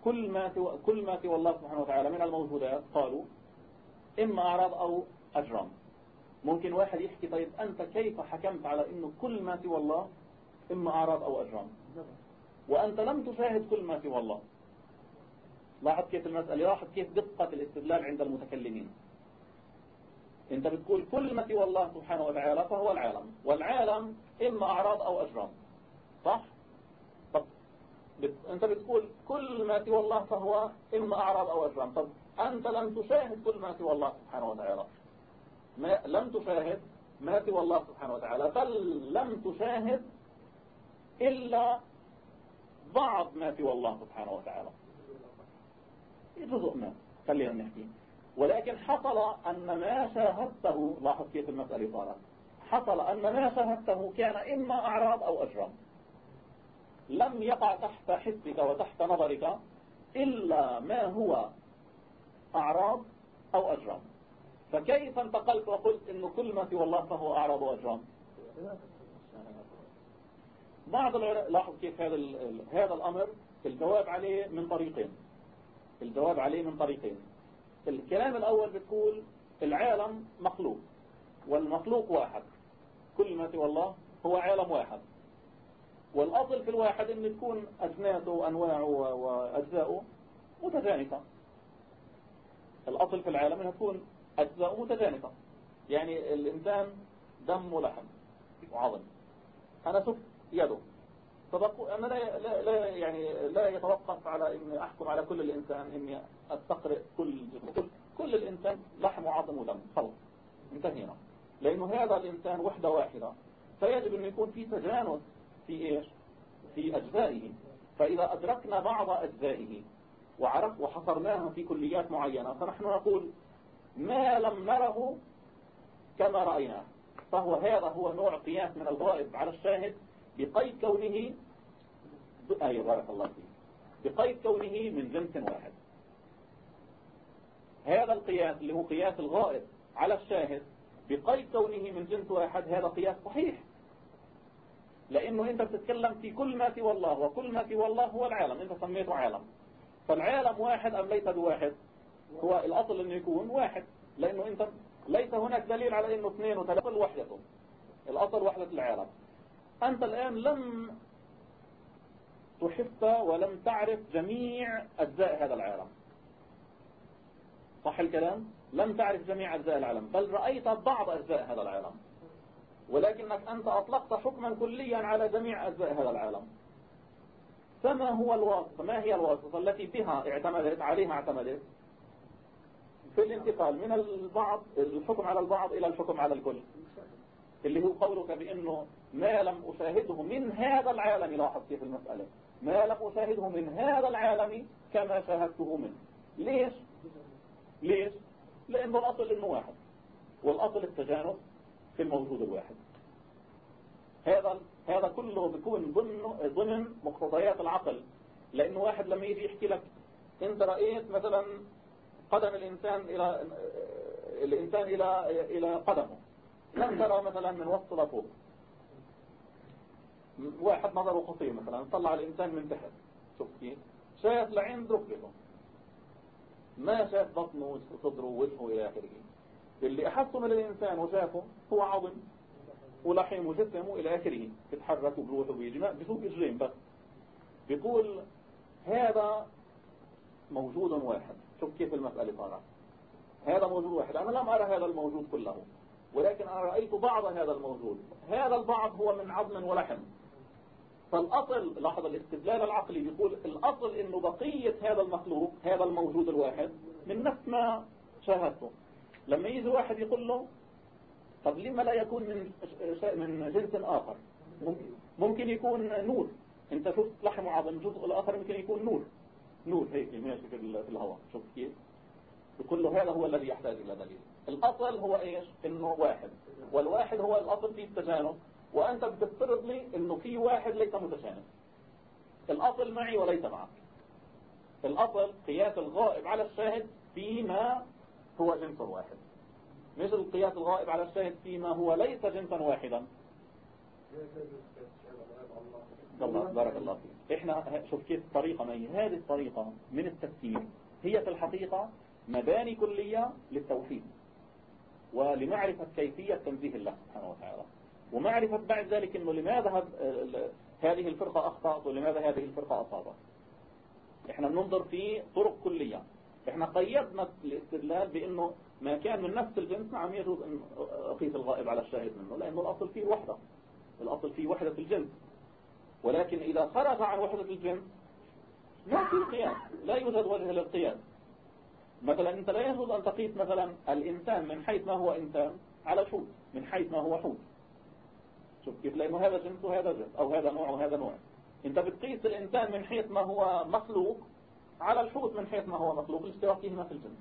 كل ما سوى كل ما سوى الله سبحانه وتعالى من الموجودات قالوا إما أعراض أو أجرام. ممكن واحد يحكي طيب أنت كيف حكمت على إنه كل ما سوى الله إما أعراض أو أجرام؟ وأنت لم تشاهد كل ما سوى الله. لاحظ كيف المسألة؟ لاحظ كيف دقة الاستدلال عند المتكلمين. أنت بتقول كل ما سوى الله سبحانه وتعالى فهو العالم. والعالم إما أعراض أو أجرام. صح؟ أنت بتقول كل ما سوى الله فهو إما أعراض أو أجرام طب أنت لم تشاهد كل ما سوى الله سبحانه وتعالى. ما لم تشاهد ما سوى الله سبحانه وتعالى. بل لم تشاهد إلا بعض ما سوى الله سبحانه وتعالى. جزء ما خلينا نحكي. ولكن حصل أن ما شاهدته لاحظ كيف المسألة صارت. حصل أن ما شاهدته كان إما أعراض أو أجرام لم يقع تحت حسك وتحت نظرك إلا ما هو أعراض أو أجرام. فكيف انتقلت وقلت انه كل ما سوى الله فهو أعراض واجرام بعض العلماء لاحظ كيف هذا هذا الأمر الجواب عليه من طريقين. الجواب عليه من طريقين. الكلام الأول بتقول العالم مخلوق والمخلوق واحد. كل ما سوى الله هو عالم واحد. والأصل في الواحد أن تكون أجناسه وأنواعه وأجزاؤه متجانسة الأصل في العالم أنها تكون أجزاؤه متجانسة يعني الإنسان دم ولحم وعظم أنا شفت يده. فبقول أنا لا, لا, لا يعني لا يتوقف على إني أحكم على كل الإنسان إني أستقرئ كل كل, كل الإنسان لحم وعظم ودم. خلص انتهينا. لأنه هذا الإنسان وحدة واحدة. فيجب أن يكون في تجانس في إيش؟ في أجزائه. فإذا أدركنا بعض أجزائه وعرف وحصرناها في كليات معينة فنحن نقول ما لم نره كما رأيناه فهو هذا هو نوع قياس من الغائب على الشاهد بقيد كونه أي بارك الله فيه بقيد كونه من جنس واحد. هذا القياس اللي هو قياس الغائب على الشاهد بقيد كونه من جنس واحد هذا قياس صحيح. لأنه أنت بتتكلم في كل ما سوى الله وكل ما سوى الله هو العالم أنت سميته عالم. فالعالم واحد أم ليس بواحد؟ هو الأصل أنه يكون واحد لأنه أنت ليس هناك دليل على أنه اثنين وثلاثة وحدته الأصل وحدة العالم. أنت الآن لم تحط ولم تعرف جميع أجزاء هذا العالم. صح الكلام؟ لم تعرف جميع أجزاء العالم. بل رأيت بعض أجزاء هذا العالم. ولكنك أنت أطلقت حكما كليا على جميع أجزاء هذا العالم. فما هو الواسطة؟ ما هي الواسطة التي بها اعتمدت عليها اعتمدت؟ في الانتقال من البعض الحكم على البعض إلى الحكم على الكل. اللي هو قولك بأنه ما لم أشاهده من هذا العالم لاحظ كيف المسألة. ما لم أشاهده من هذا العالم كما شاهدته منه. ليش؟ ليش؟ لأنه الأصل إنه واحد والأصل التجانس في الموجود الواحد. هذا هذا كله بيكون ضمن ضمن مقتضيات العقل لأنه واحد لما يجي يحكي لك أنت رأيت مثلا قدم الإنسان إلى الإنسان إلى إلى قدمه. لم ترى مثلا من وسط لفوق. واحد نظره قصير مثلا طلع الإنسان من تحت. شوف كيف؟ شاف لعين ركبته ما شاف بطنه وصدره ووجهه إلى آخره. اللي أحسه من الإنسان وشافه هو عظم ولحم وجسم إلى آخره. بيتحرك وبروح وبيجي بسوق إجرين بس. بيقول هذا موجود واحد. شوف كيف المسألة صارت هذا موجود واحد. أنا لم أرى هذا الموجود كله ولكن أنا رأيت بعض هذا الموجود. هذا البعض هو من عظم ولحم. فالأصل لاحظ الاستدلال العقلي بيقول الأصل إنه بقية هذا المخلوق هذا الموجود الواحد من نفس ما شاهدته. لما يجي واحد يقول له طب لما لا يكون من من جنس آخر؟ ممكن يكون نور. انت شفت لحم وعظم الجزء الآخر ممكن يكون نور. نور هيك ماشي في الهواء. شوف كيف؟ له هذا هو الذي يحتاج إلى دليل. الأصل هو إيش؟ إنه واحد. والواحد هو الأصل في التجانس وأنت بتفترض لي إنه في واحد ليس متجانس الأصل معي وليس معك. الأصل قياس الغائب على الشاهد فيما هو جنس واحد. مثل قياس الغائب على الشاهد فيما هو ليس جنسا واحدا. الله بارك الله فيك. إحنا شوف كيف الطريقة مي. هذه الطريقة من التفسير. هي في الحقيقة مباني كلية للتوحيد ولمعرفة كيفية تنزيه الله سبحانه وتعالى. ومعرفة بعد ذلك إنه لماذا هذه الفرقة أخطأت ولماذا هذه الفرقة أصابت. إحنا بننظر في طرق كلية. إحنا قيدنا الاستدلال بإنه ما كان من نفس الجنس نعم يجوز إن أقيس الغائب على الشاهد منه لأنه الأصل فيه وحدة الأصل فيه وحدة الجنس. ولكن إذا خرج عن وحدة الجنس ما في قياس لا يوجد وجه للقياس. مثلا أنت لا يجوز أن تقيس مثلا الإنسان من حيث ما هو إنسان على الحوت من حيث ما هو حوت. شوف كيف لأنه هذا جنس وهذا جنس أو هذا نوع وهذا نوع. أنت بتقيس الإنسان من حيث ما هو مخلوق على الحوت من حيث ما هو مخلوق الاشتراك فيهما في الجنس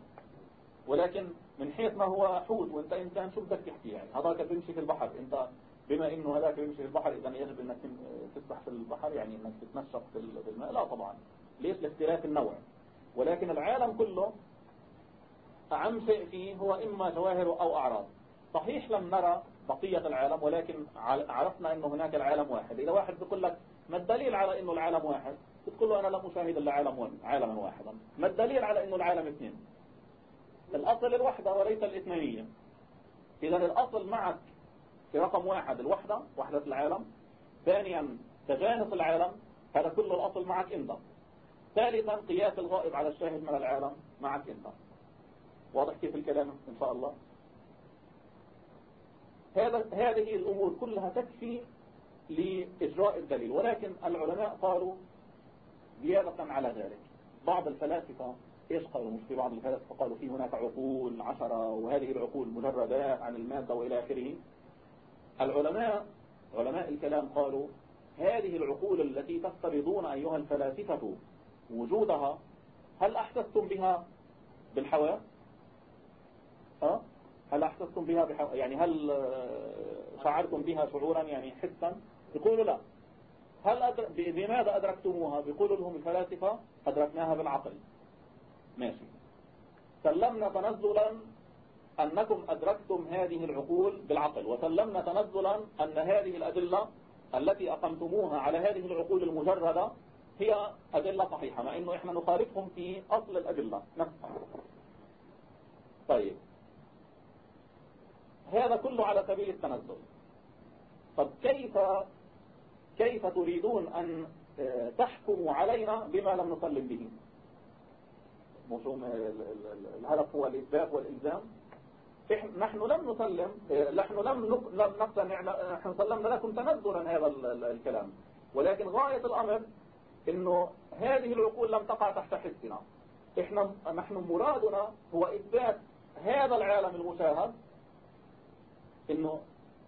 ولكن من حيث ما هو حوت وانت إنسان شو بدك تحكي يعني؟ هذاك بيمشي في البحر. انت بما إنه هذاك بيمشي في البحر إذا يجب إنك تسبح في البحر يعني إنك تتنشط في الماء. لا طبعا. ليش؟ لاختلاف النوع. ولكن العالم كله أعم شيء فيه هو إما جواهر أو أعراض. صحيح لم نرى بقية العالم ولكن عرفنا أنه هناك العالم واحد. إذا واحد بيقول لك ما الدليل على أنه العالم واحد؟ بتقول له أنا لم أشاهد إلا عالم عالما واحدا. ما الدليل على أنه العالم اثنين؟ الأصل الوحدة وليس الاثنينية. إذا الأصل معك في رقم واحد الوحدة وحدة العالم. ثانيا تجانس العالم هذا كله الأصل معك أنت. ثالثا قياس الغائب على الشاهد من العالم معك أنت. واضح كيف الكلام؟ إن شاء الله. هذا هذه الأمور كلها تكفي لإجراء الدليل. ولكن العلماء قالوا زيادة على ذلك. بعض الفلاسفة إيش قالوا في بعض الفلاسفة قالوا في هناك عقول عشرة وهذه العقول مجردات عن المادة وإلى آخره. العلماء علماء الكلام قالوا هذه العقول التي تفترضون أيها الفلاسفة وجودها هل أحسستم بها بالحواس أه؟ هل أحسستم بها بحو... يعني هل آه، شعرتم بها شعورا يعني حسا؟ يقولوا لا. هل أدر... بماذا أدركتموها؟ بيقولوا لهم الفلاسفة أدركناها بالعقل. ماشي. سلمنا تنزلا أنكم أدركتم هذه العقول بالعقل وسلمنا تنزلا أن هذه الأدلة التي أقمتموها على هذه العقول المجردة هي أدلة صحيحة مع أنه إحنا نخالفهم في أصل الأدلة نفسها. طيب. هذا كله على سبيل التنزل. طب كيف كيف تريدون أن آه، تحكموا علينا بما لم نسلم به؟ الهدف هو الإثبات والإلزام. نحن لم نسلم آه، نحن لم لم نقتنع نحن سلمنا لكم تنزلا هذا الكلام. ولكن غاية الأمر إنه هذه العقول لم تقع تحت حسنا. إحنا نحن مرادنا هو إثبات هذا العالم المشاهد إنه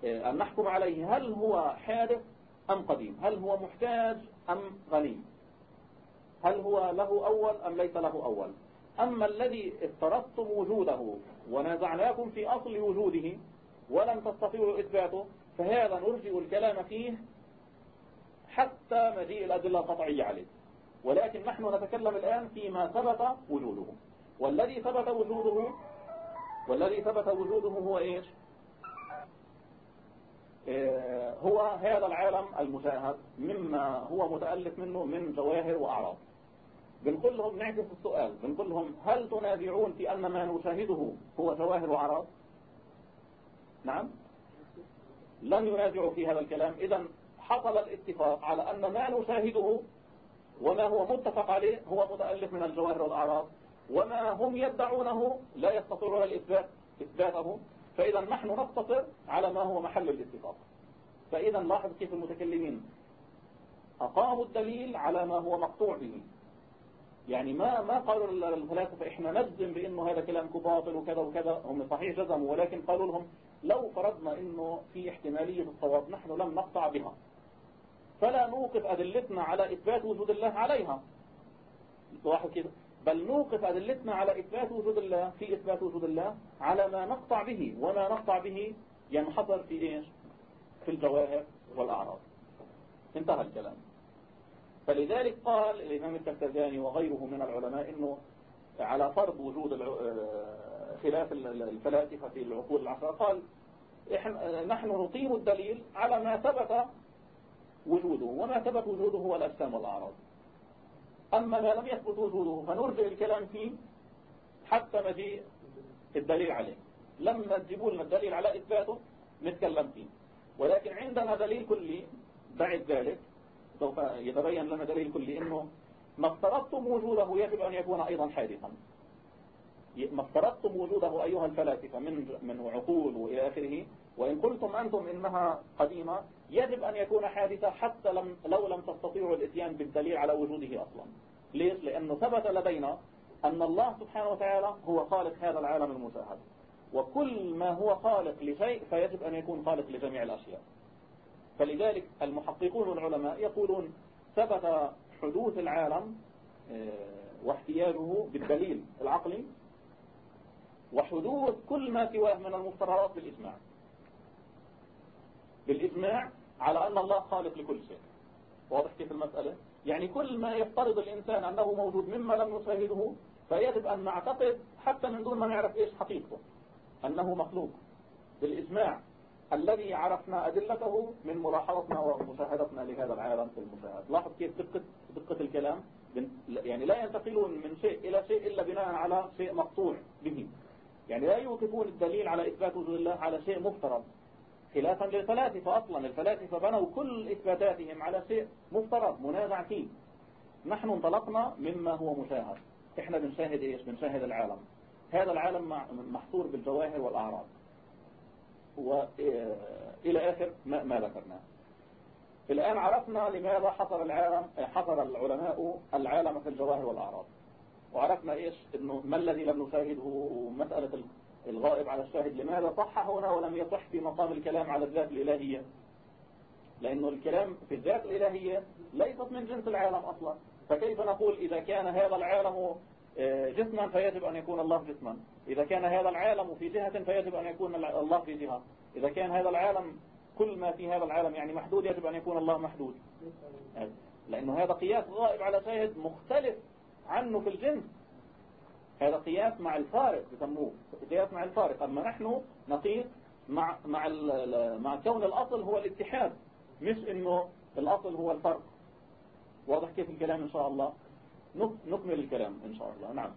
آه، أن نحكم عليه هل هو حادث أم قديم؟ هل هو محتاج أم غني؟ هل هو له أول أم ليس له أول؟ أما الذي افترضتم وجوده ونازعناكم في أصل وجوده ولم تستطيعوا إثباته فهذا نرجئ الكلام فيه حتى مجيء الأدلة القطعية عليه. ولكن نحن نتكلم الآن فيما ثبت وجوده. والذي ثبت وجوده والذي ثبت وجوده هو إيش؟ إيه هو هذا العالم المشاهد مما هو متألف منه من جواهر وأعراض. بنقول لهم نعكس السؤال. بنقول لهم هل تنازعون في أن ما نشاهده هو جواهر وأعراض؟ نعم. لن ينازعوا في هذا الكلام. إذا حصل الاتفاق على أن ما نشاهده وما هو متفق عليه هو متألف من الجواهر والأعراض. وما هم يدعونه لا يستطيعون الإثبات إثباته. فإذا نحن نقتصر على ما هو محل الاتفاق. فإذا لاحظ كيف المتكلمين. أقاموا الدليل على ما هو مقطوع به. يعني ما ما قالوا الفلاسفة إحنا نجزم بأنه هذا كلام باطل وكذا وكذا. هم صحيح جزموا ولكن قالوا لهم لو فرضنا إنه في احتمالية الصواب نحن لم نقطع بها. فلا نوقف أدلتنا على إثبات وجود الله عليها. واحد كده بل نوقف أدلتنا على إثبات وجود الله في إثبات وجود الله على ما نقطع به. وما نقطع به ينحصر في إيش؟ في الجواهر والأعراض. انتهى الكلام. فلذلك قال الإمام التفتزاني وغيره من العلماء إنه على فرض وجود آه، خلاف الفلاسفة في العقول العشرة قال نحن نقيم الدليل على ما ثبت وجوده وما ثبت وجوده هو الأجسام والأعراض. أما ما لم يثبت وجوده فنرجع الكلام فيه حتى مجيء الدليل عليه. لما تجيبوا لنا الدليل على إثباته نتكلم فيه. ولكن عندنا دليل كلي بعد ذلك سوف يتبين لنا دليل كلي إنه ما افترضتم وجوده يجب أن يكون أيضا حادثا. ما افترضتم وجوده أيها الفلاسفة من من عقول وإلى آخره وإن قلتم أنتم إنها قديمة يجب أن يكون حادثة حتى لم لو لم تستطيعوا الإتيان بالدليل على وجوده أصلا. ليش؟ لأنه ثبت لدينا أن الله سبحانه وتعالى هو خالق هذا العالم المشاهد وكل ما هو خالق لشيء فيجب أن يكون خالق لجميع الأشياء. فلذلك المحققون والعلماء يقولون ثبت حدوث العالم آه، واحتياجه بالدليل العقلي وحدوث كل ما سواه من المفترضات بالإجماع. بالإجماع على أن الله خالق لكل شيء. واضح كيف المسألة؟ يعني كل ما يفترض الإنسان أنه موجود مما لم نشاهده فيجب أن نعتقد حتى من دون ما نعرف إيش حقيقته. أنه مخلوق. بالإجماع الذي عرفنا أدلته من ملاحظتنا ومشاهدتنا لهذا العالم في المشاهد. لاحظ كيف دقة, دقة الكلام؟ يعني لا ينتقلون من شيء إلى شيء إلا بناء على شيء مقطوع به. يعني لا يوقفون الدليل على إثبات وجود الله على شيء مفترض. خلافا للفلاسفة أصلا. الفلاسفة بنوا كل إثباتاتهم على شيء مفترض منازع فيه. نحن انطلقنا مما هو مشاهد. إحنا بنشاهد إيش؟ بنشاهد العالم. هذا العالم محصور بالجواهر والأعراض. وإلى آخر ما, ما ذكرناه. الآن عرفنا لماذا حصر العالم حصر العلماء العالم في الجواهر والأعراض. وعرفنا إيش؟ إنه ما الذي لم نشاهده؟ ومسألة الغائب على الشاهد لماذا صح هنا ولم يصح في مقام الكلام على الذات الإلهية؟ لأنه الكلام في الذات الإلهية ليست من جنس العالم أصلا. فكيف نقول إذا كان هذا العالم آه، جسما فيجب أن يكون الله جسما. إذا كان هذا العالم في جهة فيجب أن يكون الله في جهة. إذا كان هذا العالم كل ما في هذا العالم يعني محدود يجب أن يكون الله محدود. لأنه هذا قياس غائب على شاهد مختلف عنه في الجنس هذا قياس مع الفارق بسموه قياس مع الفارق. أما نحن نقيس مع مع مع كون الأصل هو الاتحاد مش إنه الأصل هو الفرق. واضح كيف الكلام إن شاء الله؟ نكمل الكلام إن شاء الله. نعم.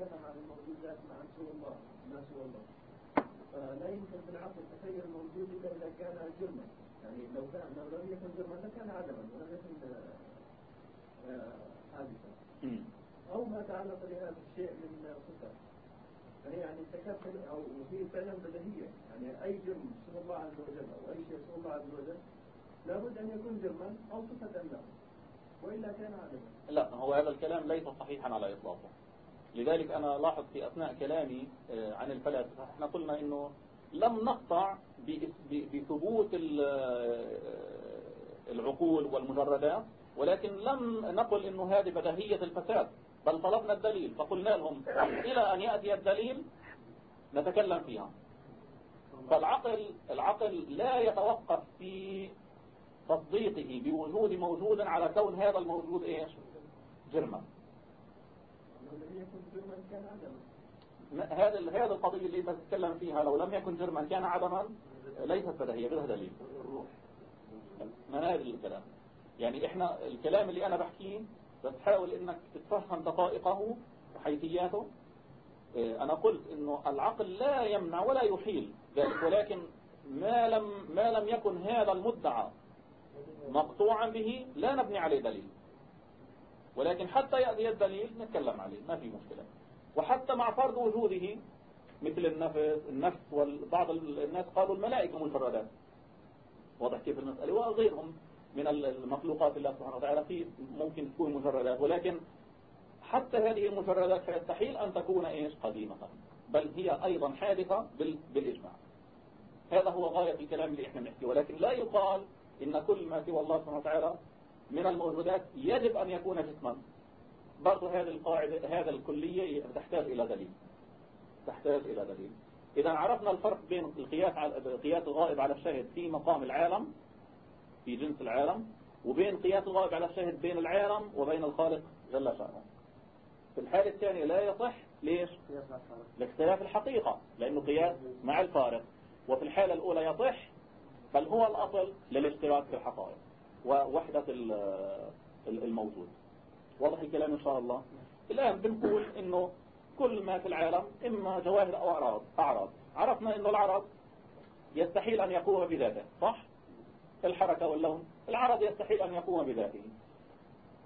نتكلم عن الموجودات مع سوى الله ما سوى الله فلا يمكن في العقل تخيل الموجود الا اذا كان جرما يعني لو كان لو لم يكن جرما لكان عدما ولم يكن حادثا أو ما تعلق بهذا الشيء من صفات يعني تكفل أو في فعلا بديهيه يعني اي جرم سوى الله عز وجل أو اي شيء سوى الله عز وجل لابد ان يكون جرما أو صفه له وإلا كان عدما لا هو هذا الكلام ليس صحيحا على إطلاقه. لذلك أنا لاحظ في أثناء كلامي آه، عن الفلاسفة إحنا قلنا أنه لم نقطع بثبوت آه، العقول والمجردات ولكن لم نقل أنه هذه بدهية الفساد بل طلبنا الدليل فقلنا لهم إلى أن يأتي الدليل نتكلم فيها. فالعقل العقل لا يتوقف في تصديقه بوجود موجود على كون هذا الموجود إيش؟ جرما. هذا هذا القضية اللي بتتكلم فيها لو لم يكن جرما كان عدما ليست بدهية بدها دليل. هذا الكلام. يعني إحنا الكلام اللي أنا بحكيه بس حاول إنك تتفهم دقائقه وحيثياته. إيه، أنا قلت إنه العقل لا يمنع ولا يحيل ذلك ولكن ما لم ما لم يكن هذا المدعى مقطوعا به لا نبني عليه دليل. ولكن حتى يأتي الدليل نتكلم عليه ما في مشكلة. وحتى مع فرض وجوده مثل النفس النفس وبعض الناس قالوا الملائكة مجردات واضح كيف المسألة؟ وغيرهم من المخلوقات الله سبحانه وتعالى في ممكن تكون مجردات ولكن حتى هذه المجردات فيستحيل أن تكون إيش؟ قديمة. بل هي أيضا حادثة بالإجماع. هذا هو غاية الكلام اللي إحنا بنحكيه. ولكن لا يقال إن كل ما سوى الله سبحانه وتعالى من الموجودات يجب أن يكون جسما. برضو هذه القاعدة هذا الكلية تحتاج إلى دليل. تحتاج إلى دليل. إذا عرفنا الفرق بين القياس القياس الغائب على الشاهد في مقام العالم في جنس العالم وبين قياس الغائب على الشاهد بين العالم وبين الخالق جل شأنه. في الحالة الثانية لا يصح ليش؟ لاختلاف الحقيقة لأنه قياس مع الفارق. وفي الحالة الأولى يصح بل هو الأصل للاشتراك في الحقائق ووحدة الموجود. واضح الكلام إن شاء الله؟ الآن بنقول إنه كل ما في العالم إما جواهر أو أعراض. أعراض. عرفنا إنه العرض يستحيل أن يقوم بذاته صح؟ الحركة واللون العرض يستحيل أن يقوم بذاته.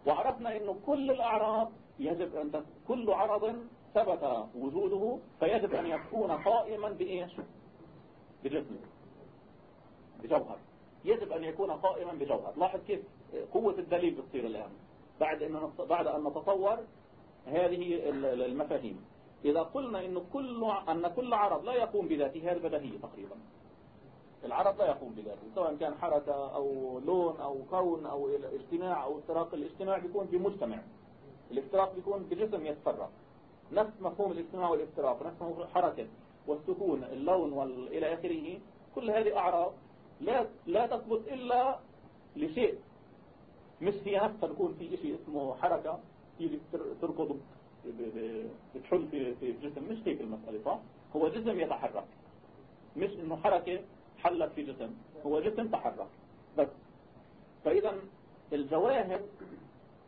وعرفنا إنه كل الأعراض يجب أن كل عرض ثبت وجوده فيجب أن يكون قائما بإيش؟ بجسمه. بجوهر. يجب أن يكون قائما بجوهر. لاحظ كيف قوة الدليل بتصير الآن. بعد أن بعد أن نتصور هذه المفاهيم. إذا قلنا إنه كل أن كل عرض لا يقوم بذاته هذه بديهية تقريبا. العرض لا يقوم بذاته سواء كان حركة أو لون أو كون أو اجتماع أو افتراق الاجتماع بيكون بمجتمع الافتراق بيكون بجسم يتفرق نفس مفهوم الاجتماع والافتراق نفس مفهوم الحركة والسكون اللون والى آخره. كل هذه أعراض لا لا تثبت إلا لشيء. مش هي نفسها بيكون في شيء اسمه حركة تيجي تركض بتحل في في جسم. مش هيك المسألة صح؟ هو جسم يتحرك. مش إنه حركة حلت في جسم هو جسم تحرك. بس. فإذا الجواهر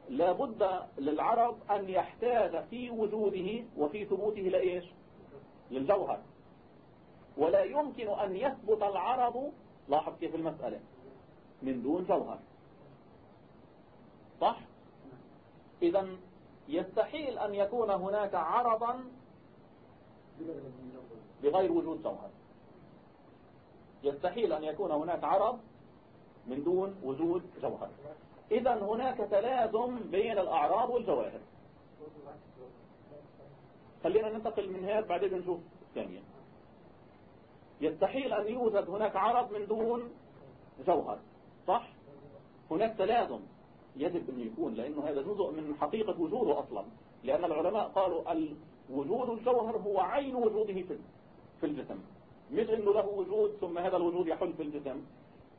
لابد للعرض أن يحتاج في وجوده وفي ثبوته لإيش؟ للجوهر. ولا يمكن أن يثبت العرض لاحظ كيف المسألة؟ من دون جوهر. صح؟ إذا يستحيل أن يكون هناك عرضا بغير وجود جوهر. يستحيل أن يكون هناك عرض من دون وجود جوهر. إذا هناك تلازم بين الأعراض والجواهر خلينا ننتقل من هذا بعدين نشوف ثانيا يستحيل أن يوجد هناك عرض من دون جوهر صح؟ هناك تلازم يجب أن يكون لأنه هذا جزء من حقيقة وجوده أصلا لأن العلماء قالوا وجود الجوهر هو عين وجوده في الجسم. مش أنه له وجود ثم هذا الوجود يحل في الجسم.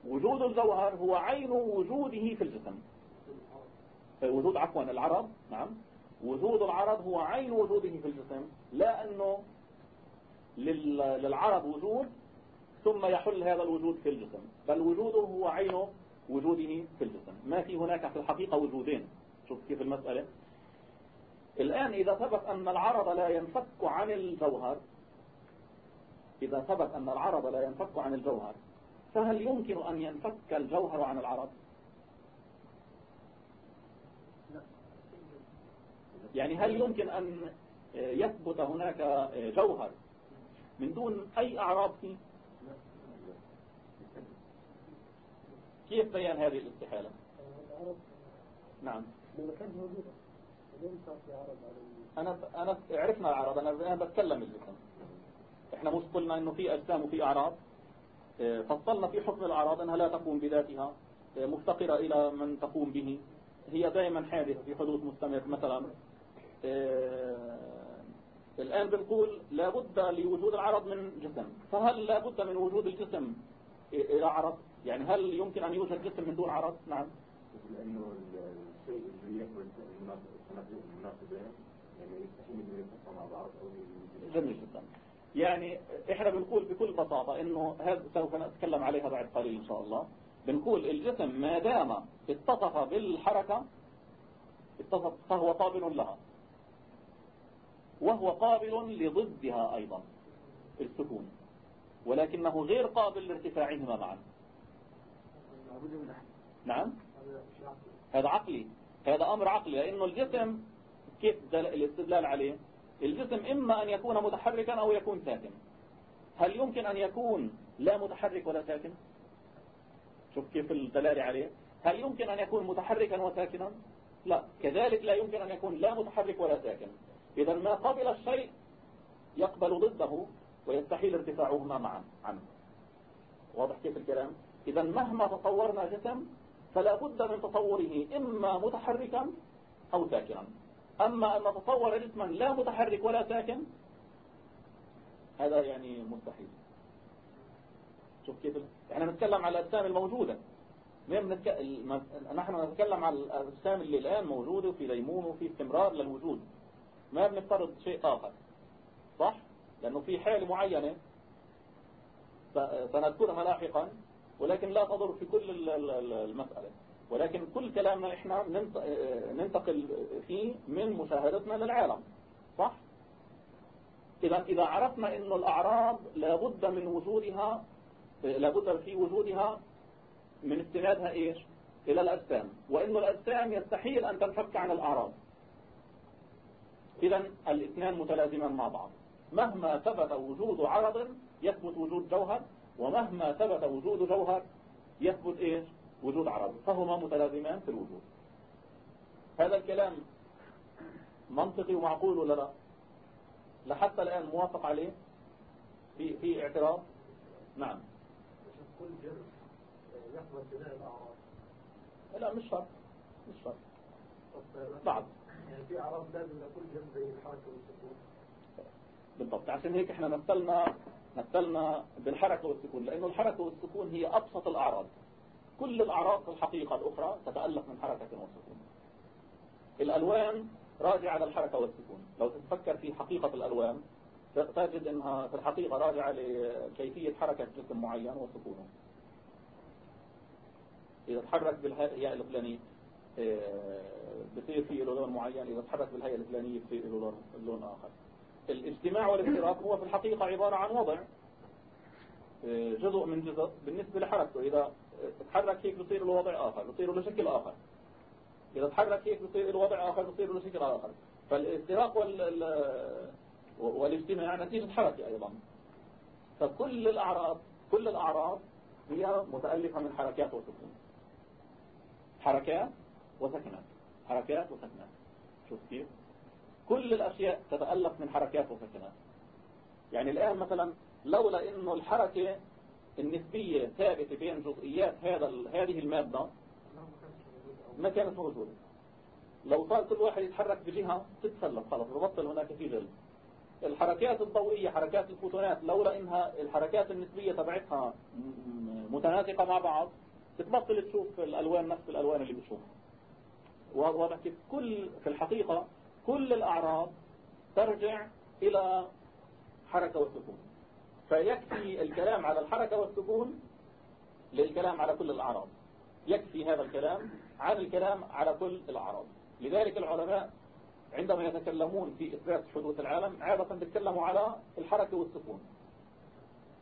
وجود الجوهر هو عين وجوده في الجسم. وجود عفوا العرض نعم. وجود العرض هو عين وجوده في الجسم لا أنه للعرض وجود ثم يحل هذا الوجود في الجسم. بل وجوده هو عين وجوده في الجسم. ما في هناك في الحقيقة وجودين. شوف كيف المسألة. الآن إذا ثبت أن العرض لا ينفك عن الجوهر إذا ثبت أن العرض لا ينفك عن الجوهر فهل يمكن أن ينفك الجوهر عن العرض يعني هل يمكن أن يثبت هناك جوهر من دون أي أعراض فيه كيف بيان هذه الاستحالة نعم. أنا أنا عرفنا العرض أنا بتكلم الجسم إحنا مش قلنا إنه في أجسام وفي أعراض آه، فصلنا في حكم الأعراض أنها لا تقوم بذاتها آه، مفتقرة إلى من تقوم به. هي دائما حادثة في حدوث مستمر مثلا آه، الآن بنقول لابد لوجود العرض من جسم. فهل لابد من وجود الجسم إلى عرض يعني هل يمكن أن يوجد جسم من دون عرض نعم. لأنه الشيء اللي يكون المناسبة يعني يستحيل مع بعض أو جميل جدا. يعني إحنا بنقول بكل بساطة إنه هذا سوف نتكلم عليها بعد قليل إن شاء الله. بنقول الجسم ما دام اتصف بالحركة اتصف فهو قابل لها. وهو قابل لضدها أيضا السكون ولكنه غير قابل لارتفاعهما معا. نعم. هذا عقلي. هذا أمر عقلي لأنه الجسم كيف الاستدلال عليه؟ الجسم إما أن يكون متحركا أو يكون ساكن. هل يمكن أن يكون لا متحرك ولا ساكن؟ شوف كيف الدلالة عليه. هل يمكن أن يكون متحركا وساكنا؟ لا. كذلك لا يمكن أن يكون لا متحرك ولا ساكن. إذا ما قبل الشيء يقبل ضده ويستحيل ارتفاعهما معا عنه. واضح كيف الكلام؟ إذا مهما تصورنا جسم فلا بد من تصوره إما متحركا أو ساكنا. أما أن نتصور جسما لا متحرك ولا ساكن هذا يعني مستحيل. شوف كيف إحنا نتكلم على الأجسام الموجودة. نحن نتكلم على الأجسام اللي الآن موجودة وفي ليمون وفي استمرار للوجود. ما بنفترض شيء آخر صح؟ لأنه في حالة معينة سنذكرها لاحقا ولكن لا تضر في كل المسألة ولكن كل كلامنا إحنا ننتقل فيه من مشاهدتنا للعالم صح؟ إذا إذا عرفنا أن الأعراض لابد من وجودها لابد في وجودها من استنادها إيش؟ إلى الأجسام وأن الأجسام يستحيل أن تنفك عن الأعراض إذا الاثنان متلازمان مع بعض. مهما ثبت وجود عرض يثبت وجود جوهر ومهما ثبت وجود جوهر يثبت إيش؟ وجود عرض. فهما متلازمان في الوجود. هذا الكلام منطقي ومعقول ولا لا؟ لحتى الآن موافق عليه؟ في في اعتراض؟ نعم. كل جنس يقبل بناء الأعراض. لا مش شرط. مش شرط. بعض. يعني في لكل زي الحركة والسكون. بالضبط. عشان هيك إحنا مثلنا مثلنا بالحركة والسكون لأنه الحركة والسكون هي أبسط الأعراض. كل الأعراض في الحقيقة الأخرى تتألف من حركة وسكون. الألوان راجعة للحركة والسكون. لو تتفكر في حقيقة الألوان تجد أنها في الحقيقة راجعة لكيفية حركة جسم معين وسكونه. إذا تحرك بالهيئة الفلانية بصير فيه له لون معين إذا تحرك بالهيئة الفلانية بصير له لون, آخر. الاجتماع والافتراق هو في الحقيقة عبارة عن وضع آه، جزء من جزء بالنسبة لحركته إذا تحرك هيك بصير له وضع آخر بصير له شكل آخر. إذا تحرك هيك بصير له وضع آخر بصير له شكل آخر. فالافتراق وال والاجتماع نتيجة حركة أيضا. فكل الأعراض كل الأعراض هي متألفة من حركات وسكون حركات وسكنات حركات وسكنات شوف كيف. كل الأشياء تتألف من حركات وسكنات يعني الآن مثلا لولا إنه الحركة النسبية ثابتة بين جزئيات هذا هذه المادة ما كانت موجودة. لو صار كل واحد يتحرك بجهة تتسلف خلاص ببطل هناك في جلد الحركات الضوئية حركات الفوتونات لولا إنها الحركات النسبية تبعتها متناسقة مع بعض تتبطل تشوف الألوان نفس الألوان اللي بتشوفها. كيف كل في الحقيقة كل الأعراض ترجع إلى حركة والسكون. فيكفي الكلام على الحركة والسكون للكلام على كل الأعراض. يكفي هذا الكلام عن الكلام على كل الأعراض. لذلك العلماء عندما يتكلمون في إثبات حدوث العالم عادة بيتكلموا على الحركة والسكون.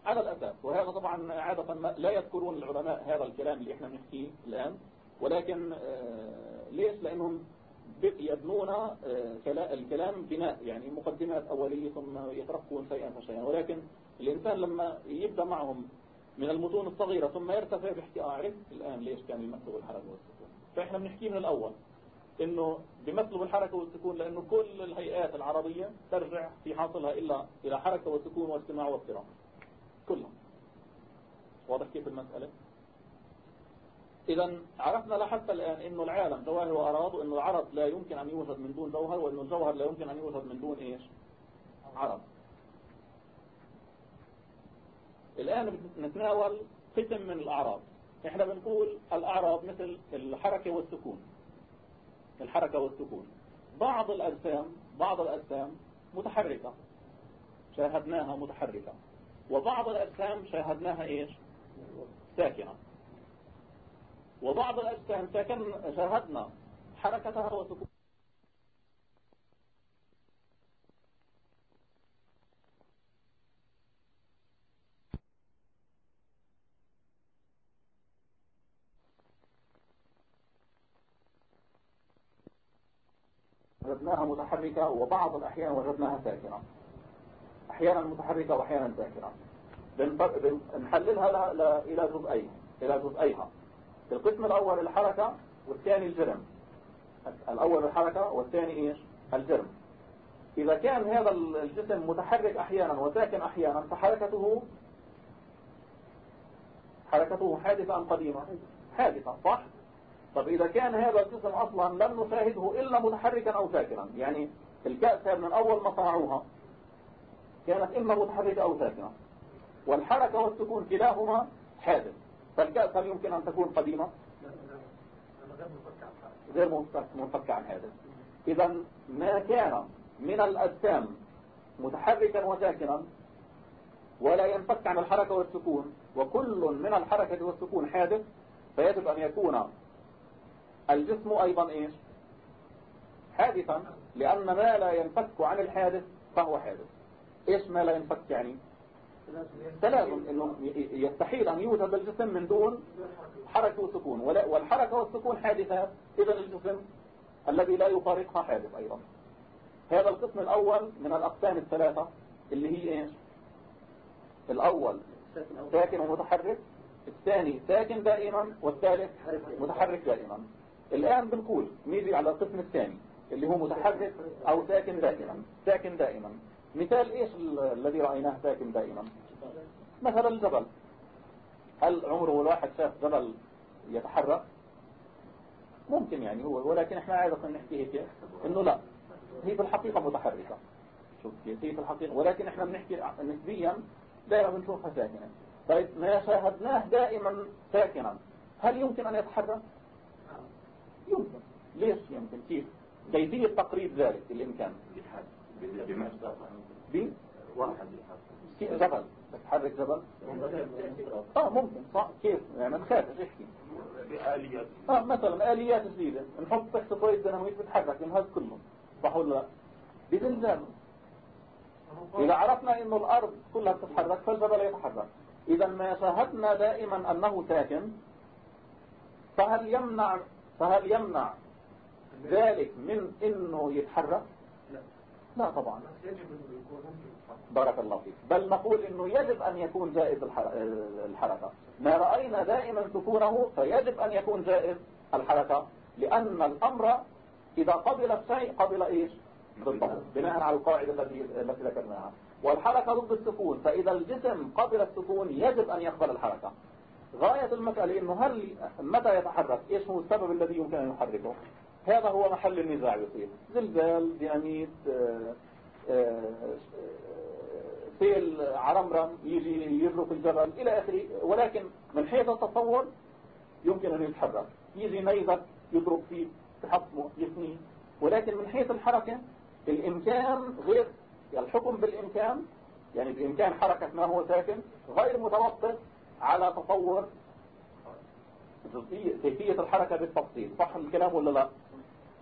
على الأساس وهذا طبعا عادة لا يذكرون العلماء هذا الكلام اللي إحنا بنحكيه الآن ولكن آه، ليش لأنهم يبنون آه، الكلام بناء يعني مقدمات أولية ثم يترقون شيئا فشيئا. ولكن الإنسان لما يبدأ معهم من المتون الصغيرة ثم يرتفع بيحكي أعرف الآن ليش كان المكتوب الحركة والسكون؟ فإحنا بنحكيه من الأول إنه بمثله بالحركة والسكون لأنه كل الهيئات العربية ترجع في حاصلها إلا إلى حركة وسكون واجتماع واضطراب كلهم. واضح كيف المسألة؟ اذا عرفنا لحتى الآن إنه العالم جواهر واراض وانه العرض لا يمكن أن يوجد من دون جوهر وإنه الجوهر لا يمكن أن يوجد من دون إيش؟ عرض الآن نتناول قسم من الاعراض إحنا بنقول الاعراض مثل الحركة والسكون. الحركة والسكون. بعض الأجسام بعض الأجسام متحركة. شاهدناها متحركة. وبعض الأجسام شاهدناها إيش؟ ساكنة. وبعض ساكن شاهدنا حركتها وسكونها وجدناها متحركة وبعض الأحيان وجدناها ساكنة. أحيانا متحركة وأحيانا ساكنة. بنحللها إلى جزئين إلى جزئيها. القسم الأول الحركة والثاني الجرم. الأول الحركة والثاني إيش؟ الجرم. إذا كان هذا الجسم متحرك أحيانا وساكن أحيانا فحركته حركته حادثة أم قديمة؟ حادثة صح؟ طب إذا كان هذا الجسم أصلا لم نشاهده إلا متحركا أو ساكنا يعني الكأس من أول ما صنعوها كانت إما متحركة أو ساكنة. والحركة والسكون كلاهما حادث. فالكأس هل يمكن أن تكون قديمة؟ غير منفك عن هذا. إذا ما كان من الأجسام متحركا وساكنا ولا ينفك عن الحركة والسكون وكل من الحركة والسكون حادث فيجب أن يكون الجسم أيضا إيش؟ حادثا لأن ما لا ينفك عن الحادث فهو حادث. إيش ما لا ينفك يعني؟ تلازم إنه يستحيل أن يوجد الجسم من دون حركة وسكون والحركة والسكون حادثات إذا الجسم الذي لا يفارقها حادث أيضا. هذا القسم الأول من الأقسام الثلاثة اللي هي إيش؟ الأول ساكن ومتحرك الثاني ساكن دائما والثالث متحرك دائما. الآن بنقول نيجي على القسم الثاني اللي هو متحرك أو ساكن دائما. ساكن دائما. مثال إيش الذي رأيناه ساكن دائما؟ مثلا الجبل. هل عمره الواحد شاف جبل يتحرك؟ ممكن يعني هو ولكن إحنا عادة نحكي هيك إنه لا. هي في الحقيقة متحركة. شوف هي في الحقيقة ولكن إحنا بنحكي نسبيا دائما بنشوفها ساكنة طيب ما شاهدناه دائما ساكنا. هل يمكن أن يتحرك؟ يمكن. ليش يمكن؟ كيف؟ كيفية تقريب ذلك الإمكان ب واحد جبل تتحرك جبل آه ممكن صح كيف يعني نخاف احكي بآليات آه مثلا آليات جديدة نحط تحت شوية ديناميت بتحرك هذا كله صح ولا لا بزلزال إذا عرفنا إنه الأرض كلها بتتحرك فالجبل يتحرك إذا ما شاهدنا دائما أنه ساكن فهل يمنع فهل يمنع ذلك من إنه يتحرك؟ لا طبعا. بارك الله فيك. بل نقول إنه يجب أن يكون جائز الحر- الحركة. ما رأينا دائما سكونه فيجب أن يكون جائز الحركة لأن الأمر إذا قبل الشيء قبل إيش؟ ضده. بناء على القاعدة التي ذكرناها. والحركة ضد السكون فإذا الجسم قبل السكون يجب أن يقبل الحركة. غاية المسألة إنه هل متى يتحرك؟ إيش هو السبب الذي يمكن أن يحركه؟ هذا هو محل النزاع يصير زلزال ديناميت آه، آه، سيل عرمرم يجي في الجبل إلى آخره. ولكن من حيث التصور يمكن أن يتحرك. يجي نيزك يضرب فيه تحطمه يثنيه ولكن من حيث الحركة الإمكان غير يعني الحكم بالإمكان يعني بإمكان حركة ما هو ساكن غير متوقف على تصور. كيفية الحركة بالتفصيل صح الكلام ولا لا؟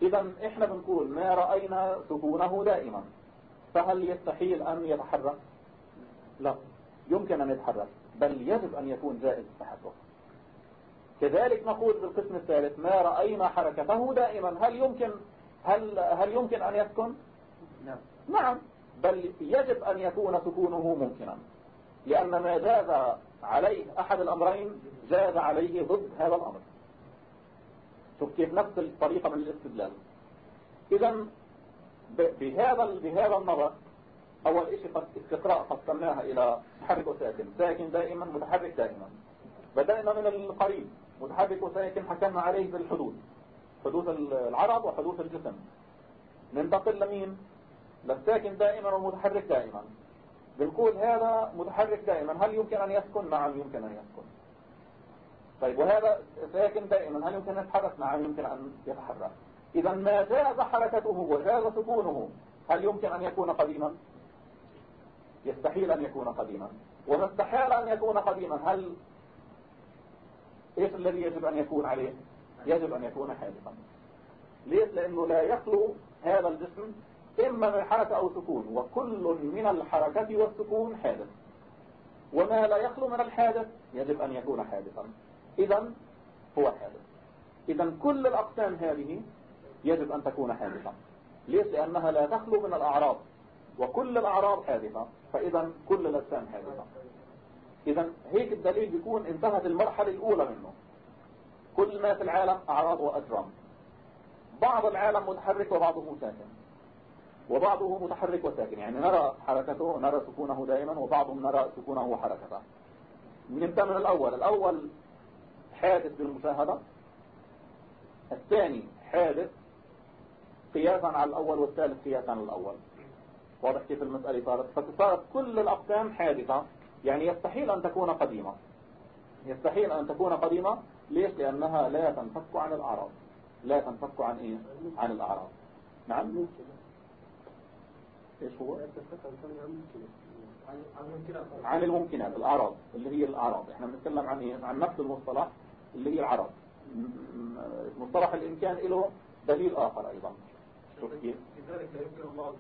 إذا إحنا بنقول ما رأينا سكونه دائما فهل يستحيل أن يتحرك؟ لا يمكن أن يتحرك بل يجب أن يكون جائز التحرك. كذلك نقول بالقسم الثالث ما رأينا حركته دائما هل يمكن هل هل يمكن أن يسكن؟ نعم. نعم بل يجب أن يكون سكونه ممكنا لأن ما جاز عليه أحد الأمرين جاز عليه ضد هذا الأمر. شوف كيف نفس الطريقة من الاستدلال. إذا ب- بهذا بهذا النظر أول شيء قد استقراء قسمناها إلى متحرك وساكن. ساكن دائما متحرك دائما. بدأنا من القريب متحرك وساكن حكمنا عليه بالحدوث حدوث العرض وحدوث الجسم. ننتقل لمين؟ للساكن دائما والمتحرك دائما. بنقول هذا متحرك دائما. هل يمكن أن يسكن؟ نعم يمكن أن يسكن. طيب وهذا ساكن دائما. هل يمكن أن يتحرك نعم يمكن أن يتحرك إذا ما جاز حركته وجاز سكونه هل يمكن أن يكون قديما؟ يستحيل أن يكون قديما. وما استحال أن يكون قديما هل إيش الذي يجب أن يكون عليه؟ يجب أن يكون حادثا. ليش؟ لأنه لا يخلو هذا الجسم إما من حركة أو سكون وكل من الحركة والسكون حادث. وما لا يخلو من الحادث؟ يجب أن يكون حادثا. إذا هو حادث إذا كل الأقسام هذه يجب أن تكون حادثة ليش؟ لأنها لا تخلو من الأعراض. وكل الأعراض حادثة فإذا كل الأجسام حادثة. إذا هيك الدليل بيكون انتهت المرحلة الأولى منه. كل ما في العالم أعراض وأجرام. بعض العالم متحرك وبعضه ساكن. وبعضه متحرك وساكن. يعني نرى حركته نرى سكونه دائما وبعضهم نرى سكونه وحركته نبدأ من الأول. الأول حادث بالمشاهدة. الثاني حادث قياسا على الأول والثالث قياسا على الأول. واضح كيف المسألة صارت؟ فصارت كل الأقسام حادثة. يعني يستحيل أن تكون قديمة. يستحيل أن تكون قديمة. ليش؟ لأنها لا تنفك عن الأعراض. لا تنفك عن إيه؟ عن الأعراض. نعم. إيش هو؟ عن الممكنات. الأعراض. اللي هي الأعراض. إحنا بنتكلم عن إيه؟ عن نفس المصطلح. اللي هي م- مصطلح الإمكان له دليل آخر أيضا. شوف كيف. لذلك لا يمكن الله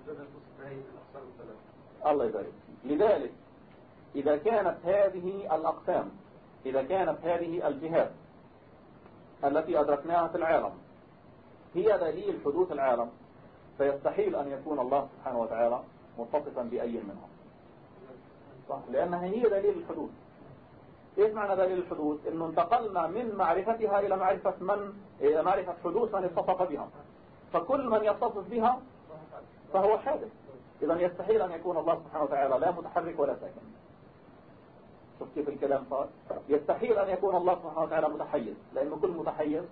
الله يبارك. لذلك إذا كانت هذه الأقسام إذا كانت هذه الجهات التي أدركناها في العالم هي دليل حدوث العالم فيستحيل أن يكون الله سبحانه وتعالى متصفا بأي منها صح؟ لأنها هي دليل الحدوث. إيش معنى دليل الحدوث؟ إنه انتقلنا من معرفتها إلى معرفة من؟ إلى معرفة حدوث من اتصف بها. فكل من يتصف بها فهو حادث إذا يستحيل أن يكون الله سبحانه وتعالى لا متحرك ولا ساكن. شوف كيف الكلام صار. يستحيل أن يكون الله سبحانه وتعالى متحيز لأنه كل متحيز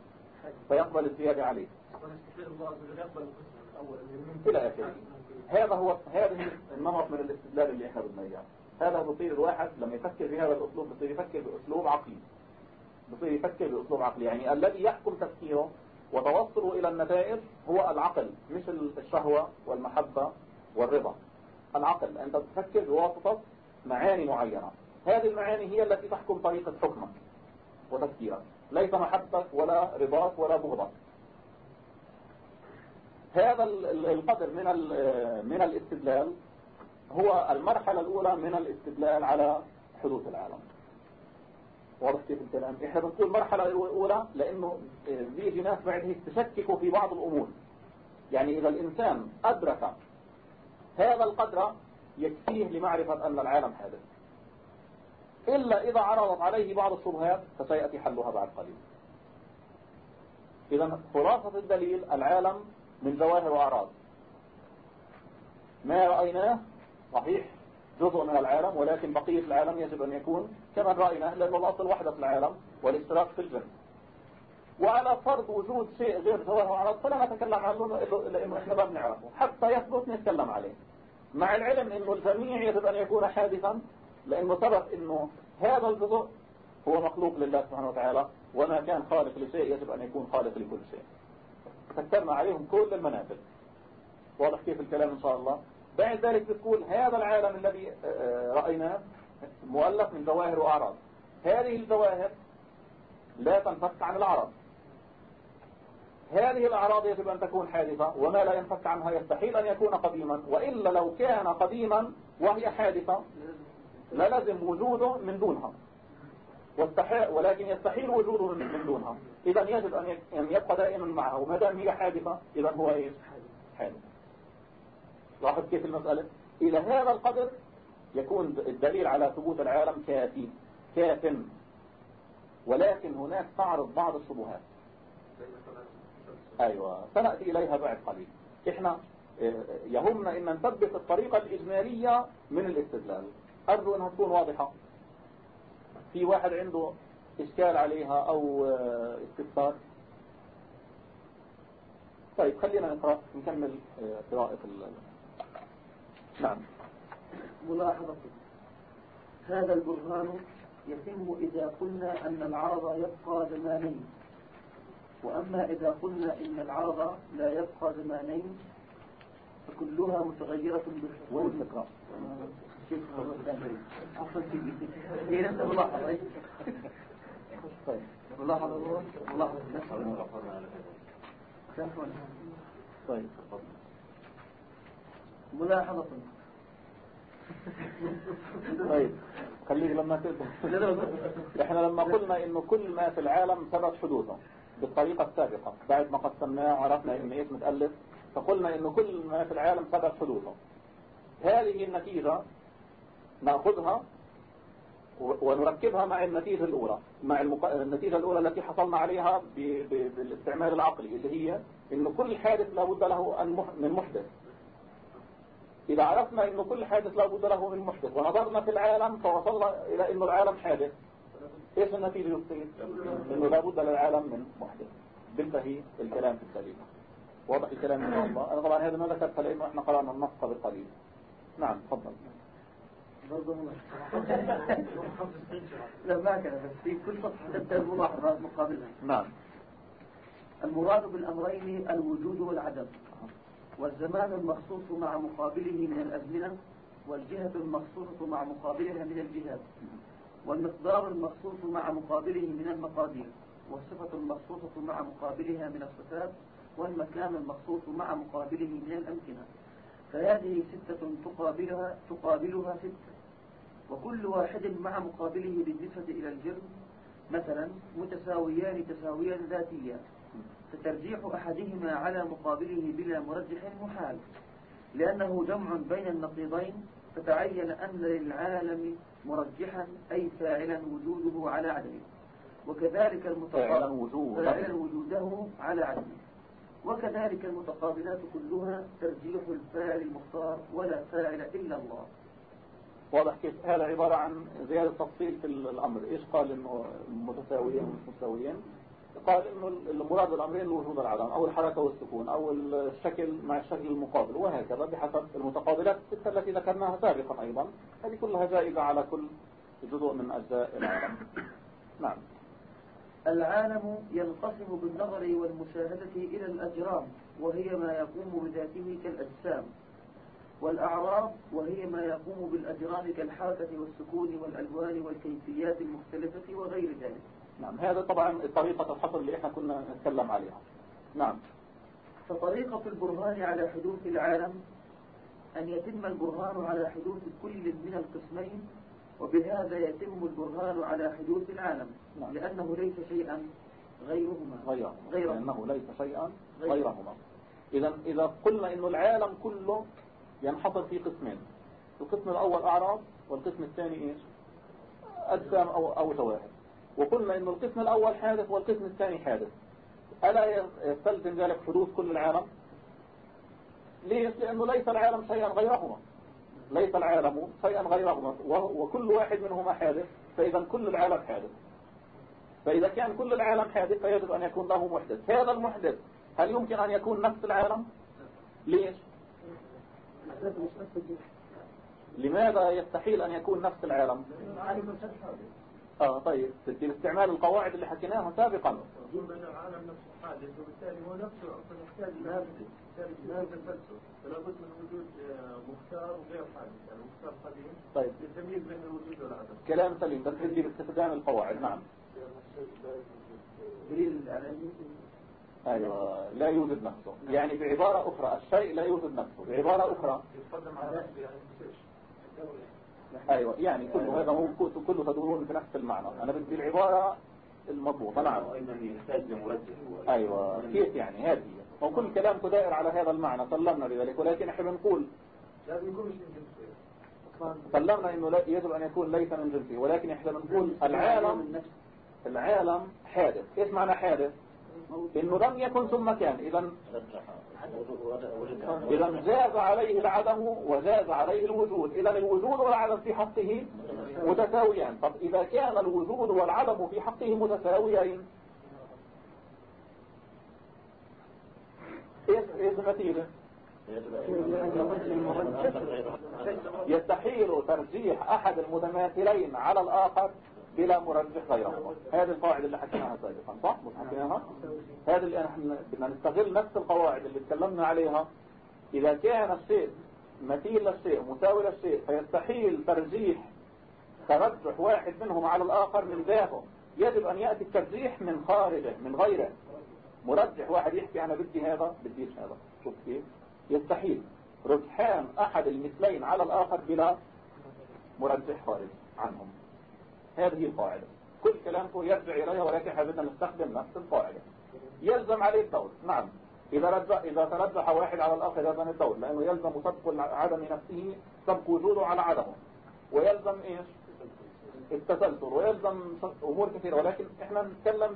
فيقبل الزيادة عليه. إلى آخره. هذا هو هذه النمط من الاستدلال اللي إحنا بدنا إياه. هذا بصير الواحد لما يفكر بهذا الأسلوب بصير يفكر بأسلوب عقلي. بصير يفكر بأسلوب عقلي. يعني الذي يحكم تفكيره وتوصله إلى النتائج هو العقل مش الشهوة والمحبة والرضا. العقل أنت تفكر بواسطة معاني معينة. هذه المعاني هي التي تحكم طريقة حكمك وتفكيرك. ليس محبتك ولا رضاك ولا بغضك. هذا القدر من من الاستدلال هو المرحلة الأولى من الاستدلال على حدوث العالم. واضح كيف الكلام؟ إحنا بنقول المرحلة الأولى لأنه بيجي ناس بعد هيك تشككوا في بعض الأمور. يعني إذا الإنسان أدرك هذا القدر يكفيه لمعرفة أن العالم حادث. إلا إذا عرضت عليه بعض الشبهات فسيأتي حلها بعد قليل. إذا خلاصة الدليل العالم من ظواهر وأعراض. ما رأيناه؟ صحيح جزء من العالم ولكن بقية العالم يجب أن يكون كما رأيناه لأنه الأصل وحدة العالم والاشتراك في الجنس وعلى فرض وجود شيء غير ظواهر وأعراض فلا نتكلم عنه لأنه إحنا ما بنعرفه. حتى يثبت نتكلم عليه. مع العلم أنه الجميع يجب أن يكون حادثا لأنه سبب أنه هذا الجزء هو مخلوق لله سبحانه وتعالى وما كان خالق لشيء يجب أن يكون خالق لكل شيء. فكرنا عليهم كل المنافذ. واضح كيف الكلام إن شاء الله؟ بعد ذلك بتقول هذا العالم الذي آه، رأيناه مؤلف من ظواهر وأعراض. هذه الظواهر لا تنفك عن الأعراض. هذه الأعراض يجب أن تكون حادثة وما لا ينفك عنها يستحيل أن يكون قديما. وإلا لو كان قديما وهي حادثة للزم وجوده من دونها. ولكن يستحيل وجوده من دونها. إذا يجب أن يبقى دائما معها وما دام هي حادثة إذا هو إيش؟ حادث. لاحظ كيف المسألة؟ إلى هذا القدر يكون الدليل على ثبوت العالم كافي كاف. ولكن هناك تعرض بعض الشبهات. أيوة. سنأتي إليها بعد قليل. إحنا آه، يهمنا إن نثبت الطريقة الإجمالية من الاستدلال. أرجو أنها تكون واضحة. في واحد عنده إشكال عليها أو آه، استفسار. طيب خلينا نقرأ نكمل آه، قراءة نعم. ملاحظة. هذا البرهان يتم إذا قلنا أن العرض يبقى زمانين. وأما إذا قلنا إن العرض لا يبقى زمانين فكلها متغيرة والفكرة عفوا هي نفس الملاحظة طيب ملاحظة. ملاحظة. طيب ملاحظة. طيب خليك لما تقدر إحنا لما قلنا إنه كل ما في العالم ثبت حدوثه بالطريقة السابقة بعد ما قسمناه وعرفنا ان إيش متألف فقلنا إنه كل ما في العالم ثبت حدوثه. هذه النتيجة نأخذها ونركبها مع النتيجة الأولى مع المق... النتيجة الأولى التي حصلنا عليها ب... ب... بالاستعمال العقلي اللي هي إنه كل حادث لابد له من محدث. إذا عرفنا إنه كل حادث لابد له من محدث ونظرنا في العالم فوصلنا إلى إنه العالم حادث. إيش النتيجة يصير؟ إنه لابد للعالم من محدث. بنتهي الكلام في الدليل واضح الكلام إن شاء الله. أنا طبعا هذا ما ذكرت لأنه إحنا قرأنا النص قبل قليل. نعم تفضل. لا ما كان بس في كل صفحة تبدأ الملاحظات مقابلها. نعم. المراد بالأمرين الوجود والعدم. والزمان المخصوص مع مقابله من الأزمنة والجهة المخصوصة مع مقابلها من الجهات والمقدار المخصوص مع مقابله من المقادير والصفة المخصوصة مع مقابلها من الصفات والمكان المخصوص مع مقابله من الأمكنة. فهذه ستة تقابلها, تقابلها ستة. وكل واحد مع مقابله بالنسبة إلى الجرم مثلا متساويان تساويا ذاتيا فترجيح أحدهما على مقابله بلا مرجح محال لأنه جمع بين النقيضين فتعين أن للعالم مرجحا أي فاعلا وجوده على عدمه. وكذلك المتقابل فاعلا وجوده. على عدمه. وكذلك المتقابلات كلها ترجيح الفاعل المختار ولا فاعل إلا الله. واضح كيف؟ هذا عبارة عن زيادة تفصيل في الأمر. إيش قال إنه متساويين ومش متساويين قال إنه المراد بالأمرين الوجود العدم. أو الحركة والسكون أو الشكل مع الشكل المقابل وهكذا بحسب المتقابلات الستة التي ذكرناها سابقا أيضا. هذه كلها جائزة على كل جزء من أجزاء العالم نعم. العالم ينقسم بالنظر والمشاهدة إلى الأجرام وهي ما يقوم بذاته كالأجسام. والأعراض وهي ما يقوم بالأجرام كالحركة والسكون والألوان والكيفيات المختلفة وغير ذلك. نعم هذا طبعا طريقة الحصر اللي إحنا كنا نتكلم عليها. نعم. فطريقة البرهان على حدوث العالم أن يتم البرهان على حدوث كل من القسمين وبهذا يتم البرهان على حدوث العالم نعم. لأنه ليس شيئا غيرهما. غيرهما. غيرهما. لأنه ليس شيئا غيرهما. إذا إذا قلنا إنه العالم كله ينحصر في قسمين القسم الأول أعراض والقسم الثاني إيش؟ أجسام أو, أو جواهر وقلنا إنه القسم الأول حادث والقسم الثاني حادث. ألا يستلزم ذلك حدوث كل العالم؟ ليش؟ لأنه ليس العالم شيئا غيرهما. ليس العالم شيئا غيرهما. وكل واحد منهما حادث فإذا كل العالم حادث. فإذا كان كل العالم حادث فيجب أن يكون له محدث. هذا المحدث هل يمكن أن يكون نفس العالم؟ ليش. لماذا يستحيل أن يكون نفس العالم؟ آه طيب باستعمال القواعد اللي حكيناها سابقا. ان العالم نفسه حادث وبالتالي هو نفسه أصلا يحتاج إلى بالتالي لا تسلسل فلا بد من وجود آه، مختار وغير حادث يعني مختار قديم طيب. للتمييز بين الوجود والعدم. كلام سليم بس بدي باستخدام القواعد نعم. دليل على أيوة لا يوجد نفسه. يعني بعبارة أخرى الشيء لا يوجد نفسه بعبارة أخرى. يتقدم على نفسه يعني أيوة يعني كل هذا هو كله تدورون في نفس المعنى. أنا بدي العبارة المضبوطة نعم. أيوة كيف يعني؟ هذه. هي. وكل كلامكم دائر على هذا المعنى. سلمنا بذلك ولكن إحنا بنقول لازم يكون مش سلمنا إنه لا- يجب أن يكون ليس من جنسه ولكن إحنا بنقول العالم العالم حادث. إيش معنى حادث؟ إنه لم يكن ثم كان. اذا اذا جاز عليه العدم وجاز عليه الوجود. اذا الوجود والعدم في حقه متساويان. طب إذا كان الوجود والعدم في حقه متساويين إيش إيش النتيجه يستحيل ترجيح أحد المتماثلين على الآخر بلا مرجح غيرهما هذه القواعد اللي حكيناها سابقا صح؟ مش حكيناها؟ هذه اللي إحنا بدنا نستغل نفس القواعد اللي تكلمنا عليها. إذا كان الشيء مثيل للشيء مساوي للشيء فيستحيل ترجيح ترجح واحد منهم على الآخر من ذاته. يجب أن يأتي الترجيح من خارجه من غيره. مرجح واحد يحكي أنا بدي هذا بديش هذا. شوف كيف؟ يستحيل. رجحان أحد المثلين على الآخر بلا مرجح خارج عنهم. هذه القاعدة. كل كلامكم يرجع إليها ولكن إحنا بدنا نستخدم نفس القاعدة. يلزم عليه الدور نعم. إذا رجح إذا ترجح واحد على الآخر يلزم الدور لأنه يلزم سبق عدم نفسه سبق وجوده على عدمه. ويلزم إيش؟ التسلسل. ويلزم أمور كثيرة. ولكن إحنا نتكلم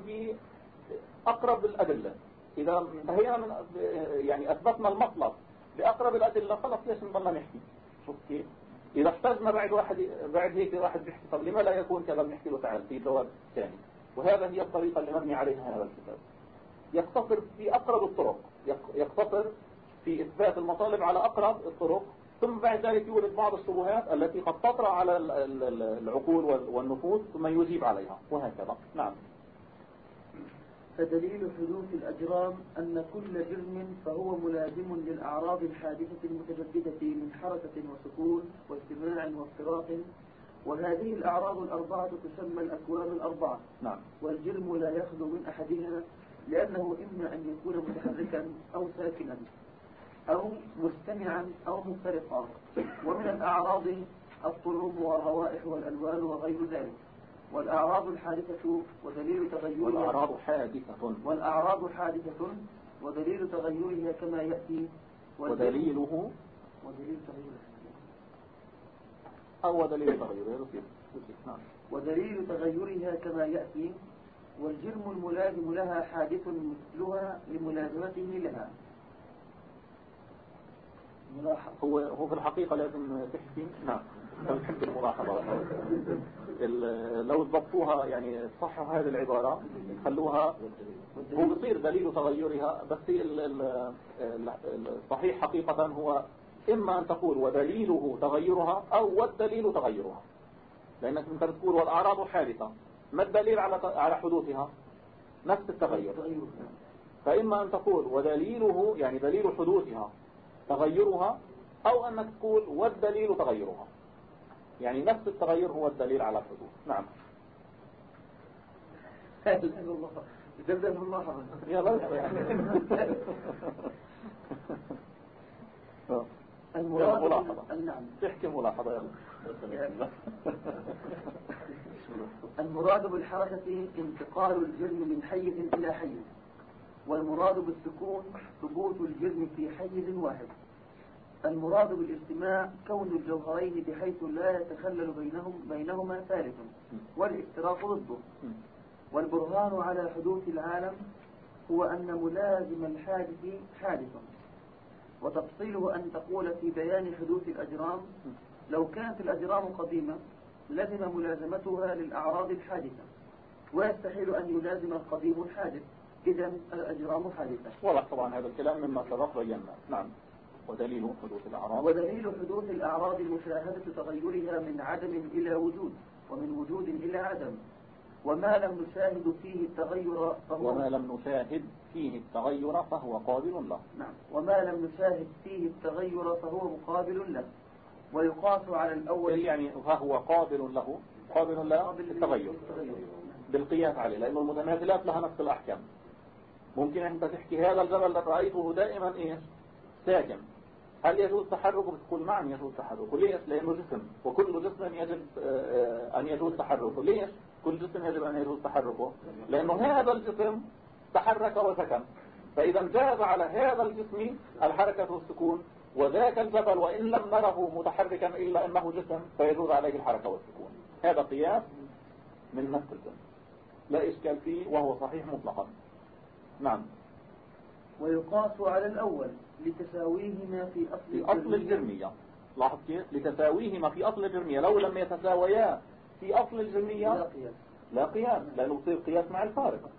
بأقرب الأدلة. إذا انتهينا من يعني أثبتنا المطلب بأقرب الأدلة خلاص ليش نضلنا نحكي؟ شوف كيف. إذا احتاجنا بعد واحد بعد هيك واحد بيحكي طب لما لا يكون كذا بنحكي له تعال في جواب ثاني؟ وهذا هي الطريقة اللي مبني عليها هذا الكتاب. يقتصر في أقرب الطرق يقتصر في إثبات المطالب على أقرب الطرق ثم بعد ذلك يولد بعض الشبهات التي قد تطرأ على العقول والنفوس ثم يجيب عليها وهكذا. نعم. فدليل حدوث الأجرام أن كل جرم فهو ملازم للأعراض الحادثة المتجددة من حركة وسكون واجتماع وافتراق. وهذه الأعراض الأربعة تسمى الأكوان الأربعة. نعم. والجرم لا يخلو من أحدها لأنه إما أن يكون متحركا أو ساكنا أو مجتمعا أو مفترقا ومن الأعراض الطعوم والروائح والألوان وغير ذلك. والأعراض الحادثة ودليل تغيرها. والأعراض حادثة. والأعراض حادثة ودليل تغيرها كما يأتي. ودليله ودليل تغيرها. أو دليل تغيرها نعم. ودليل تغيرها كما يأتي. والجرم الملازم لها حادث مثلها لملازمته لها. هو هو في الحقيقة لازم تحكي. نعم. بحب الملاحظة لو ضبطوها يعني صحوا هذه العبارة خلوها. هو بصير دليل تغيرها بس الصحيح حقيقة هو إما أن تقول ودليله تغيرها أو والدليل تغيرها. لأنك أنت بتقول والأعراض حادثة ما الدليل على على حدوثها؟ نفس التغير. فإما أن تقول ودليله يعني دليل حدوثها تغيرها أو أنك تقول والدليل تغيرها. يعني نفس التغير هو الدليل على الحدوث نعم. جزاكم الله يا المراد ملاحظة نعم. تحكي ملاحظة. المراد بالحركة انتقال الجرم من حيز إلى حيز والمراد بالسكون ثبوت الجرم في حيز واحد. المراد بالاجتماع كون الجوهرين بحيث لا يتخلل بينهم بينهما ثالث والافتراق ضده. والبرهان على حدوث العالم هو أن ملازم الحادث حادث. وتفصيله أن تقول في بيان حدوث الأجرام لو كانت الأجرام قديمة لزم ملازمتها للأعراض الحادثة. ويستحيل أن يلازم القديم الحادث. إذا الأجرام حادثة. واضح طبعا هذا الكلام مما سبق بينا. نعم. ودليل حدوث الأعراض. ودليل حدوث الأعراض المشاهدة تغيرها من عدم إلى وجود ومن وجود إلى عدم. وما لم نشاهد فيه التغير فهو وما لم نشاهد فيه التغير فهو قابل له. نعم. وما لم نشاهد فيه التغير فهو مقابل له. ويقاس على الأول يعني فهو قابل له. قابل له التغير بالقياس عليه لأنه المتماثلات لها نفس الأحكام. ممكن أنت تحكي هذا الجبل اللي رأيته دائما إيش ساكن هل يجوز تحركه بتقول نعم يجوز تحركه ليش؟ لأنه جسم. وكل جسم يجب آه، أن يجوز تحركه ليش؟ كل جسم يجب أن يجوز تحركه لأنه هذا الجسم تحرك وسكن. فإذا جاز على هذا الجسم الحركة والسكون وذاك الجبل وإن لم نره متحركا إلا أنه جسم فيجوز عليه الحركة والسكون. هذا قياس من نفس الجسم لا إشكال فيه وهو صحيح مطلقا. نعم. ويقاس على الأول. لتساويهما في أصل, في أصل الجرمية. لاحظ كيف؟ لتساويهما في أصل الجرمية. لو لم يتساويا في أصل الجرمية لا قياس. لا قياس. لأنه يصير قياس مع الفارق.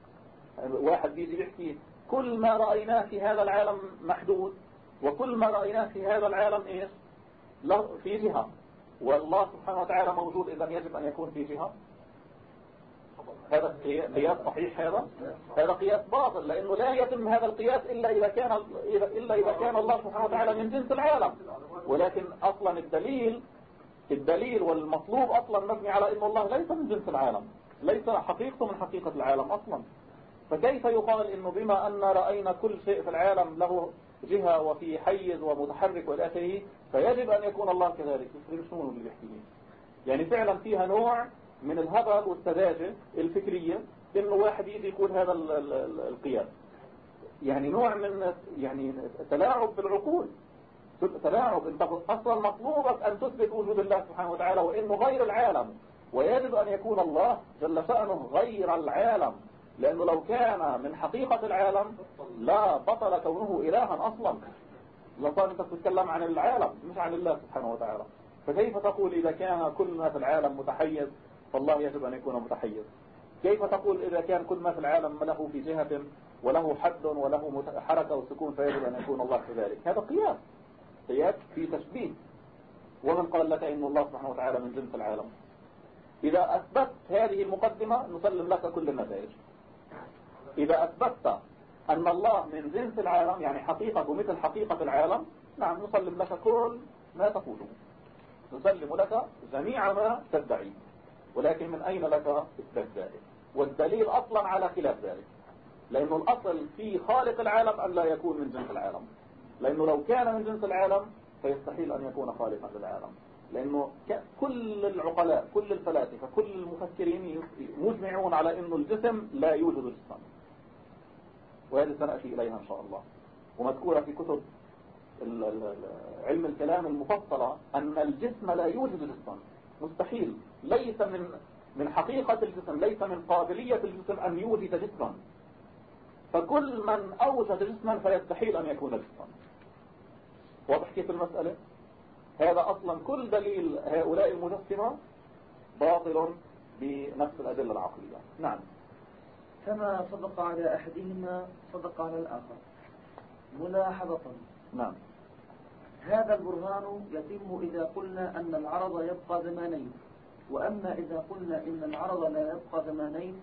واحد بيجي يحكي كل ما رأيناه في هذا العالم محدود وكل ما رأيناه في هذا العالم إيش؟ في جهة. والله سبحانه وتعالى موجود إذا يجب أن يكون في جهة. هذا قياس صحيح هذا؟ هذا قياس باطل لأنه لا يتم هذا القياس إلا إذا كان إلا إذا كان الله سبحانه وتعالى من جنس العالم. ولكن أصلا الدليل الدليل والمطلوب أصلا مبني على أن الله ليس من جنس العالم. ليس حقيقته من حقيقة العالم أصلا. فكيف يقال إنه بما أن رأينا كل شيء في العالم له جهة وفي حيز ومتحرك وإلى آخره فيجب أن يكون الله كذلك. شنو اللي يعني فعلا فيها نوع من الهبل والسذاجة الفكرية إنه واحد يجي يقول هذا القياس. يعني نوع من يعني تلاعب بالعقول. تلاعب. أنت أصلا مطلوبك أن تثبت وجود الله سبحانه وتعالى وإنه غير العالم. ويجب أن يكون الله جل شأنه غير العالم. لأنه لو كان من حقيقة العالم لا بطل كونه إلها أصلا. لصار أنت تتكلم عن العالم مش عن الله سبحانه وتعالى. فكيف تقول إذا كان كل ما في العالم متحيز؟ فالله يجب أن يكون متحيز. كيف تقول إذا كان كل ما في العالم له في جهة وله حد وله حركة وسكون فيجب أن يكون الله كذلك هذا قياس. قياس في تشبيه ومن قال لك إن الله سبحانه وتعالى من جنس العالم. إذا أثبت هذه المقدمة نسلم لك كل النتائج. إذا أثبتت أن الله من جنس العالم يعني حقيقة مثل حقيقة العالم نعم نسلم لك كل ما تقوله. نسلم لك جميع ما تدعي. ولكن من أين لك إثبات ذلك؟ والدليل أصلا على خلاف ذلك. لأنه الأصل في خالق العالم أن لا يكون من جنس العالم. لأنه لو كان من جنس العالم فيستحيل أن يكون خالقا للعالم. لأنه كل العقلاء كل الفلاسفة كل المفكرين مجمعون على أنه الجسم لا يوجد جسما. وهذه سنأتي إليها إن شاء الله. ومذكورة في كتب علم الكلام المفصلة أن الجسم لا يوجد جسما. مستحيل. ليس من من حقيقة الجسم ليس من قابلية الجسم أن يوجد جسما. فكل من أوجد جسما فيستحيل أن يكون جسما. واضح كيف المسألة؟ هذا أصلا كل دليل هؤلاء المجسمة باطل بنفس الأدلة العقلية. نعم. كما صدق على أحدهما صدق على الآخر. ملاحظة. نعم. هذا البرهان يتم إذا قلنا أن العرض يبقى زمانين. وأما إذا قلنا إن العرض لا يبقى زمانين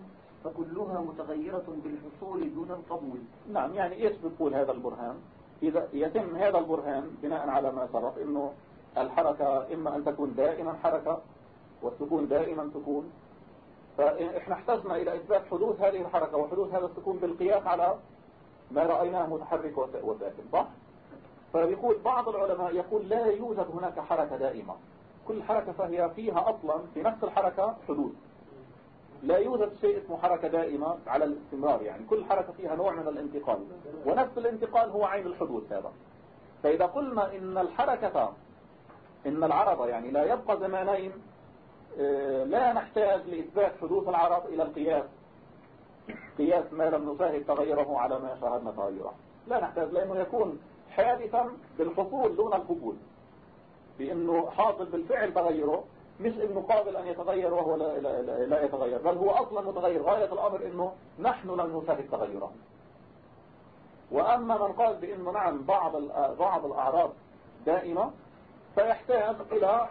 فكلها متغيرة بالحصول دون القبول. نعم يعني إيش بتقول هذا البرهان؟ إذا يتم هذا البرهان بناء على ما سبق إنه الحركة إما أن تكون دائما حركة والسكون دائما سكون. فإحنا احتجنا إلى إثبات حدوث هذه الحركة وحدوث هذا السكون بالقياس على ما رأيناه متحرك وساكن صح؟ فيقول بعض العلماء يقول لا يوجد هناك حركة دائمة. كل حركة فهي فيها أصلا في نفس الحركة حدوث لا يوجد شيء اسمه حركة دائمة على الاستمرار يعني. كل حركة فيها نوع من الانتقال. ونفس الانتقال هو عين الحدوث هذا. فإذا قلنا إن الحركة إن العرض يعني لا يبقى زمانين آه، لا نحتاج لإثبات حدوث العرض إلى القياس. قياس ما لم نشاهد تغيره على ما شاهدنا تغيره. لا نحتاج لأنه يكون حادثا بالحصول دون القبول. بأنه حاصل بالفعل تغيره مش إنه قابل أن يتغير وهو لا, لا, لا, لا يتغير بل هو أصلا متغير. غاية الأمر إنه نحن لم نشاهد تغيره وأما من قال بأنه نعم بعض بعض الاعراض دائمة فيحتاج إلى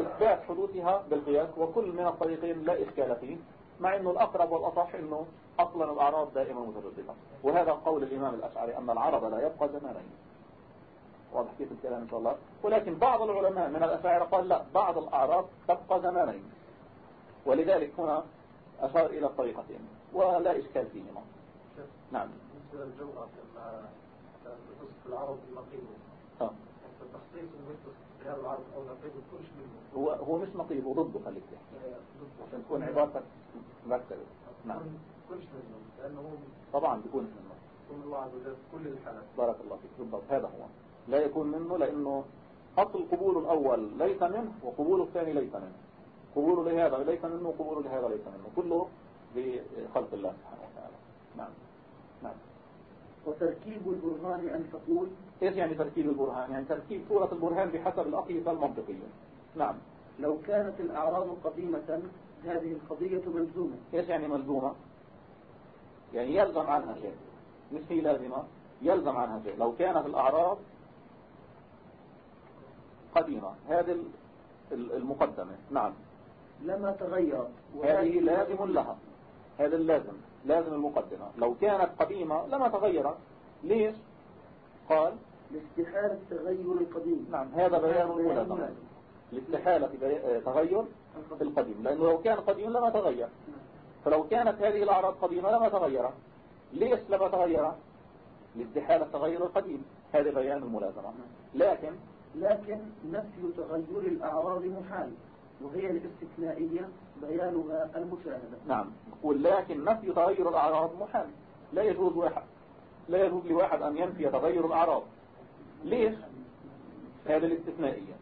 إثبات حدوثها بالقياس وكل من الطريقين لا إشكال فيه مع إنه الأقرب والأصح إنه أصلا الاعراض دائما مترددة وهذا قول الإمام الأشعري أن العرض لا يبقى زمانين واضح كيف الكلام إن شاء الله. ولكن بعض العلماء من الأشاعرة قال لا بعض الأعراض تبقى زمانين. ولذلك هنا أشار إلى الطريقتين ولا إشكال فيهما نعم. بالنسبة للجوهر لما تصف العرض النقيض آه. التخصيص بهذا العرض أو نقيض كلش منه. هو هو مش نقيض وضده خليك تحكي. عشان تكون عبارتك مرتبة نعم. كلش منه لأنه طبعا بيكون منه. يكون الله عز وجل كل الحالات. بارك الله فيك. بالضبط هذا هو. لا يكون منه لأنه أصل قبول الأول ليس منه وقبول الثاني ليس منه. قبول لهذا ليس منه وقبول لهذا ليس منه. كله بخلق الله سبحانه وتعالى. نعم. نعم. وتركيب البرهان أن تقول؟ إيش يعني تركيب البرهان؟ يعني تركيب صورة البرهان بحسب الأقيسة المنطقية. نعم. لو كانت الأعراض قديمة هذه القضية ملزومة. إيش يعني ملزومة؟ يعني يلزم عنها شيء. مش هي لازمة؟ يلزم عنها شيء. لو كانت الأعراض قديمة هذه المقدمة. نعم. لما تغيرت هذه لازم لها. هذا اللازم لازم المقدمة. لو كانت قديمة لما تغيرت ليش؟ قال لاستحالة تغير القديم. نعم هذا بيان الملازمة لاستحالة تغير القديم. لأنه لو كان قديم لما تغير فلو كانت هذه الأعراض قديمة لما تغيرت ليش لما تغيرت لاستحالة تغير القديم. هذا بيان الملازمة. لكن لكن نفي تغير الأعراض محال وهي الاستثنائية بيانها المشاهدة. نعم. ولكن نفي تغير الأعراض محال. لا يجوز واحد لا يجوز لواحد أن ينفي تغير الأعراض. ليش؟ هذه الاستثنائية.